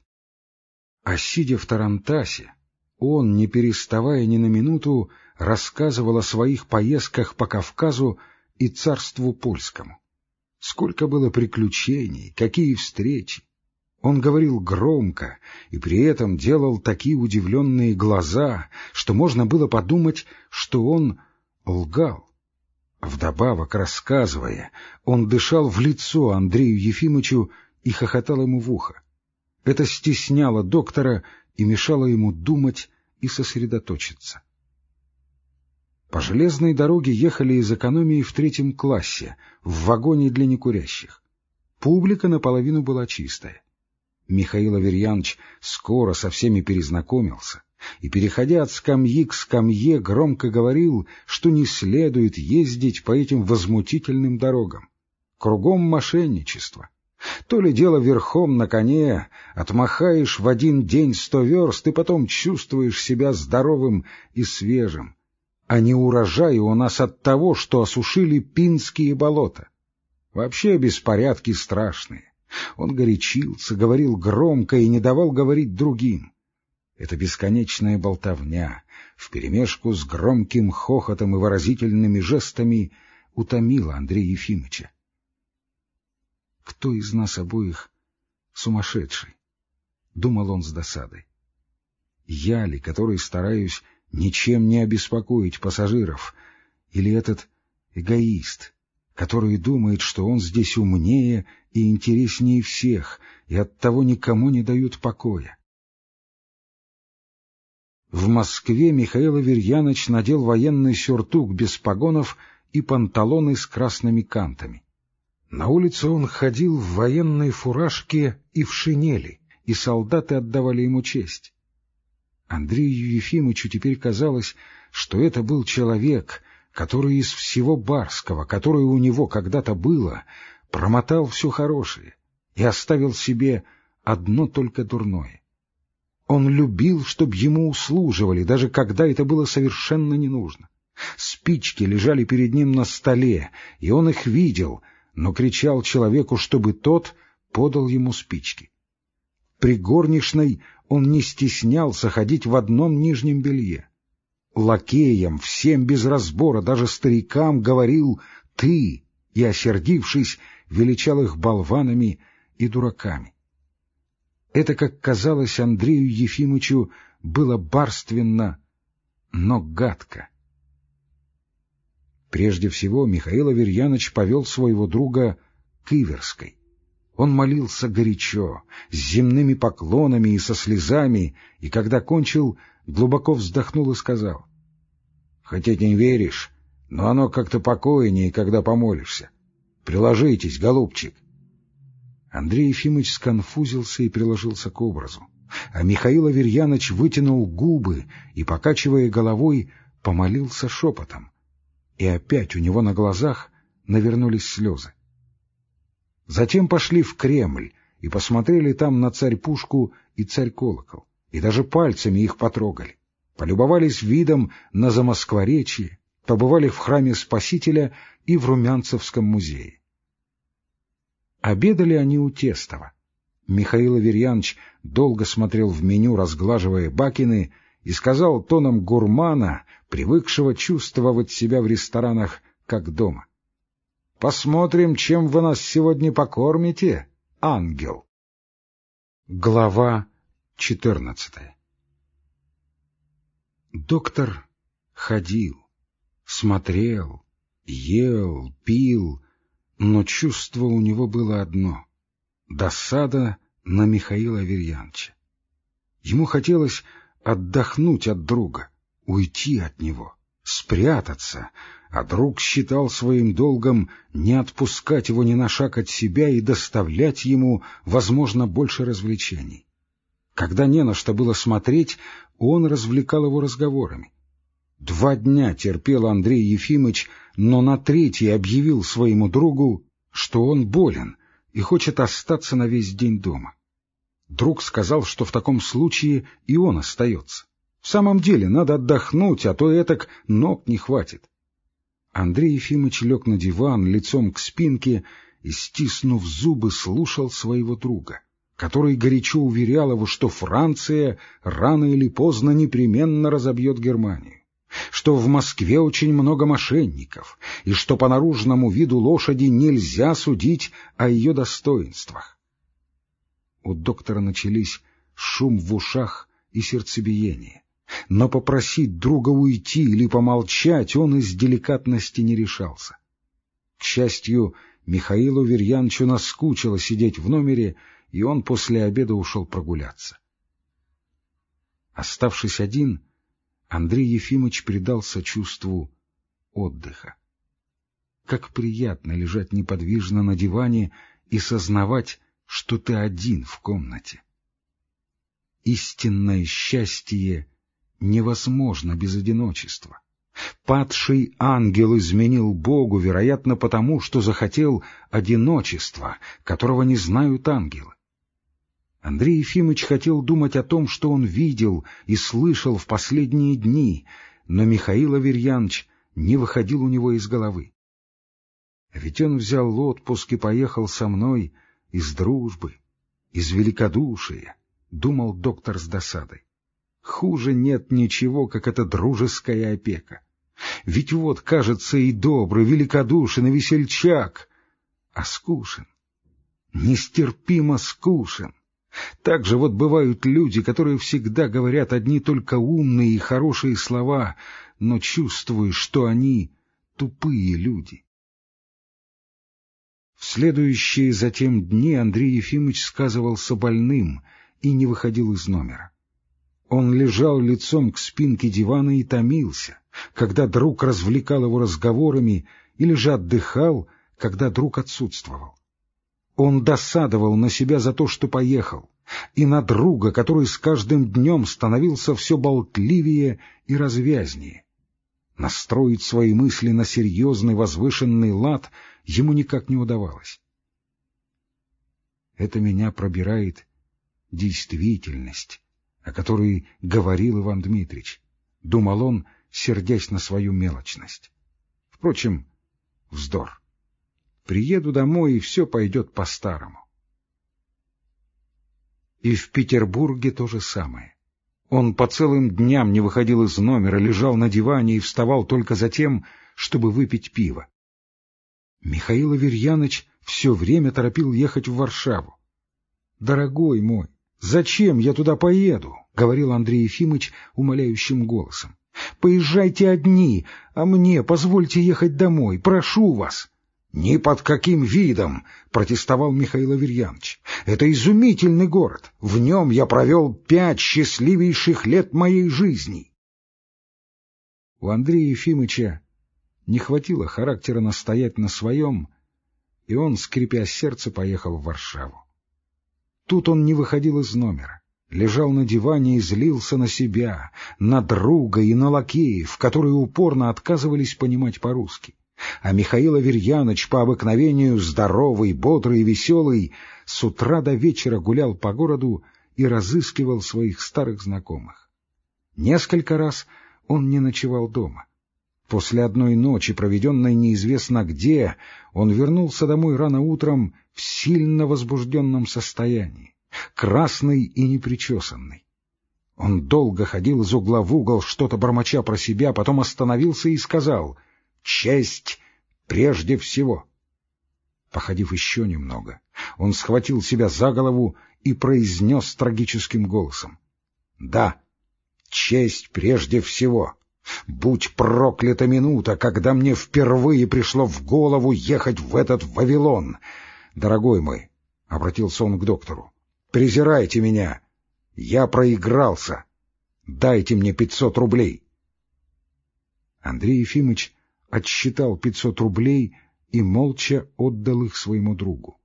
А сидя в Тарантасе, он, не переставая ни на минуту, рассказывал о своих поездках по Кавказу и царству польскому. Сколько было приключений, какие встречи! Он говорил громко и при этом делал такие удивленные глаза, что можно было подумать, что он лгал. Вдобавок, рассказывая, он дышал в лицо Андрею Ефимовичу и хохотал ему в ухо. Это стесняло доктора и мешало ему думать и сосредоточиться. По железной дороге ехали из экономии в третьем классе, в вагоне для некурящих. Публика наполовину была чистая. Михаил Аверьянович скоро со всеми перезнакомился и, переходя от скамьи к скамье, громко говорил, что не следует ездить по этим возмутительным дорогам. Кругом мошенничество. То ли дело верхом на коне, отмахаешь в один день сто верст и потом чувствуешь себя здоровым и свежим, а не урожай у нас от того, что осушили пинские болота. Вообще беспорядки страшные. Он горячился, говорил громко и не давал говорить другим. Это бесконечная болтовня, вперемешку с громким хохотом и выразительными жестами, утомила Андрея Ефимовича. Кто из нас обоих сумасшедший? Думал он с досадой. Я ли, который стараюсь ничем не обеспокоить пассажиров, или этот эгоист, который думает, что он здесь умнее и интереснее всех, и оттого никому не дают покоя. В Москве Михаил Аверьяныч надел военный сюртук без погонов и панталоны с красными кантами. На улице он ходил в военной фуражке и в шинели, и солдаты отдавали ему честь. Андрею Ефимовичу теперь казалось, что это был человек, который из всего барского, которое у него когда-то было, промотал все хорошее и оставил себе одно только дурное. Он любил, чтобы ему услуживали, даже когда это было совершенно не нужно. Спички лежали перед ним на столе, и он их видел, но кричал человеку, чтобы тот подал ему спички. При горничной он не стеснялся ходить в одном нижнем белье лакеям, всем без разбора, даже старикам говорил «ты» и, осердившись, величал их болванами и дураками. Это, как казалось Андрею Ефимовичу, было барственно, но гадко. Прежде всего Михаил Аверьяныч повел своего друга к Иверской. Он молился горячо, с земными поклонами и со слезами, и, когда кончил, глубоко вздохнул и сказал, «Хотя не веришь, но оно как-то покойнее, когда помолишься. Приложитесь, голубчик». Андрей Ефимович сконфузился и приложился к образу, а Михаил Аверьяныч вытянул губы и, покачивая головой, помолился шепотом. И опять у него на глазах навернулись слезы. Затем пошли в Кремль и посмотрели там на царь-пушку и царь-колокол и даже пальцами их потрогали, полюбовались видом на Замоскворечье, побывали в храме Спасителя и в Румянцевском музее. Обедали они у Тестова. Михаил Аверьянович долго смотрел в меню, разглаживая бакины, и сказал тоном гурмана, привыкшего чувствовать себя в ресторанах как дома. — Посмотрим, чем вы нас сегодня покормите, ангел. Глава Четырнадцатое. Доктор ходил, смотрел, ел, пил, но чувство у него было одно — досада на Михаила Аверьяновича. Ему хотелось отдохнуть от друга, уйти от него, спрятаться, а друг считал своим долгом не отпускать его ни на шаг от себя и доставлять ему, возможно, больше развлечений. Когда не на что было смотреть, он развлекал его разговорами. Два дня терпел Андрей Ефимыч, но на третий объявил своему другу, что он болен и хочет остаться на весь день дома. Друг сказал, что в таком случае и он остается. В самом деле надо отдохнуть, а то этак ног не хватит. Андрей Ефимыч лег на диван, лицом к спинке и, стиснув зубы, слушал своего друга который горячо уверял его, что Франция рано или поздно непременно разобьет Германию, что в Москве очень много мошенников, и что по наружному виду лошади нельзя судить о ее достоинствах. У доктора начались шум в ушах и сердцебиение, но попросить друга уйти или помолчать он из деликатности не решался. К счастью, Михаилу Верьяновичу наскучило сидеть в номере, и он после обеда ушел прогуляться. Оставшись один, Андрей Ефимович предался чувству отдыха. Как приятно лежать неподвижно на диване и сознавать, что ты один в комнате. Истинное счастье невозможно без одиночества. Падший ангел изменил Богу, вероятно, потому, что захотел одиночества, которого не знают ангелы. Андрей Ефимович хотел думать о том, что он видел и слышал в последние дни, но Михаил Аверьянович не выходил у него из головы. Ведь он взял отпуск и поехал со мной из дружбы, из великодушия, — думал доктор с досадой. Хуже нет ничего, как эта дружеская опека. Ведь вот, кажется, и добрый, великодушен, и весельчак, а скушен, нестерпимо скушен. Так же вот бывают люди, которые всегда говорят одни только умные и хорошие слова, но чувствуешь, что они тупые люди. В следующие затем дни Андрей Ефимович сказывался больным и не выходил из номера. Он лежал лицом к спинке дивана и томился, когда друг развлекал его разговорами, или же отдыхал, когда друг отсутствовал. Он досадовал на себя за то, что поехал, и на друга, который с каждым днем становился все болтливее и развязнее. Настроить свои мысли на серьезный возвышенный лад ему никак не удавалось. Это меня пробирает действительность, о которой говорил Иван Дмитрич, — думал он, сердясь на свою мелочность. Впрочем, вздор. Приеду домой, и все пойдет по-старому. И в Петербурге то же самое. Он по целым дням не выходил из номера, лежал на диване и вставал только за тем, чтобы выпить пиво. Михаил Аверьяныч все время торопил ехать в Варшаву. — Дорогой мой, зачем я туда поеду? — говорил Андрей Ефимович умоляющим голосом. — Поезжайте одни, а мне позвольте ехать домой, прошу вас. — Ни под каким видом! — протестовал Михаил Аверьянович. — Это изумительный город. В нем я провел пять счастливейших лет моей жизни. У Андрея Ефимовича не хватило характера настоять на своем, и он, скрипя сердце, поехал в Варшаву. Тут он не выходил из номера, лежал на диване и злился на себя, на друга и на лакеев, которые упорно отказывались понимать по-русски. А Михаил Аверьяныч, по обыкновению здоровый, бодрый и веселый, с утра до вечера гулял по городу и разыскивал своих старых знакомых. Несколько раз он не ночевал дома. После одной ночи, проведенной неизвестно где, он вернулся домой рано утром в сильно возбужденном состоянии, красный и непричесанный. Он долго ходил из угла в угол, что-то бормоча про себя, потом остановился и сказал «Честь прежде всего». Походив еще немного, он схватил себя за голову и произнес трагическим голосом «Да, честь прежде всего». Будь проклята минута, когда мне впервые пришло в голову ехать в этот Вавилон. Дорогой мой, — обратился он к доктору, — презирайте меня. Я проигрался. Дайте мне пятьсот рублей. Андрей Ефимович отсчитал пятьсот рублей и молча отдал их своему другу.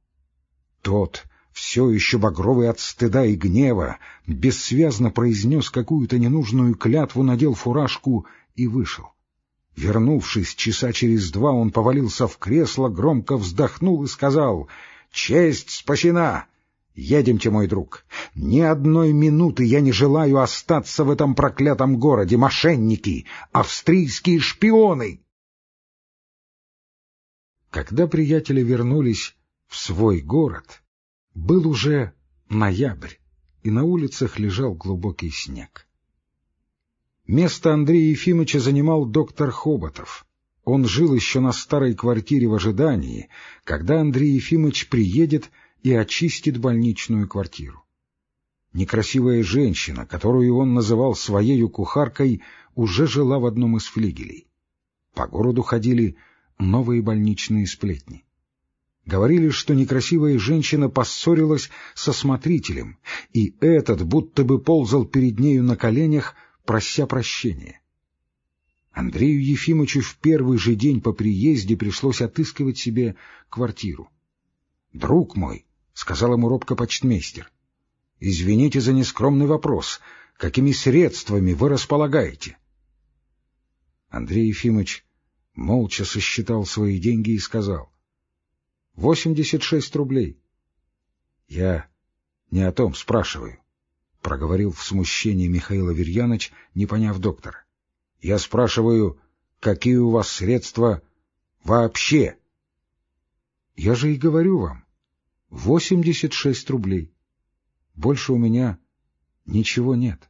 Тот все еще багровый от стыда и гнева, бессвязно произнес какую-то ненужную клятву, надел фуражку и вышел. Вернувшись часа через два, он повалился в кресло, громко вздохнул и сказал «Честь спасена! Едемте, мой друг. Ни одной минуты я не желаю остаться в этом проклятом городе. Мошенники! Австрийские шпионы!» Когда приятели вернулись в свой город, был уже ноябрь, и на улицах лежал глубокий снег. Место Андрея Ефимовича занимал доктор Хоботов. Он жил еще на старой квартире в ожидании, когда Андрей Ефимович приедет и очистит больничную квартиру. Некрасивая женщина, которую он называл своею кухаркой, уже жила в одном из флигелей. По городу ходили новые больничные сплетни. Говорили, что некрасивая женщина поссорилась со смотрителем, и этот будто бы ползал перед нею на коленях, прося прощения. Андрею Ефимовичу в первый же день по приезде пришлось отыскивать себе квартиру. — Друг мой, — сказал ему робко почтмейстер, — извините за нескромный вопрос, какими средствами вы располагаете? Андрей Ефимович молча сосчитал свои деньги и сказал. Восемьдесят шесть рублей. — Я не о том спрашиваю, — проговорил в смущении Михаил Аверьяныч, не поняв доктора. — Я спрашиваю, какие у вас средства вообще? — Я же и говорю вам. Восемьдесят шесть рублей. Больше у меня ничего нет.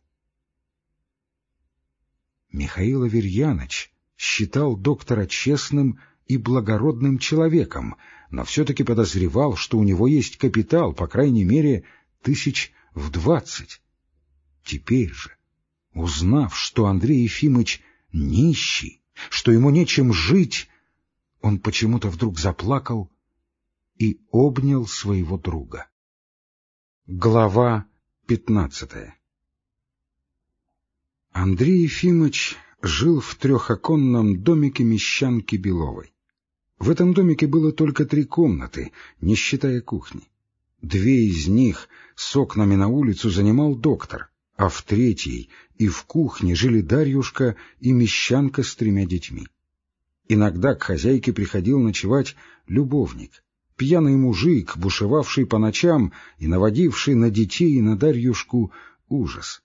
Михаил Аверьяныч считал доктора честным и благородным человеком, но все-таки подозревал, что у него есть капитал, по крайней мере, тысяч в двадцать. Теперь же, узнав, что Андрей Ефимыч нищий, что ему нечем жить, он почему-то вдруг заплакал и обнял своего друга. Глава пятнадцатая Андрей Ефимыч жил в трехоконном домике мещанки Беловой. В этом домике было только три комнаты, не считая кухни. Две из них с окнами на улицу занимал доктор, а в третьей и в кухне жили Дарьюшка и мещанка с тремя детьми. Иногда к хозяйке приходил ночевать любовник, пьяный мужик, бушевавший по ночам и наводивший на детей и на Дарьюшку ужас.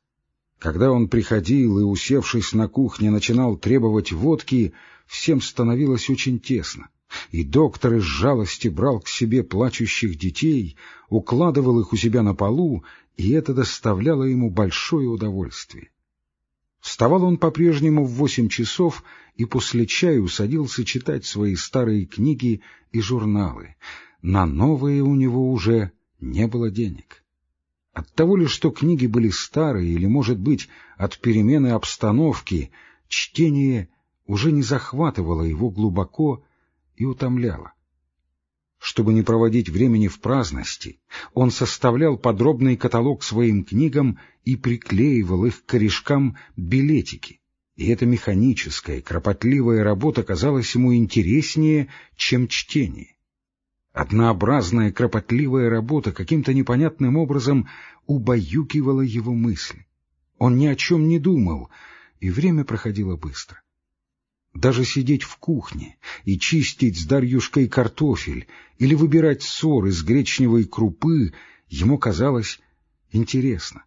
Когда он приходил и, усевшись на кухне, начинал требовать водки, всем становилось очень тесно, и доктор из жалости брал к себе плачущих детей, укладывал их у себя на полу, и это доставляло ему большое удовольствие. Вставал он по-прежнему в восемь часов и после чаю садился читать свои старые книги и журналы. На новые у него уже не было денег. От того ли, что книги были старые, или, может быть, от перемены обстановки, чтение уже не захватывало его глубоко и утомляло. Чтобы не проводить времени в праздности, он составлял подробный каталог своим книгам и приклеивал их к корешкам билетики, и эта механическая, кропотливая работа казалась ему интереснее, чем чтение. Однообразная кропотливая работа каким-то непонятным образом убаюкивала его мысли. Он ни о чем не думал, и время проходило быстро. Даже сидеть в кухне и чистить с Дарьюшкой картофель или выбирать ссор из гречневой крупы ему казалось интересно.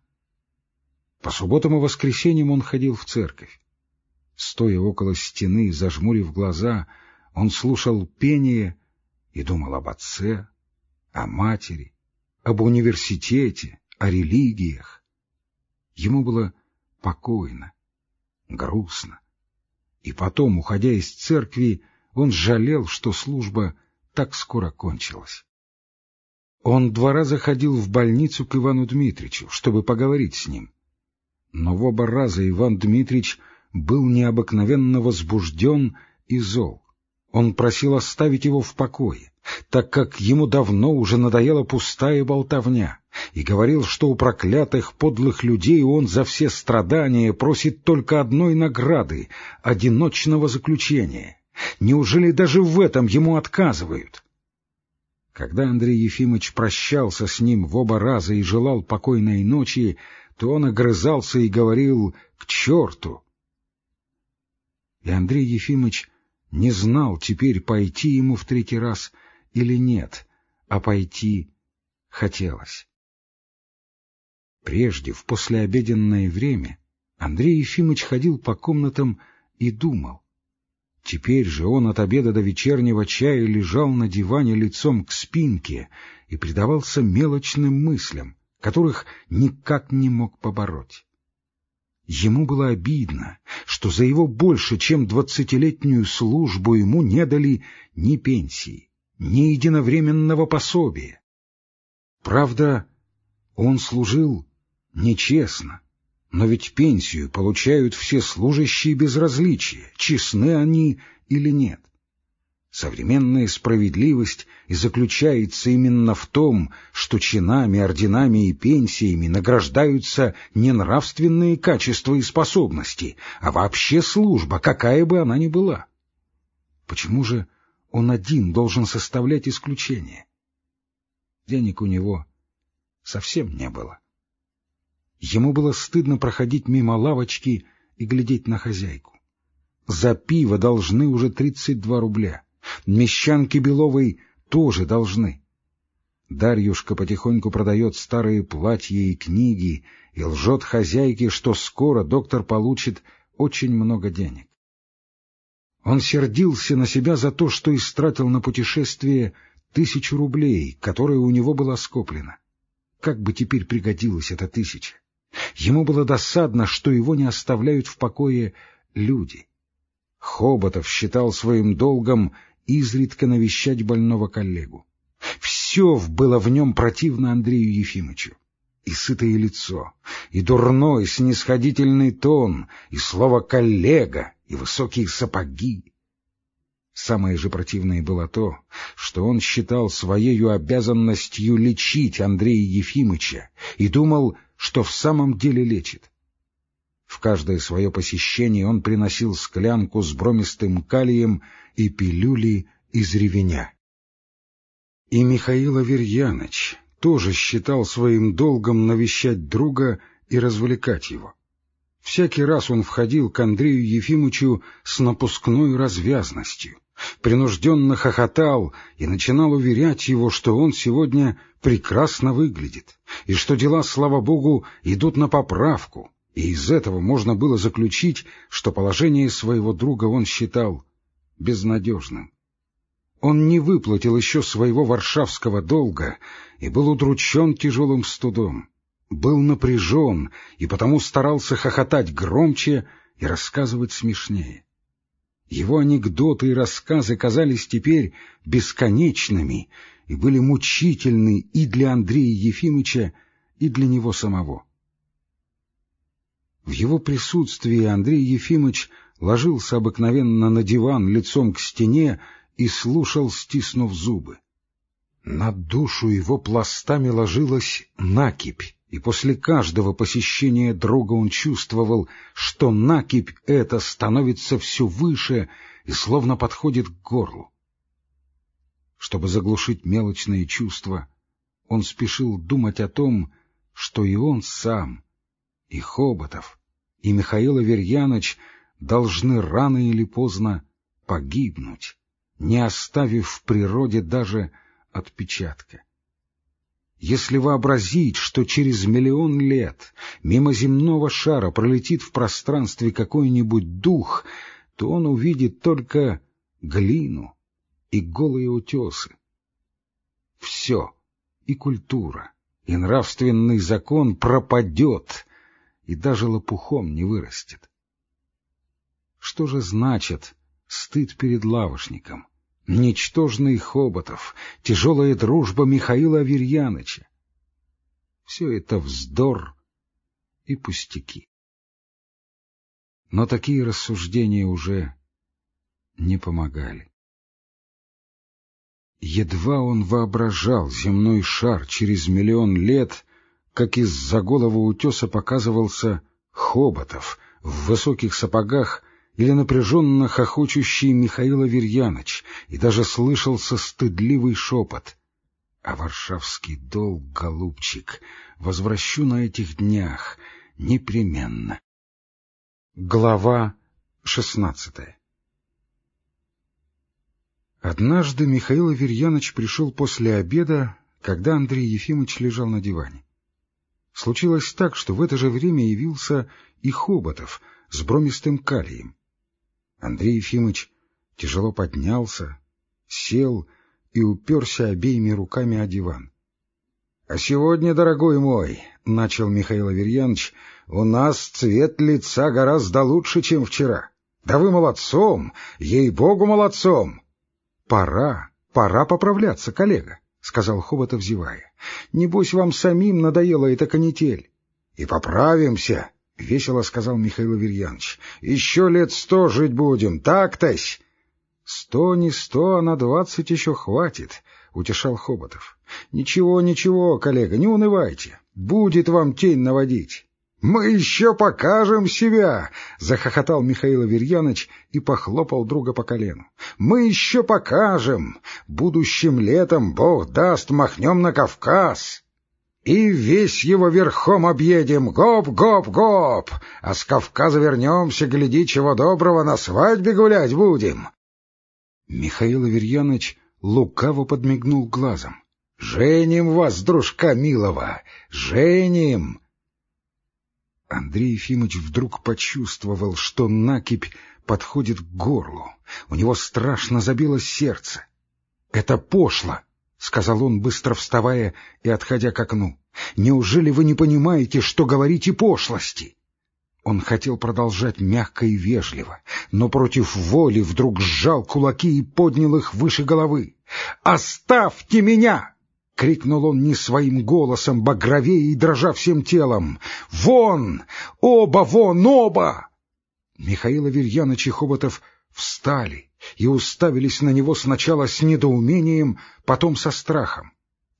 По субботам и воскресеньям он ходил в церковь. Стоя около стены, зажмурив глаза, он слушал пение и думал об отце, о матери, об университете, о религиях. Ему было покойно, грустно. И потом, уходя из церкви, он жалел, что служба так скоро кончилась. Он два раза ходил в больницу к Ивану Дмитричу, чтобы поговорить с ним. Но в оба раза Иван Дмитрич был необыкновенно возбужден и зол. Он просил оставить его в покое, так как ему давно уже надоела пустая болтовня, и говорил, что у проклятых подлых людей он за все страдания просит только одной награды — одиночного заключения. Неужели даже в этом ему отказывают? Когда Андрей Ефимович прощался с ним в оба раза и желал покойной ночи, то он огрызался и говорил «к черту!». И Андрей Ефимович не знал теперь, пойти ему в третий раз или нет, а пойти хотелось. Прежде, в послеобеденное время, Андрей Ефимович ходил по комнатам и думал. Теперь же он от обеда до вечернего чая лежал на диване лицом к спинке и предавался мелочным мыслям, которых никак не мог побороть. Ему было обидно, что за его больше, чем двадцатилетнюю службу ему не дали ни пенсии, ни единовременного пособия. Правда, он служил нечестно, но ведь пенсию получают все служащие без различия, честны они или нет. Современная справедливость и заключается именно в том, что чинами, орденами и пенсиями награждаются не нравственные качества и способности, а вообще служба, какая бы она ни была. Почему же он один должен составлять исключение? Денег у него совсем не было. Ему было стыдно проходить мимо лавочки и глядеть на хозяйку. За пиво должны уже тридцать два рубля. Мещанки Беловой тоже должны. Дарьюшка потихоньку продает старые платья и книги и лжет хозяйке, что скоро доктор получит очень много денег. Он сердился на себя за то, что истратил на путешествие тысячу рублей, которая у него была скоплена. Как бы теперь пригодилась эта тысяча? Ему было досадно, что его не оставляют в покое люди. Хоботов считал своим долгом изредка навещать больного коллегу. Все было в нем противно Андрею Ефимовичу. И сытое лицо, и дурной снисходительный тон, и слово «коллега», и высокие сапоги. Самое же противное было то, что он считал своею обязанностью лечить Андрея Ефимыча и думал, что в самом деле лечит. В каждое свое посещение он приносил склянку с бромистым калием и пилюли из ревеня. И Михаил Аверьяныч тоже считал своим долгом навещать друга и развлекать его. Всякий раз он входил к Андрею Ефимовичу с напускной развязностью, принужденно хохотал и начинал уверять его, что он сегодня прекрасно выглядит, и что дела, слава богу, идут на поправку, и из этого можно было заключить, что положение своего друга он считал безнадежным. Он не выплатил еще своего варшавского долга и был удручен тяжелым студом, был напряжен и потому старался хохотать громче и рассказывать смешнее. Его анекдоты и рассказы казались теперь бесконечными и были мучительны и для Андрея Ефимовича, и для него самого. В его присутствии Андрей Ефимович ложился обыкновенно на диван лицом к стене и слушал, стиснув зубы. На душу его пластами ложилась накипь, и после каждого посещения друга он чувствовал, что накипь эта становится все выше и словно подходит к горлу. Чтобы заглушить мелочные чувства, он спешил думать о том, что и он сам, и Хоботов, и Михаил Аверьяныч должны рано или поздно погибнуть не оставив в природе даже отпечатка. Если вообразить, что через миллион лет мимо земного шара пролетит в пространстве какой-нибудь дух, то он увидит только глину и голые утесы. Все, и культура, и нравственный закон пропадет, и даже лопухом не вырастет. Что же значит стыд перед лавошником, ничтожный Хоботов, тяжелая дружба Михаила Аверьяныча. Все это вздор и пустяки. Но такие рассуждения уже не помогали. Едва он воображал земной шар через миллион лет, как из-за головы утеса показывался Хоботов в высоких сапогах или напряженно хохочущий Михаил Аверьяныч, и даже слышался стыдливый шепот. А варшавский долг, голубчик, возвращу на этих днях непременно. Глава шестнадцатая Однажды Михаил Аверьяныч пришел после обеда, когда Андрей Ефимович лежал на диване. Случилось так, что в это же время явился и Хоботов с бромистым калием. Андрей Ефимович тяжело поднялся, сел и уперся обеими руками о диван. — А сегодня, дорогой мой, — начал Михаил Аверьянович, — у нас цвет лица гораздо лучше, чем вчера. Да вы молодцом, ей-богу, молодцом! — Пора, пора поправляться, коллега, — сказал Хоботов, зевая. — Небось, вам самим надоела эта канитель. — И поправимся, — весело сказал Михаил Аверьянович. — Еще лет сто жить будем, так-тось? — Сто не сто, а на двадцать еще хватит, — утешал Хоботов. — Ничего, ничего, коллега, не унывайте. Будет вам тень наводить. — Мы еще покажем себя! — захохотал Михаил Аверьянович и похлопал друга по колену. — Мы еще покажем! Будущим летом, бог даст, махнем на Кавказ! и весь его верхом объедем, гоп-гоп-гоп, а с Кавказа вернемся, гляди, чего доброго, на свадьбе гулять будем. Михаил Аверьяныч лукаво подмигнул глазом. — Женим вас, дружка милого, женим! Андрей Ефимович вдруг почувствовал, что накипь подходит к горлу. У него страшно забилось сердце. — Это пошло! — сказал он, быстро вставая и отходя к окну. — Неужели вы не понимаете, что говорите пошлости? Он хотел продолжать мягко и вежливо, но против воли вдруг сжал кулаки и поднял их выше головы. «Оставьте меня!» — крикнул он не своим голосом, багровее и дрожа всем телом. «Вон! Оба вон, оба!» Михаил Аверьяныч и Хоботов встали и уставились на него сначала с недоумением, потом со страхом.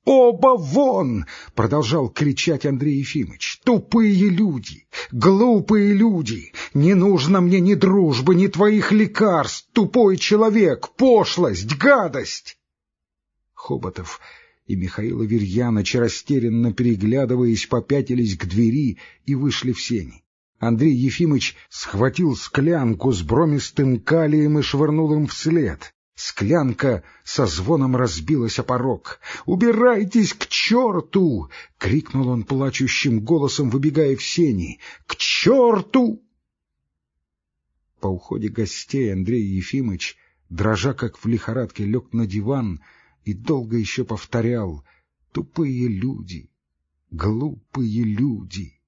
«Оба вон!» — продолжал кричать Андрей Ефимович. «Тупые люди! Глупые люди! Не нужно мне ни дружбы, ни твоих лекарств! Тупой человек! Пошлость! Гадость!» Хоботов и Михаил Аверьяныч, растерянно переглядываясь, попятились к двери и вышли в сени. Андрей Ефимыч схватил склянку с бромистым калием и швырнул им вслед. Склянка со звоном разбилась о порог. «Убирайтесь к черту!» — крикнул он плачущим голосом, выбегая в сени. «К черту!» По уходе гостей Андрей Ефимыч, дрожа как в лихорадке, лег на диван и долго еще повторял «Тупые люди! Глупые люди!»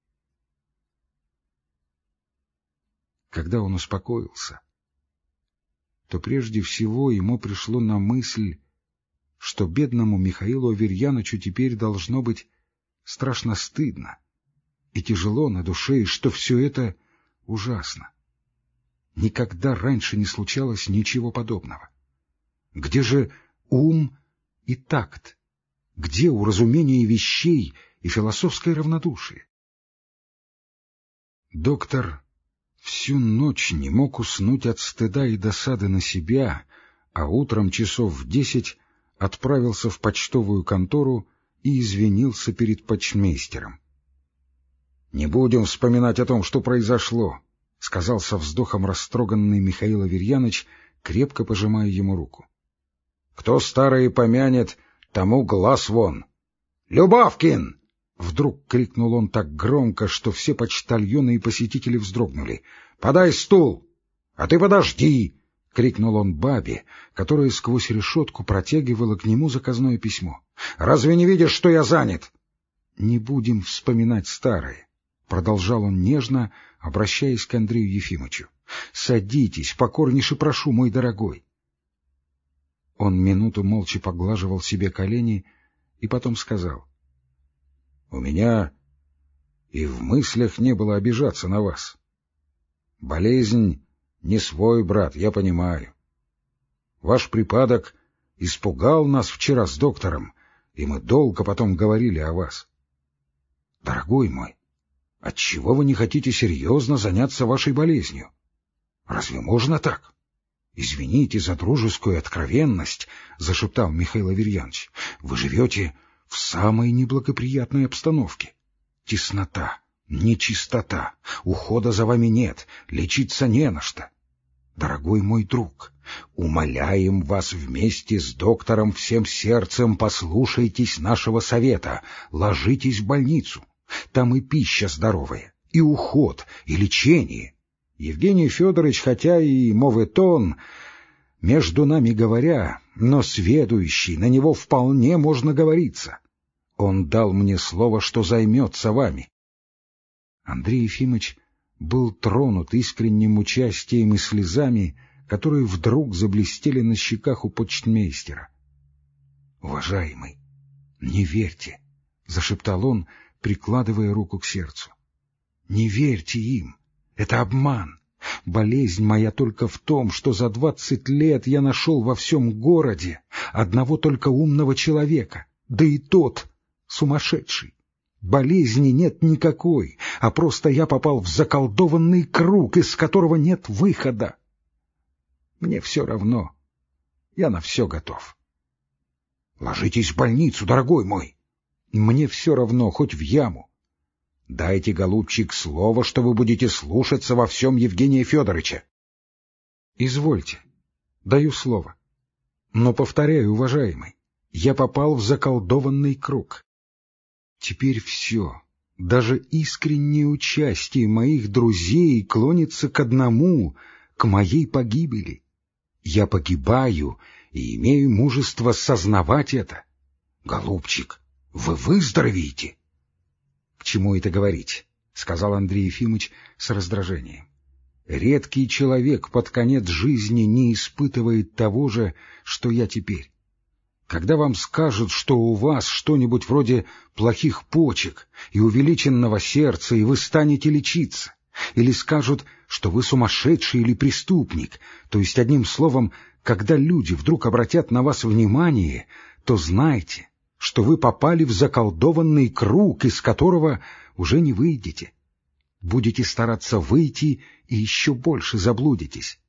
Когда он успокоился, то прежде всего ему пришло на мысль, что бедному Михаилу Аверьяновичу теперь должно быть страшно стыдно и тяжело на душе, и что все это ужасно. Никогда раньше не случалось ничего подобного. Где же ум и такт? Где уразумение вещей и философское равнодушие? Доктор Всю ночь не мог уснуть от стыда и досады на себя, а утром часов в десять отправился в почтовую контору и извинился перед почмейстером. — Не будем вспоминать о том, что произошло, — сказал со вздохом растроганный Михаил Аверьяныч, крепко пожимая ему руку. — Кто старое помянет, тому глаз вон. — Любавкин! Вдруг крикнул он так громко, что все почтальоны и посетители вздрогнули. — Подай стул! — А ты подожди! — крикнул он бабе, которая сквозь решетку протягивала к нему заказное письмо. — Разве не видишь, что я занят? — Не будем вспоминать старое, — продолжал он нежно, обращаясь к Андрею Ефимовичу. — Садитесь, покорнейше прошу, мой дорогой. Он минуту молча поглаживал себе колени и потом сказал — у меня и в мыслях не было обижаться на вас. Болезнь не свой, брат, я понимаю. Ваш припадок испугал нас вчера с доктором, и мы долго потом говорили о вас. Дорогой мой, отчего вы не хотите серьезно заняться вашей болезнью? Разве можно так? Извините за дружескую откровенность, — зашептал Михаил Аверьянович. Вы живете в самой неблагоприятной обстановке. Теснота, нечистота, ухода за вами нет, лечиться не на что. Дорогой мой друг, умоляем вас вместе с доктором всем сердцем послушайтесь нашего совета, ложитесь в больницу. Там и пища здоровая, и уход, и лечение. Евгений Федорович, хотя и моветон, между нами говоря, но сведущий, на него вполне можно говориться. Он дал мне слово, что займется вами. Андрей Ефимович был тронут искренним участием и слезами, которые вдруг заблестели на щеках у почтмейстера. — Уважаемый, не верьте, — зашептал он, прикладывая руку к сердцу. — Не верьте им, это обман. Болезнь моя только в том, что за двадцать лет я нашел во всем городе одного только умного человека, да и тот сумасшедший. Болезни нет никакой, а просто я попал в заколдованный круг, из которого нет выхода. Мне все равно. Я на все готов. Ложитесь в больницу, дорогой мой. Мне все равно, хоть в яму. Дайте, голубчик, слово, что вы будете слушаться во всем Евгения Федоровича. Извольте, даю слово. Но, повторяю, уважаемый, я попал в заколдованный круг. Теперь все, даже искреннее участие моих друзей клонится к одному, к моей погибели. Я погибаю и имею мужество сознавать это. Голубчик, вы выздоровеете. Чему это говорить? — сказал Андрей Ефимович с раздражением. Редкий человек под конец жизни не испытывает того же, что я теперь. Когда вам скажут, что у вас что-нибудь вроде плохих почек и увеличенного сердца, и вы станете лечиться, или скажут, что вы сумасшедший или преступник, то есть, одним словом, когда люди вдруг обратят на вас внимание, то знайте, что вы попали в заколдованный круг, из которого уже не выйдете. Будете стараться выйти и еще больше заблудитесь.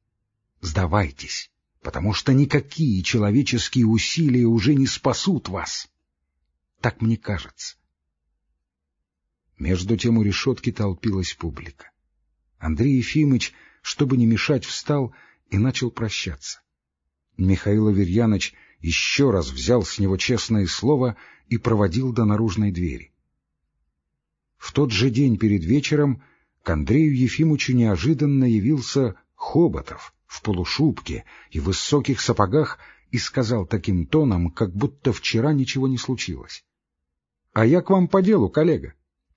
Сдавайтесь, потому что никакие человеческие усилия уже не спасут вас. Так мне кажется. Между тем у решетки толпилась публика. Андрей Ефимыч, чтобы не мешать, встал и начал прощаться. Михаил Аверьяныч еще раз взял с него честное слово и проводил до наружной двери. В тот же день перед вечером к Андрею Ефимовичу неожиданно явился Хоботов в полушубке и в высоких сапогах и сказал таким тоном, как будто вчера ничего не случилось. — А я к вам по делу, коллега.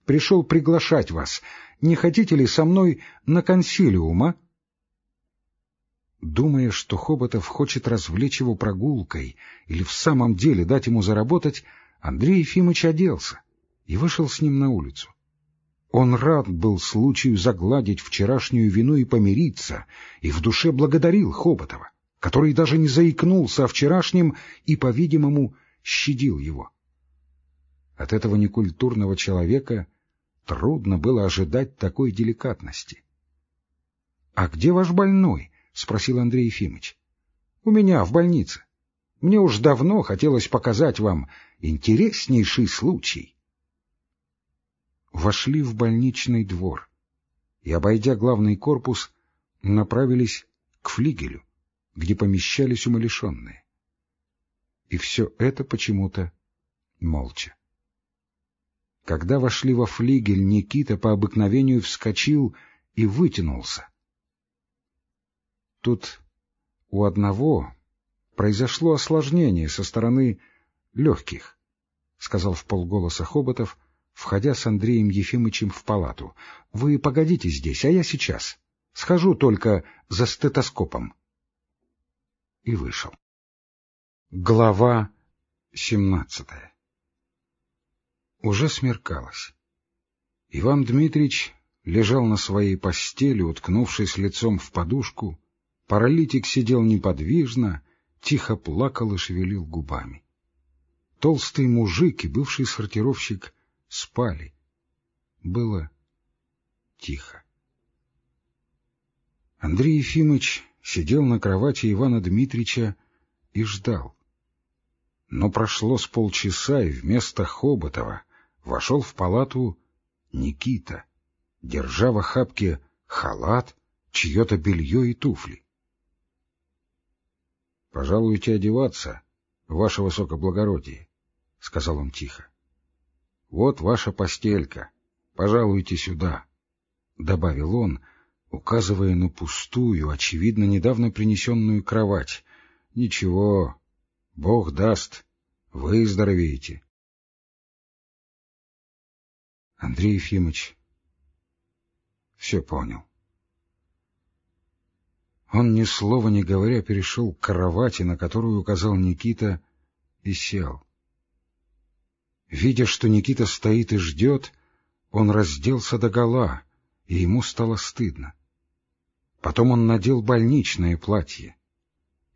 Пришел приглашать вас. Не хотите ли со мной на консилиума? Думая, что Хоботов хочет развлечь его прогулкой или в самом деле дать ему заработать, Андрей Ефимович оделся и вышел с ним на улицу. Он рад был случаю загладить вчерашнюю вину и помириться, и в душе благодарил Хоботова, который даже не заикнулся о вчерашнем и, по-видимому, щадил его. От этого некультурного человека трудно было ожидать такой деликатности. — А где ваш больной? — спросил Андрей Ефимович. — У меня, в больнице. Мне уж давно хотелось показать вам интереснейший случай вошли в больничный двор и, обойдя главный корпус, направились к флигелю, где помещались умалишенные. И все это почему-то молча. Когда вошли во флигель, Никита по обыкновению вскочил и вытянулся. Тут у одного произошло осложнение со стороны легких, — сказал в полголоса Хоботов, входя с Андреем Ефимычем в палату. — Вы погодите здесь, а я сейчас. Схожу только за стетоскопом. И вышел. Глава семнадцатая Уже смеркалось. Иван Дмитрич лежал на своей постели, уткнувшись лицом в подушку. Паралитик сидел неподвижно, тихо плакал и шевелил губами. Толстый мужик и бывший сортировщик спали. Было тихо. Андрей Ефимыч сидел на кровати Ивана Дмитрича и ждал. Но прошло с полчаса, и вместо Хоботова вошел в палату Никита, держа в охапке халат, чье-то белье и туфли. — Пожалуйте одеваться, ваше высокоблагородие, — сказал он тихо. Вот ваша постелька. Пожалуйте сюда, — добавил он, указывая на пустую, очевидно, недавно принесенную кровать. — Ничего, Бог даст, выздоровеете. Андрей Ефимович все понял. Он, ни слова не говоря, перешел к кровати, на которую указал Никита, и сел. Видя, что Никита стоит и ждет, он разделся догола, и ему стало стыдно. Потом он надел больничное платье.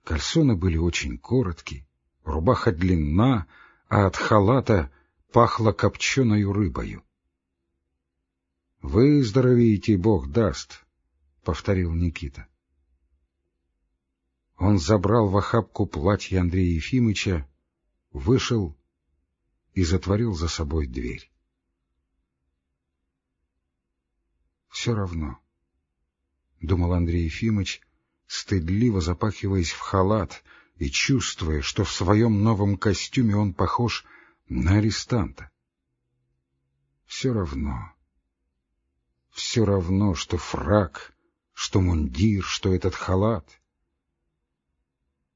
Кальсоны были очень короткие, рубаха длинна, а от халата пахло копченою рыбою. — Выздоровеете, Бог даст, — повторил Никита. Он забрал в охапку платье Андрея Ефимыча, вышел и затворил за собой дверь. Все равно, — думал Андрей Ефимович, стыдливо запахиваясь в халат и чувствуя, что в своем новом костюме он похож на арестанта. Все равно, все равно, что фраг, что мундир, что этот халат.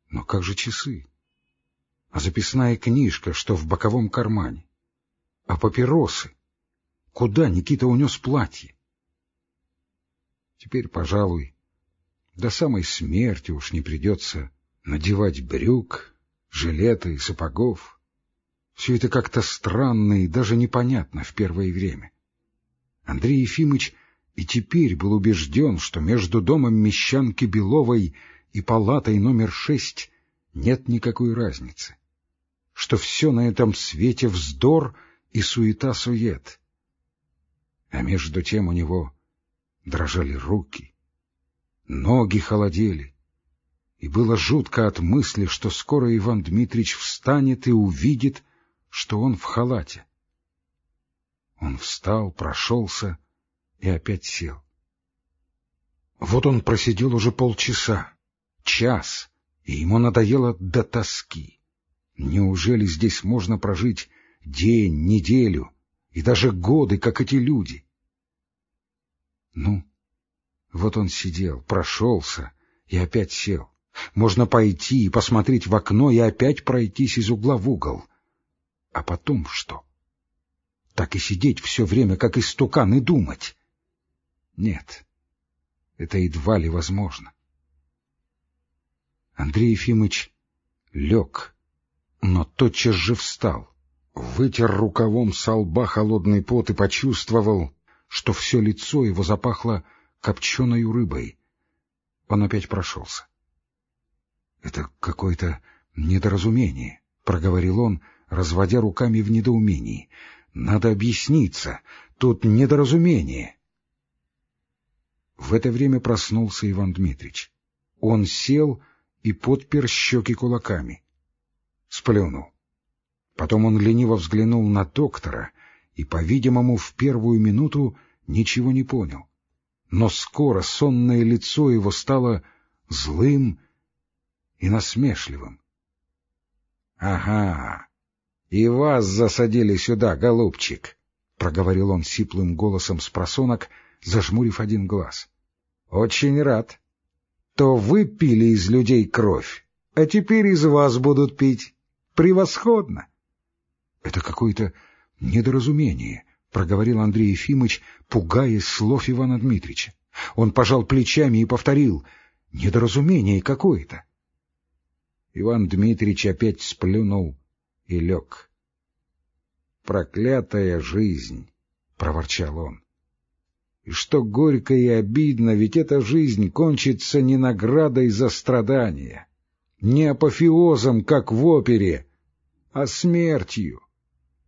Но как же часы? а записная книжка, что в боковом кармане, а папиросы, куда Никита унес платье. Теперь, пожалуй, до самой смерти уж не придется надевать брюк, жилета и сапогов. Все это как-то странно и даже непонятно в первое время. Андрей Ефимыч и теперь был убежден, что между домом Мещанки Беловой и палатой номер шесть нет никакой разницы, что все на этом свете вздор и суета-сует. А между тем у него дрожали руки, ноги холодели, и было жутко от мысли, что скоро Иван Дмитрич встанет и увидит, что он в халате. Он встал, прошелся и опять сел. Вот он просидел уже полчаса, час, и ему надоело до тоски. Неужели здесь можно прожить день, неделю и даже годы, как эти люди? Ну, вот он сидел, прошелся и опять сел. Можно пойти и посмотреть в окно и опять пройтись из угла в угол. А потом что? Так и сидеть все время, как истукан, и думать. Нет, это едва ли возможно. Андрей Ефимыч лег, но тотчас же встал, вытер рукавом со лба холодный пот и почувствовал, что все лицо его запахло копченой рыбой. Он опять прошелся. — Это какое-то недоразумение, — проговорил он, разводя руками в недоумении. — Надо объясниться. Тут недоразумение. В это время проснулся Иван Дмитрич. Он сел и подпер щеки кулаками. Сплюнул. Потом он лениво взглянул на доктора и, по-видимому, в первую минуту ничего не понял. Но скоро сонное лицо его стало злым и насмешливым. — Ага, и вас засадили сюда, голубчик, — проговорил он сиплым голосом с просонок, зажмурив один глаз. — Очень рад. То вы пили из людей кровь, а теперь из вас будут пить. Превосходно! — Это какое-то недоразумение, — проговорил Андрей Ефимыч, пугаясь слов Ивана Дмитрича. Он пожал плечами и повторил — недоразумение какое-то. Иван Дмитрич опять сплюнул и лег. «Проклятая жизнь!» — проворчал он. И что горько и обидно, ведь эта жизнь кончится не наградой за страдания, не апофеозом, как в опере, а смертью.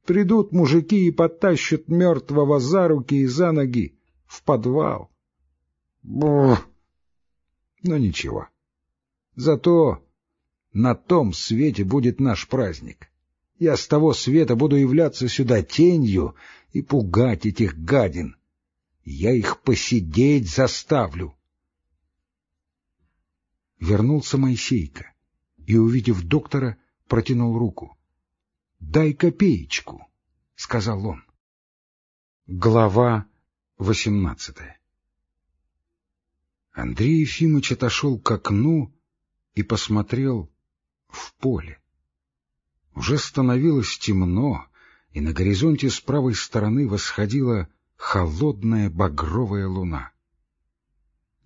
Придут мужики и потащат мертвого за руки и за ноги в подвал. Бух! Но ничего. Зато на том свете будет наш праздник. Я с того света буду являться сюда тенью и пугать этих гадин, я их посидеть заставлю. Вернулся Моисейка и, увидев доктора, протянул руку. — Дай копеечку, — сказал он. Глава восемнадцатая Андрей Ефимович отошел к окну и посмотрел в поле. Уже становилось темно, и на горизонте с правой стороны восходила холодная багровая луна.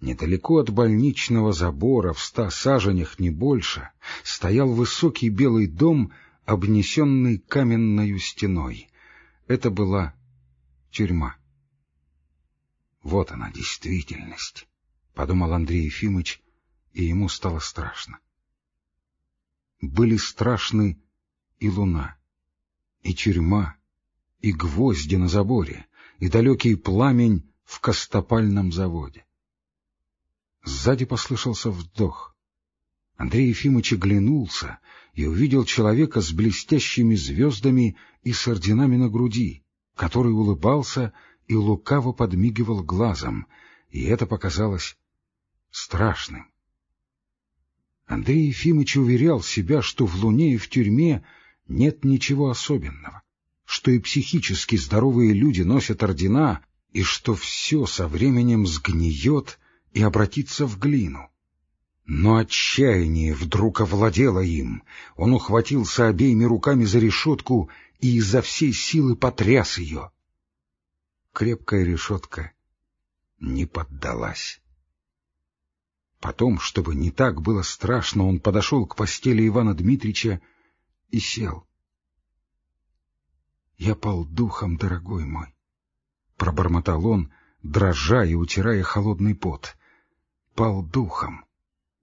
Недалеко от больничного забора, в ста саженях не больше, стоял высокий белый дом, обнесенный каменною стеной. Это была тюрьма. Вот она, действительность, — подумал Андрей Ефимыч, и ему стало страшно. Были страшны и луна, и тюрьма, и гвозди на заборе, и далекий пламень в костопальном заводе. Сзади послышался вдох. Андрей Ефимович оглянулся и увидел человека с блестящими звездами и с орденами на груди, который улыбался и лукаво подмигивал глазом, и это показалось страшным. Андрей Ефимович уверял себя, что в Луне и в тюрьме нет ничего особенного что и психически здоровые люди носят ордена, и что все со временем сгниет и обратится в глину. Но отчаяние вдруг овладело им. Он ухватился обеими руками за решетку и изо всей силы потряс ее. крепкая решетка не поддалась. Потом, чтобы не так было страшно, он подошел к постели Ивана Дмитрича и сел. — Я пал духом, дорогой мой, — пробормотал он, дрожа и утирая холодный пот. — Пал духом.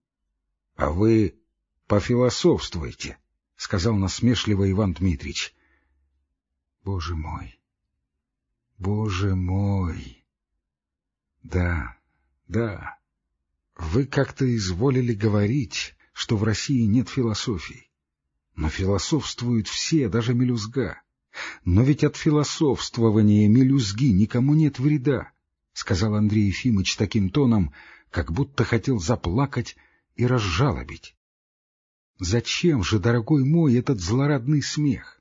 — А вы пофилософствуйте, — сказал насмешливо Иван Дмитрич. — Боже мой! Боже мой! Да, да, вы как-то изволили говорить, что в России нет философии. Но философствуют все, даже мелюзга. Но ведь от философствования мелюзги никому нет вреда, — сказал Андрей Ефимыч таким тоном, как будто хотел заплакать и разжалобить. Зачем же, дорогой мой, этот злорадный смех?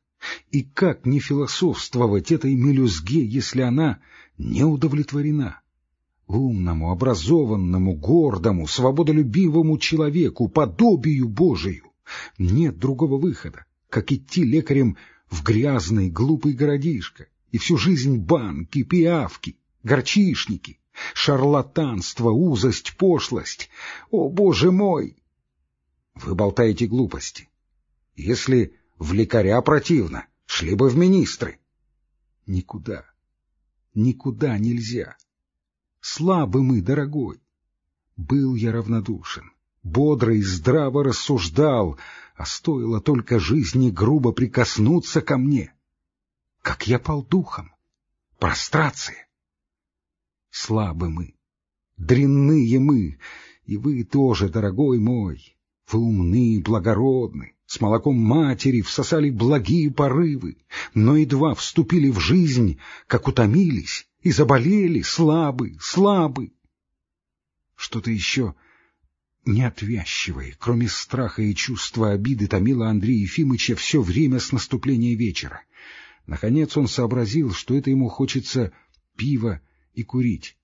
И как не философствовать этой мелюзге, если она не удовлетворена? Умному, образованному, гордому, свободолюбивому человеку, подобию Божию, нет другого выхода, как идти лекарем в грязный, глупый городишко, и всю жизнь банки, пиявки, горчишники, шарлатанство, узость, пошлость. О, Боже мой! Вы болтаете глупости. Если в лекаря противно, шли бы в министры. Никуда, никуда нельзя. Слабы мы, дорогой. Был я равнодушен, бодро и здраво рассуждал, а стоило только жизни грубо прикоснуться ко мне. Как я пал духом. Прострация. Слабы мы, дрянные мы, и вы тоже, дорогой мой. Вы умны, благородны, с молоком матери всосали благие порывы, но едва вступили в жизнь, как утомились и заболели, слабы, слабы. Что-то еще неотвязчивое, кроме страха и чувства обиды, томило Андрея Ефимыча все время с наступления вечера. Наконец он сообразил, что это ему хочется пива и курить.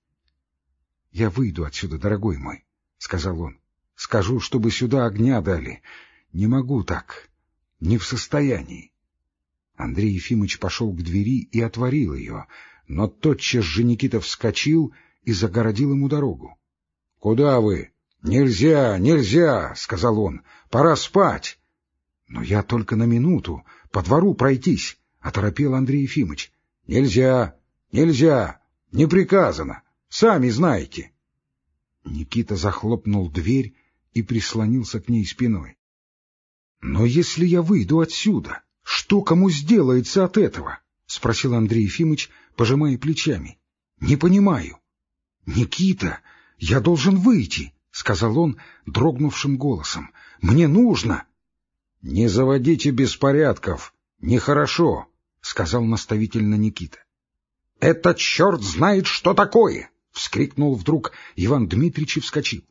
— Я выйду отсюда, дорогой мой, — сказал он. — Скажу, чтобы сюда огня дали. Не могу так. Не в состоянии. Андрей Ефимыч пошел к двери и отворил ее, но тотчас же Никита вскочил и загородил ему дорогу. — Куда вы? — Нельзя, нельзя, — сказал он, — пора спать. — Но я только на минуту, по двору пройтись, — оторопел Андрей Ефимыч. — Нельзя, нельзя, не приказано, сами знаете. Никита захлопнул дверь и прислонился к ней спиной. — Но если я выйду отсюда, что кому сделается от этого? — спросил Андрей Ефимыч, пожимая плечами. — Не понимаю. — Никита, я должен выйти, — сказал он дрогнувшим голосом. — Мне нужно. — Не заводите беспорядков, нехорошо, — сказал наставительно Никита. — Это черт знает, что такое! — вскрикнул вдруг Иван Дмитрич и вскочил.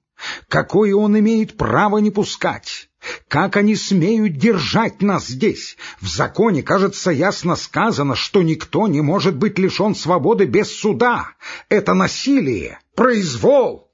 Какое он имеет право не пускать? Как они смеют держать нас здесь? В законе, кажется, ясно сказано, что никто не может быть лишен свободы без суда. Это насилие, произвол.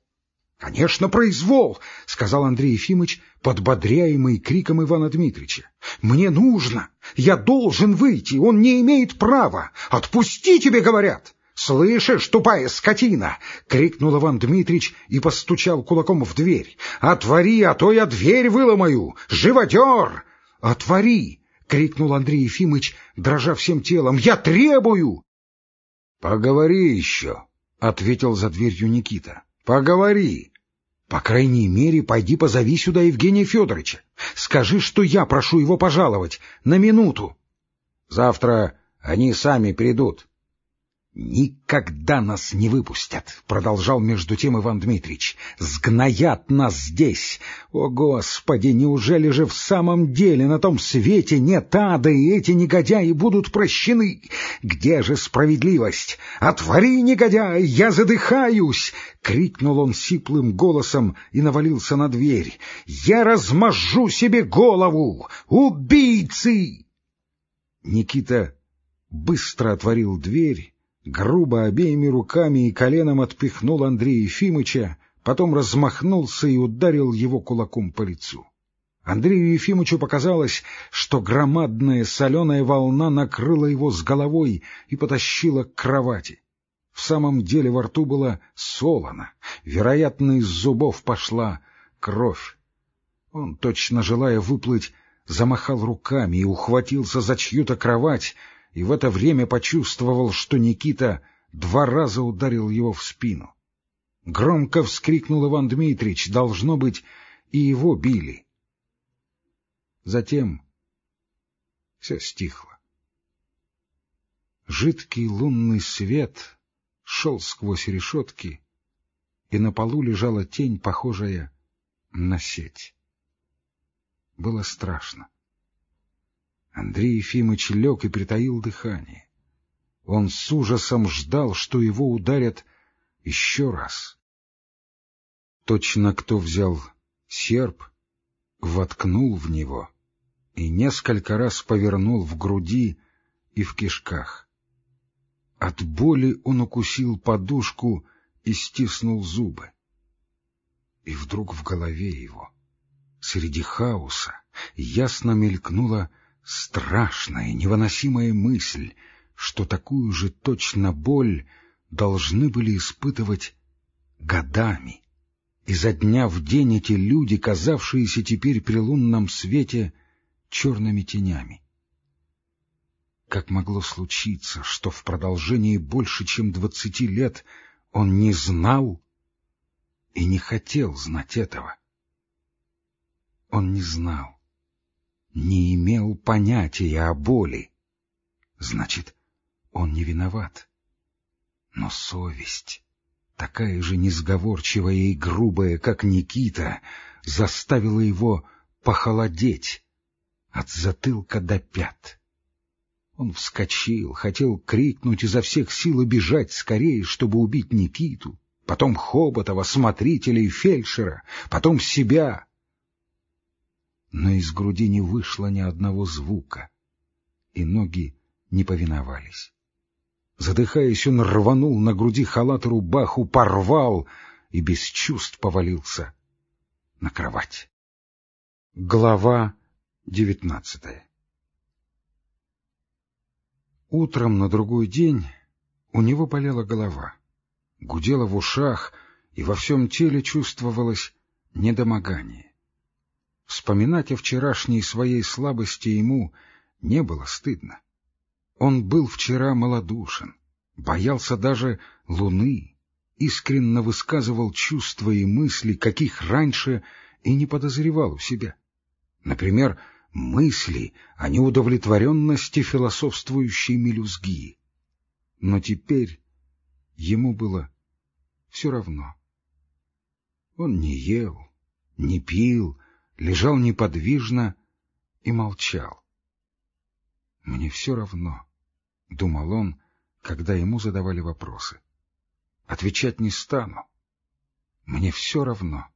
«Конечно, произвол!» — сказал Андрей Ефимович, подбодряемый криком Ивана Дмитрича. «Мне нужно! Я должен выйти! Он не имеет права! Отпусти тебе, говорят!» «Слышишь, тупая скотина!» — крикнул Иван Дмитрич и постучал кулаком в дверь. «Отвори, а то я дверь выломаю! Живодер!» «Отвори!» — крикнул Андрей Ефимыч, дрожа всем телом. «Я требую!» «Поговори еще!» — ответил за дверью Никита. «Поговори!» «По крайней мере, пойди позови сюда Евгения Федоровича. Скажи, что я прошу его пожаловать на минуту». «Завтра они сами придут». «Никогда нас не выпустят», — продолжал между тем Иван Дмитрич. «Сгноят нас здесь! О, Господи, неужели же в самом деле на том свете нет ада, и эти негодяи будут прощены? Где же справедливость? Отвори, негодяй, я задыхаюсь!» — крикнул он сиплым голосом и навалился на дверь. «Я размажу себе голову! Убийцы!» Никита быстро отворил дверь, грубо обеими руками и коленом отпихнул Андрея Ефимыча, потом размахнулся и ударил его кулаком по лицу. Андрею Ефимычу показалось, что громадная соленая волна накрыла его с головой и потащила к кровати. В самом деле во рту было солоно, вероятно, из зубов пошла кровь. Он, точно желая выплыть, замахал руками и ухватился за чью-то кровать, и в это время почувствовал, что Никита два раза ударил его в спину. Громко вскрикнул Иван Дмитрич, должно быть, и его били. Затем все стихло. Жидкий лунный свет шел сквозь решетки, и на полу лежала тень, похожая на сеть. Было страшно. Андрей Ефимыч лег и притаил дыхание. Он с ужасом ждал, что его ударят еще раз. Точно кто взял серп, воткнул в него и несколько раз повернул в груди и в кишках. От боли он укусил подушку и стиснул зубы. И вдруг в голове его, среди хаоса, ясно мелькнула страшная, невыносимая мысль, что такую же точно боль должны были испытывать годами. Изо дня в день эти люди, казавшиеся теперь при лунном свете черными тенями. Как могло случиться, что в продолжении больше чем двадцати лет он не знал и не хотел знать этого? Он не знал, не имел понятия о боли. Значит, он не виноват. Но совесть, такая же несговорчивая и грубая, как Никита, заставила его похолодеть от затылка до пят. Он вскочил, хотел крикнуть изо всех сил и бежать скорее, чтобы убить Никиту, потом Хоботова, смотрителя и фельдшера, потом себя. Но из груди не вышло ни одного звука, и ноги не повиновались. Задыхаясь, он рванул на груди халат рубаху, порвал и без чувств повалился на кровать. Глава девятнадцатая Утром на другой день у него болела голова, гудела в ушах, и во всем теле чувствовалось недомогание. Вспоминать о вчерашней своей слабости ему не было стыдно. Он был вчера малодушен, боялся даже луны, искренно высказывал чувства и мысли, каких раньше и не подозревал у себя. Например, мысли о неудовлетворенности философствующей мелюзги. Но теперь ему было все равно. Он не ел, не пил, лежал неподвижно и молчал. Мне все равно. — думал он, когда ему задавали вопросы. — Отвечать не стану. Мне все равно.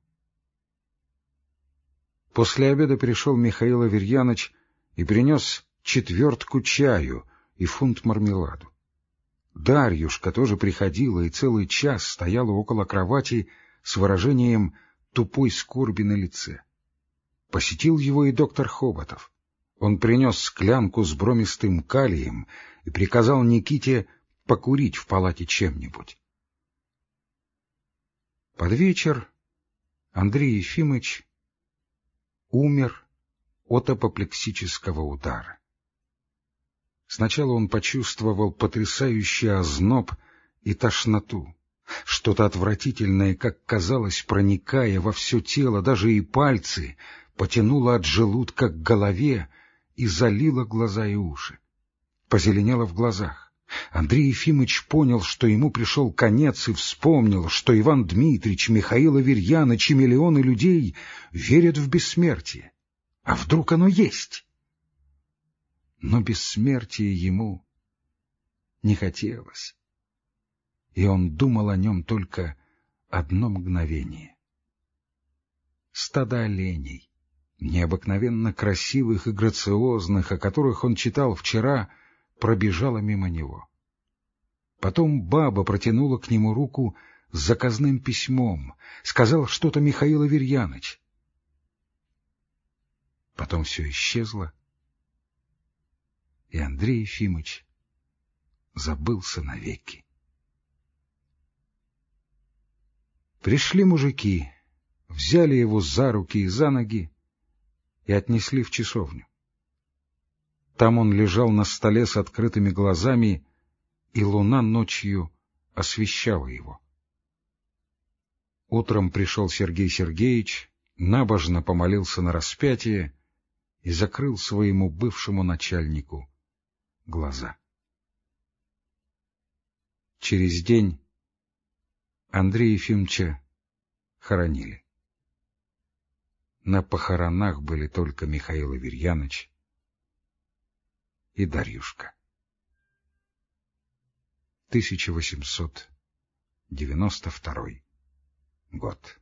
После обеда пришел Михаил Аверьяныч и принес четвертку чаю и фунт мармеладу. Дарьюшка тоже приходила и целый час стояла около кровати с выражением тупой скорби на лице. Посетил его и доктор Хоботов. Он принес склянку с бромистым калием и приказал Никите покурить в палате чем-нибудь. Под вечер Андрей Ефимыч умер от апоплексического удара. Сначала он почувствовал потрясающий озноб и тошноту, что-то отвратительное, как казалось, проникая во все тело, даже и пальцы, потянуло от желудка к голове и залило глаза и уши позеленело в глазах. Андрей Ефимыч понял, что ему пришел конец, и вспомнил, что Иван Дмитрич, Михаил Аверьяныч и миллионы людей верят в бессмертие. А вдруг оно есть? Но бессмертие ему не хотелось, и он думал о нем только одно мгновение. Стадо оленей, необыкновенно красивых и грациозных, о которых он читал вчера, — пробежала мимо него. Потом баба протянула к нему руку с заказным письмом, сказал что-то Михаил Аверьяныч. Потом все исчезло, и Андрей Ефимыч забылся навеки. Пришли мужики, взяли его за руки и за ноги и отнесли в часовню. Там он лежал на столе с открытыми глазами, и луна ночью освещала его. Утром пришел Сергей Сергеевич, набожно помолился на распятие и закрыл своему бывшему начальнику глаза. Через день Андрея Ефимовича хоронили. На похоронах были только Михаил Аверьяныч и Дарьюшка. 1892 год.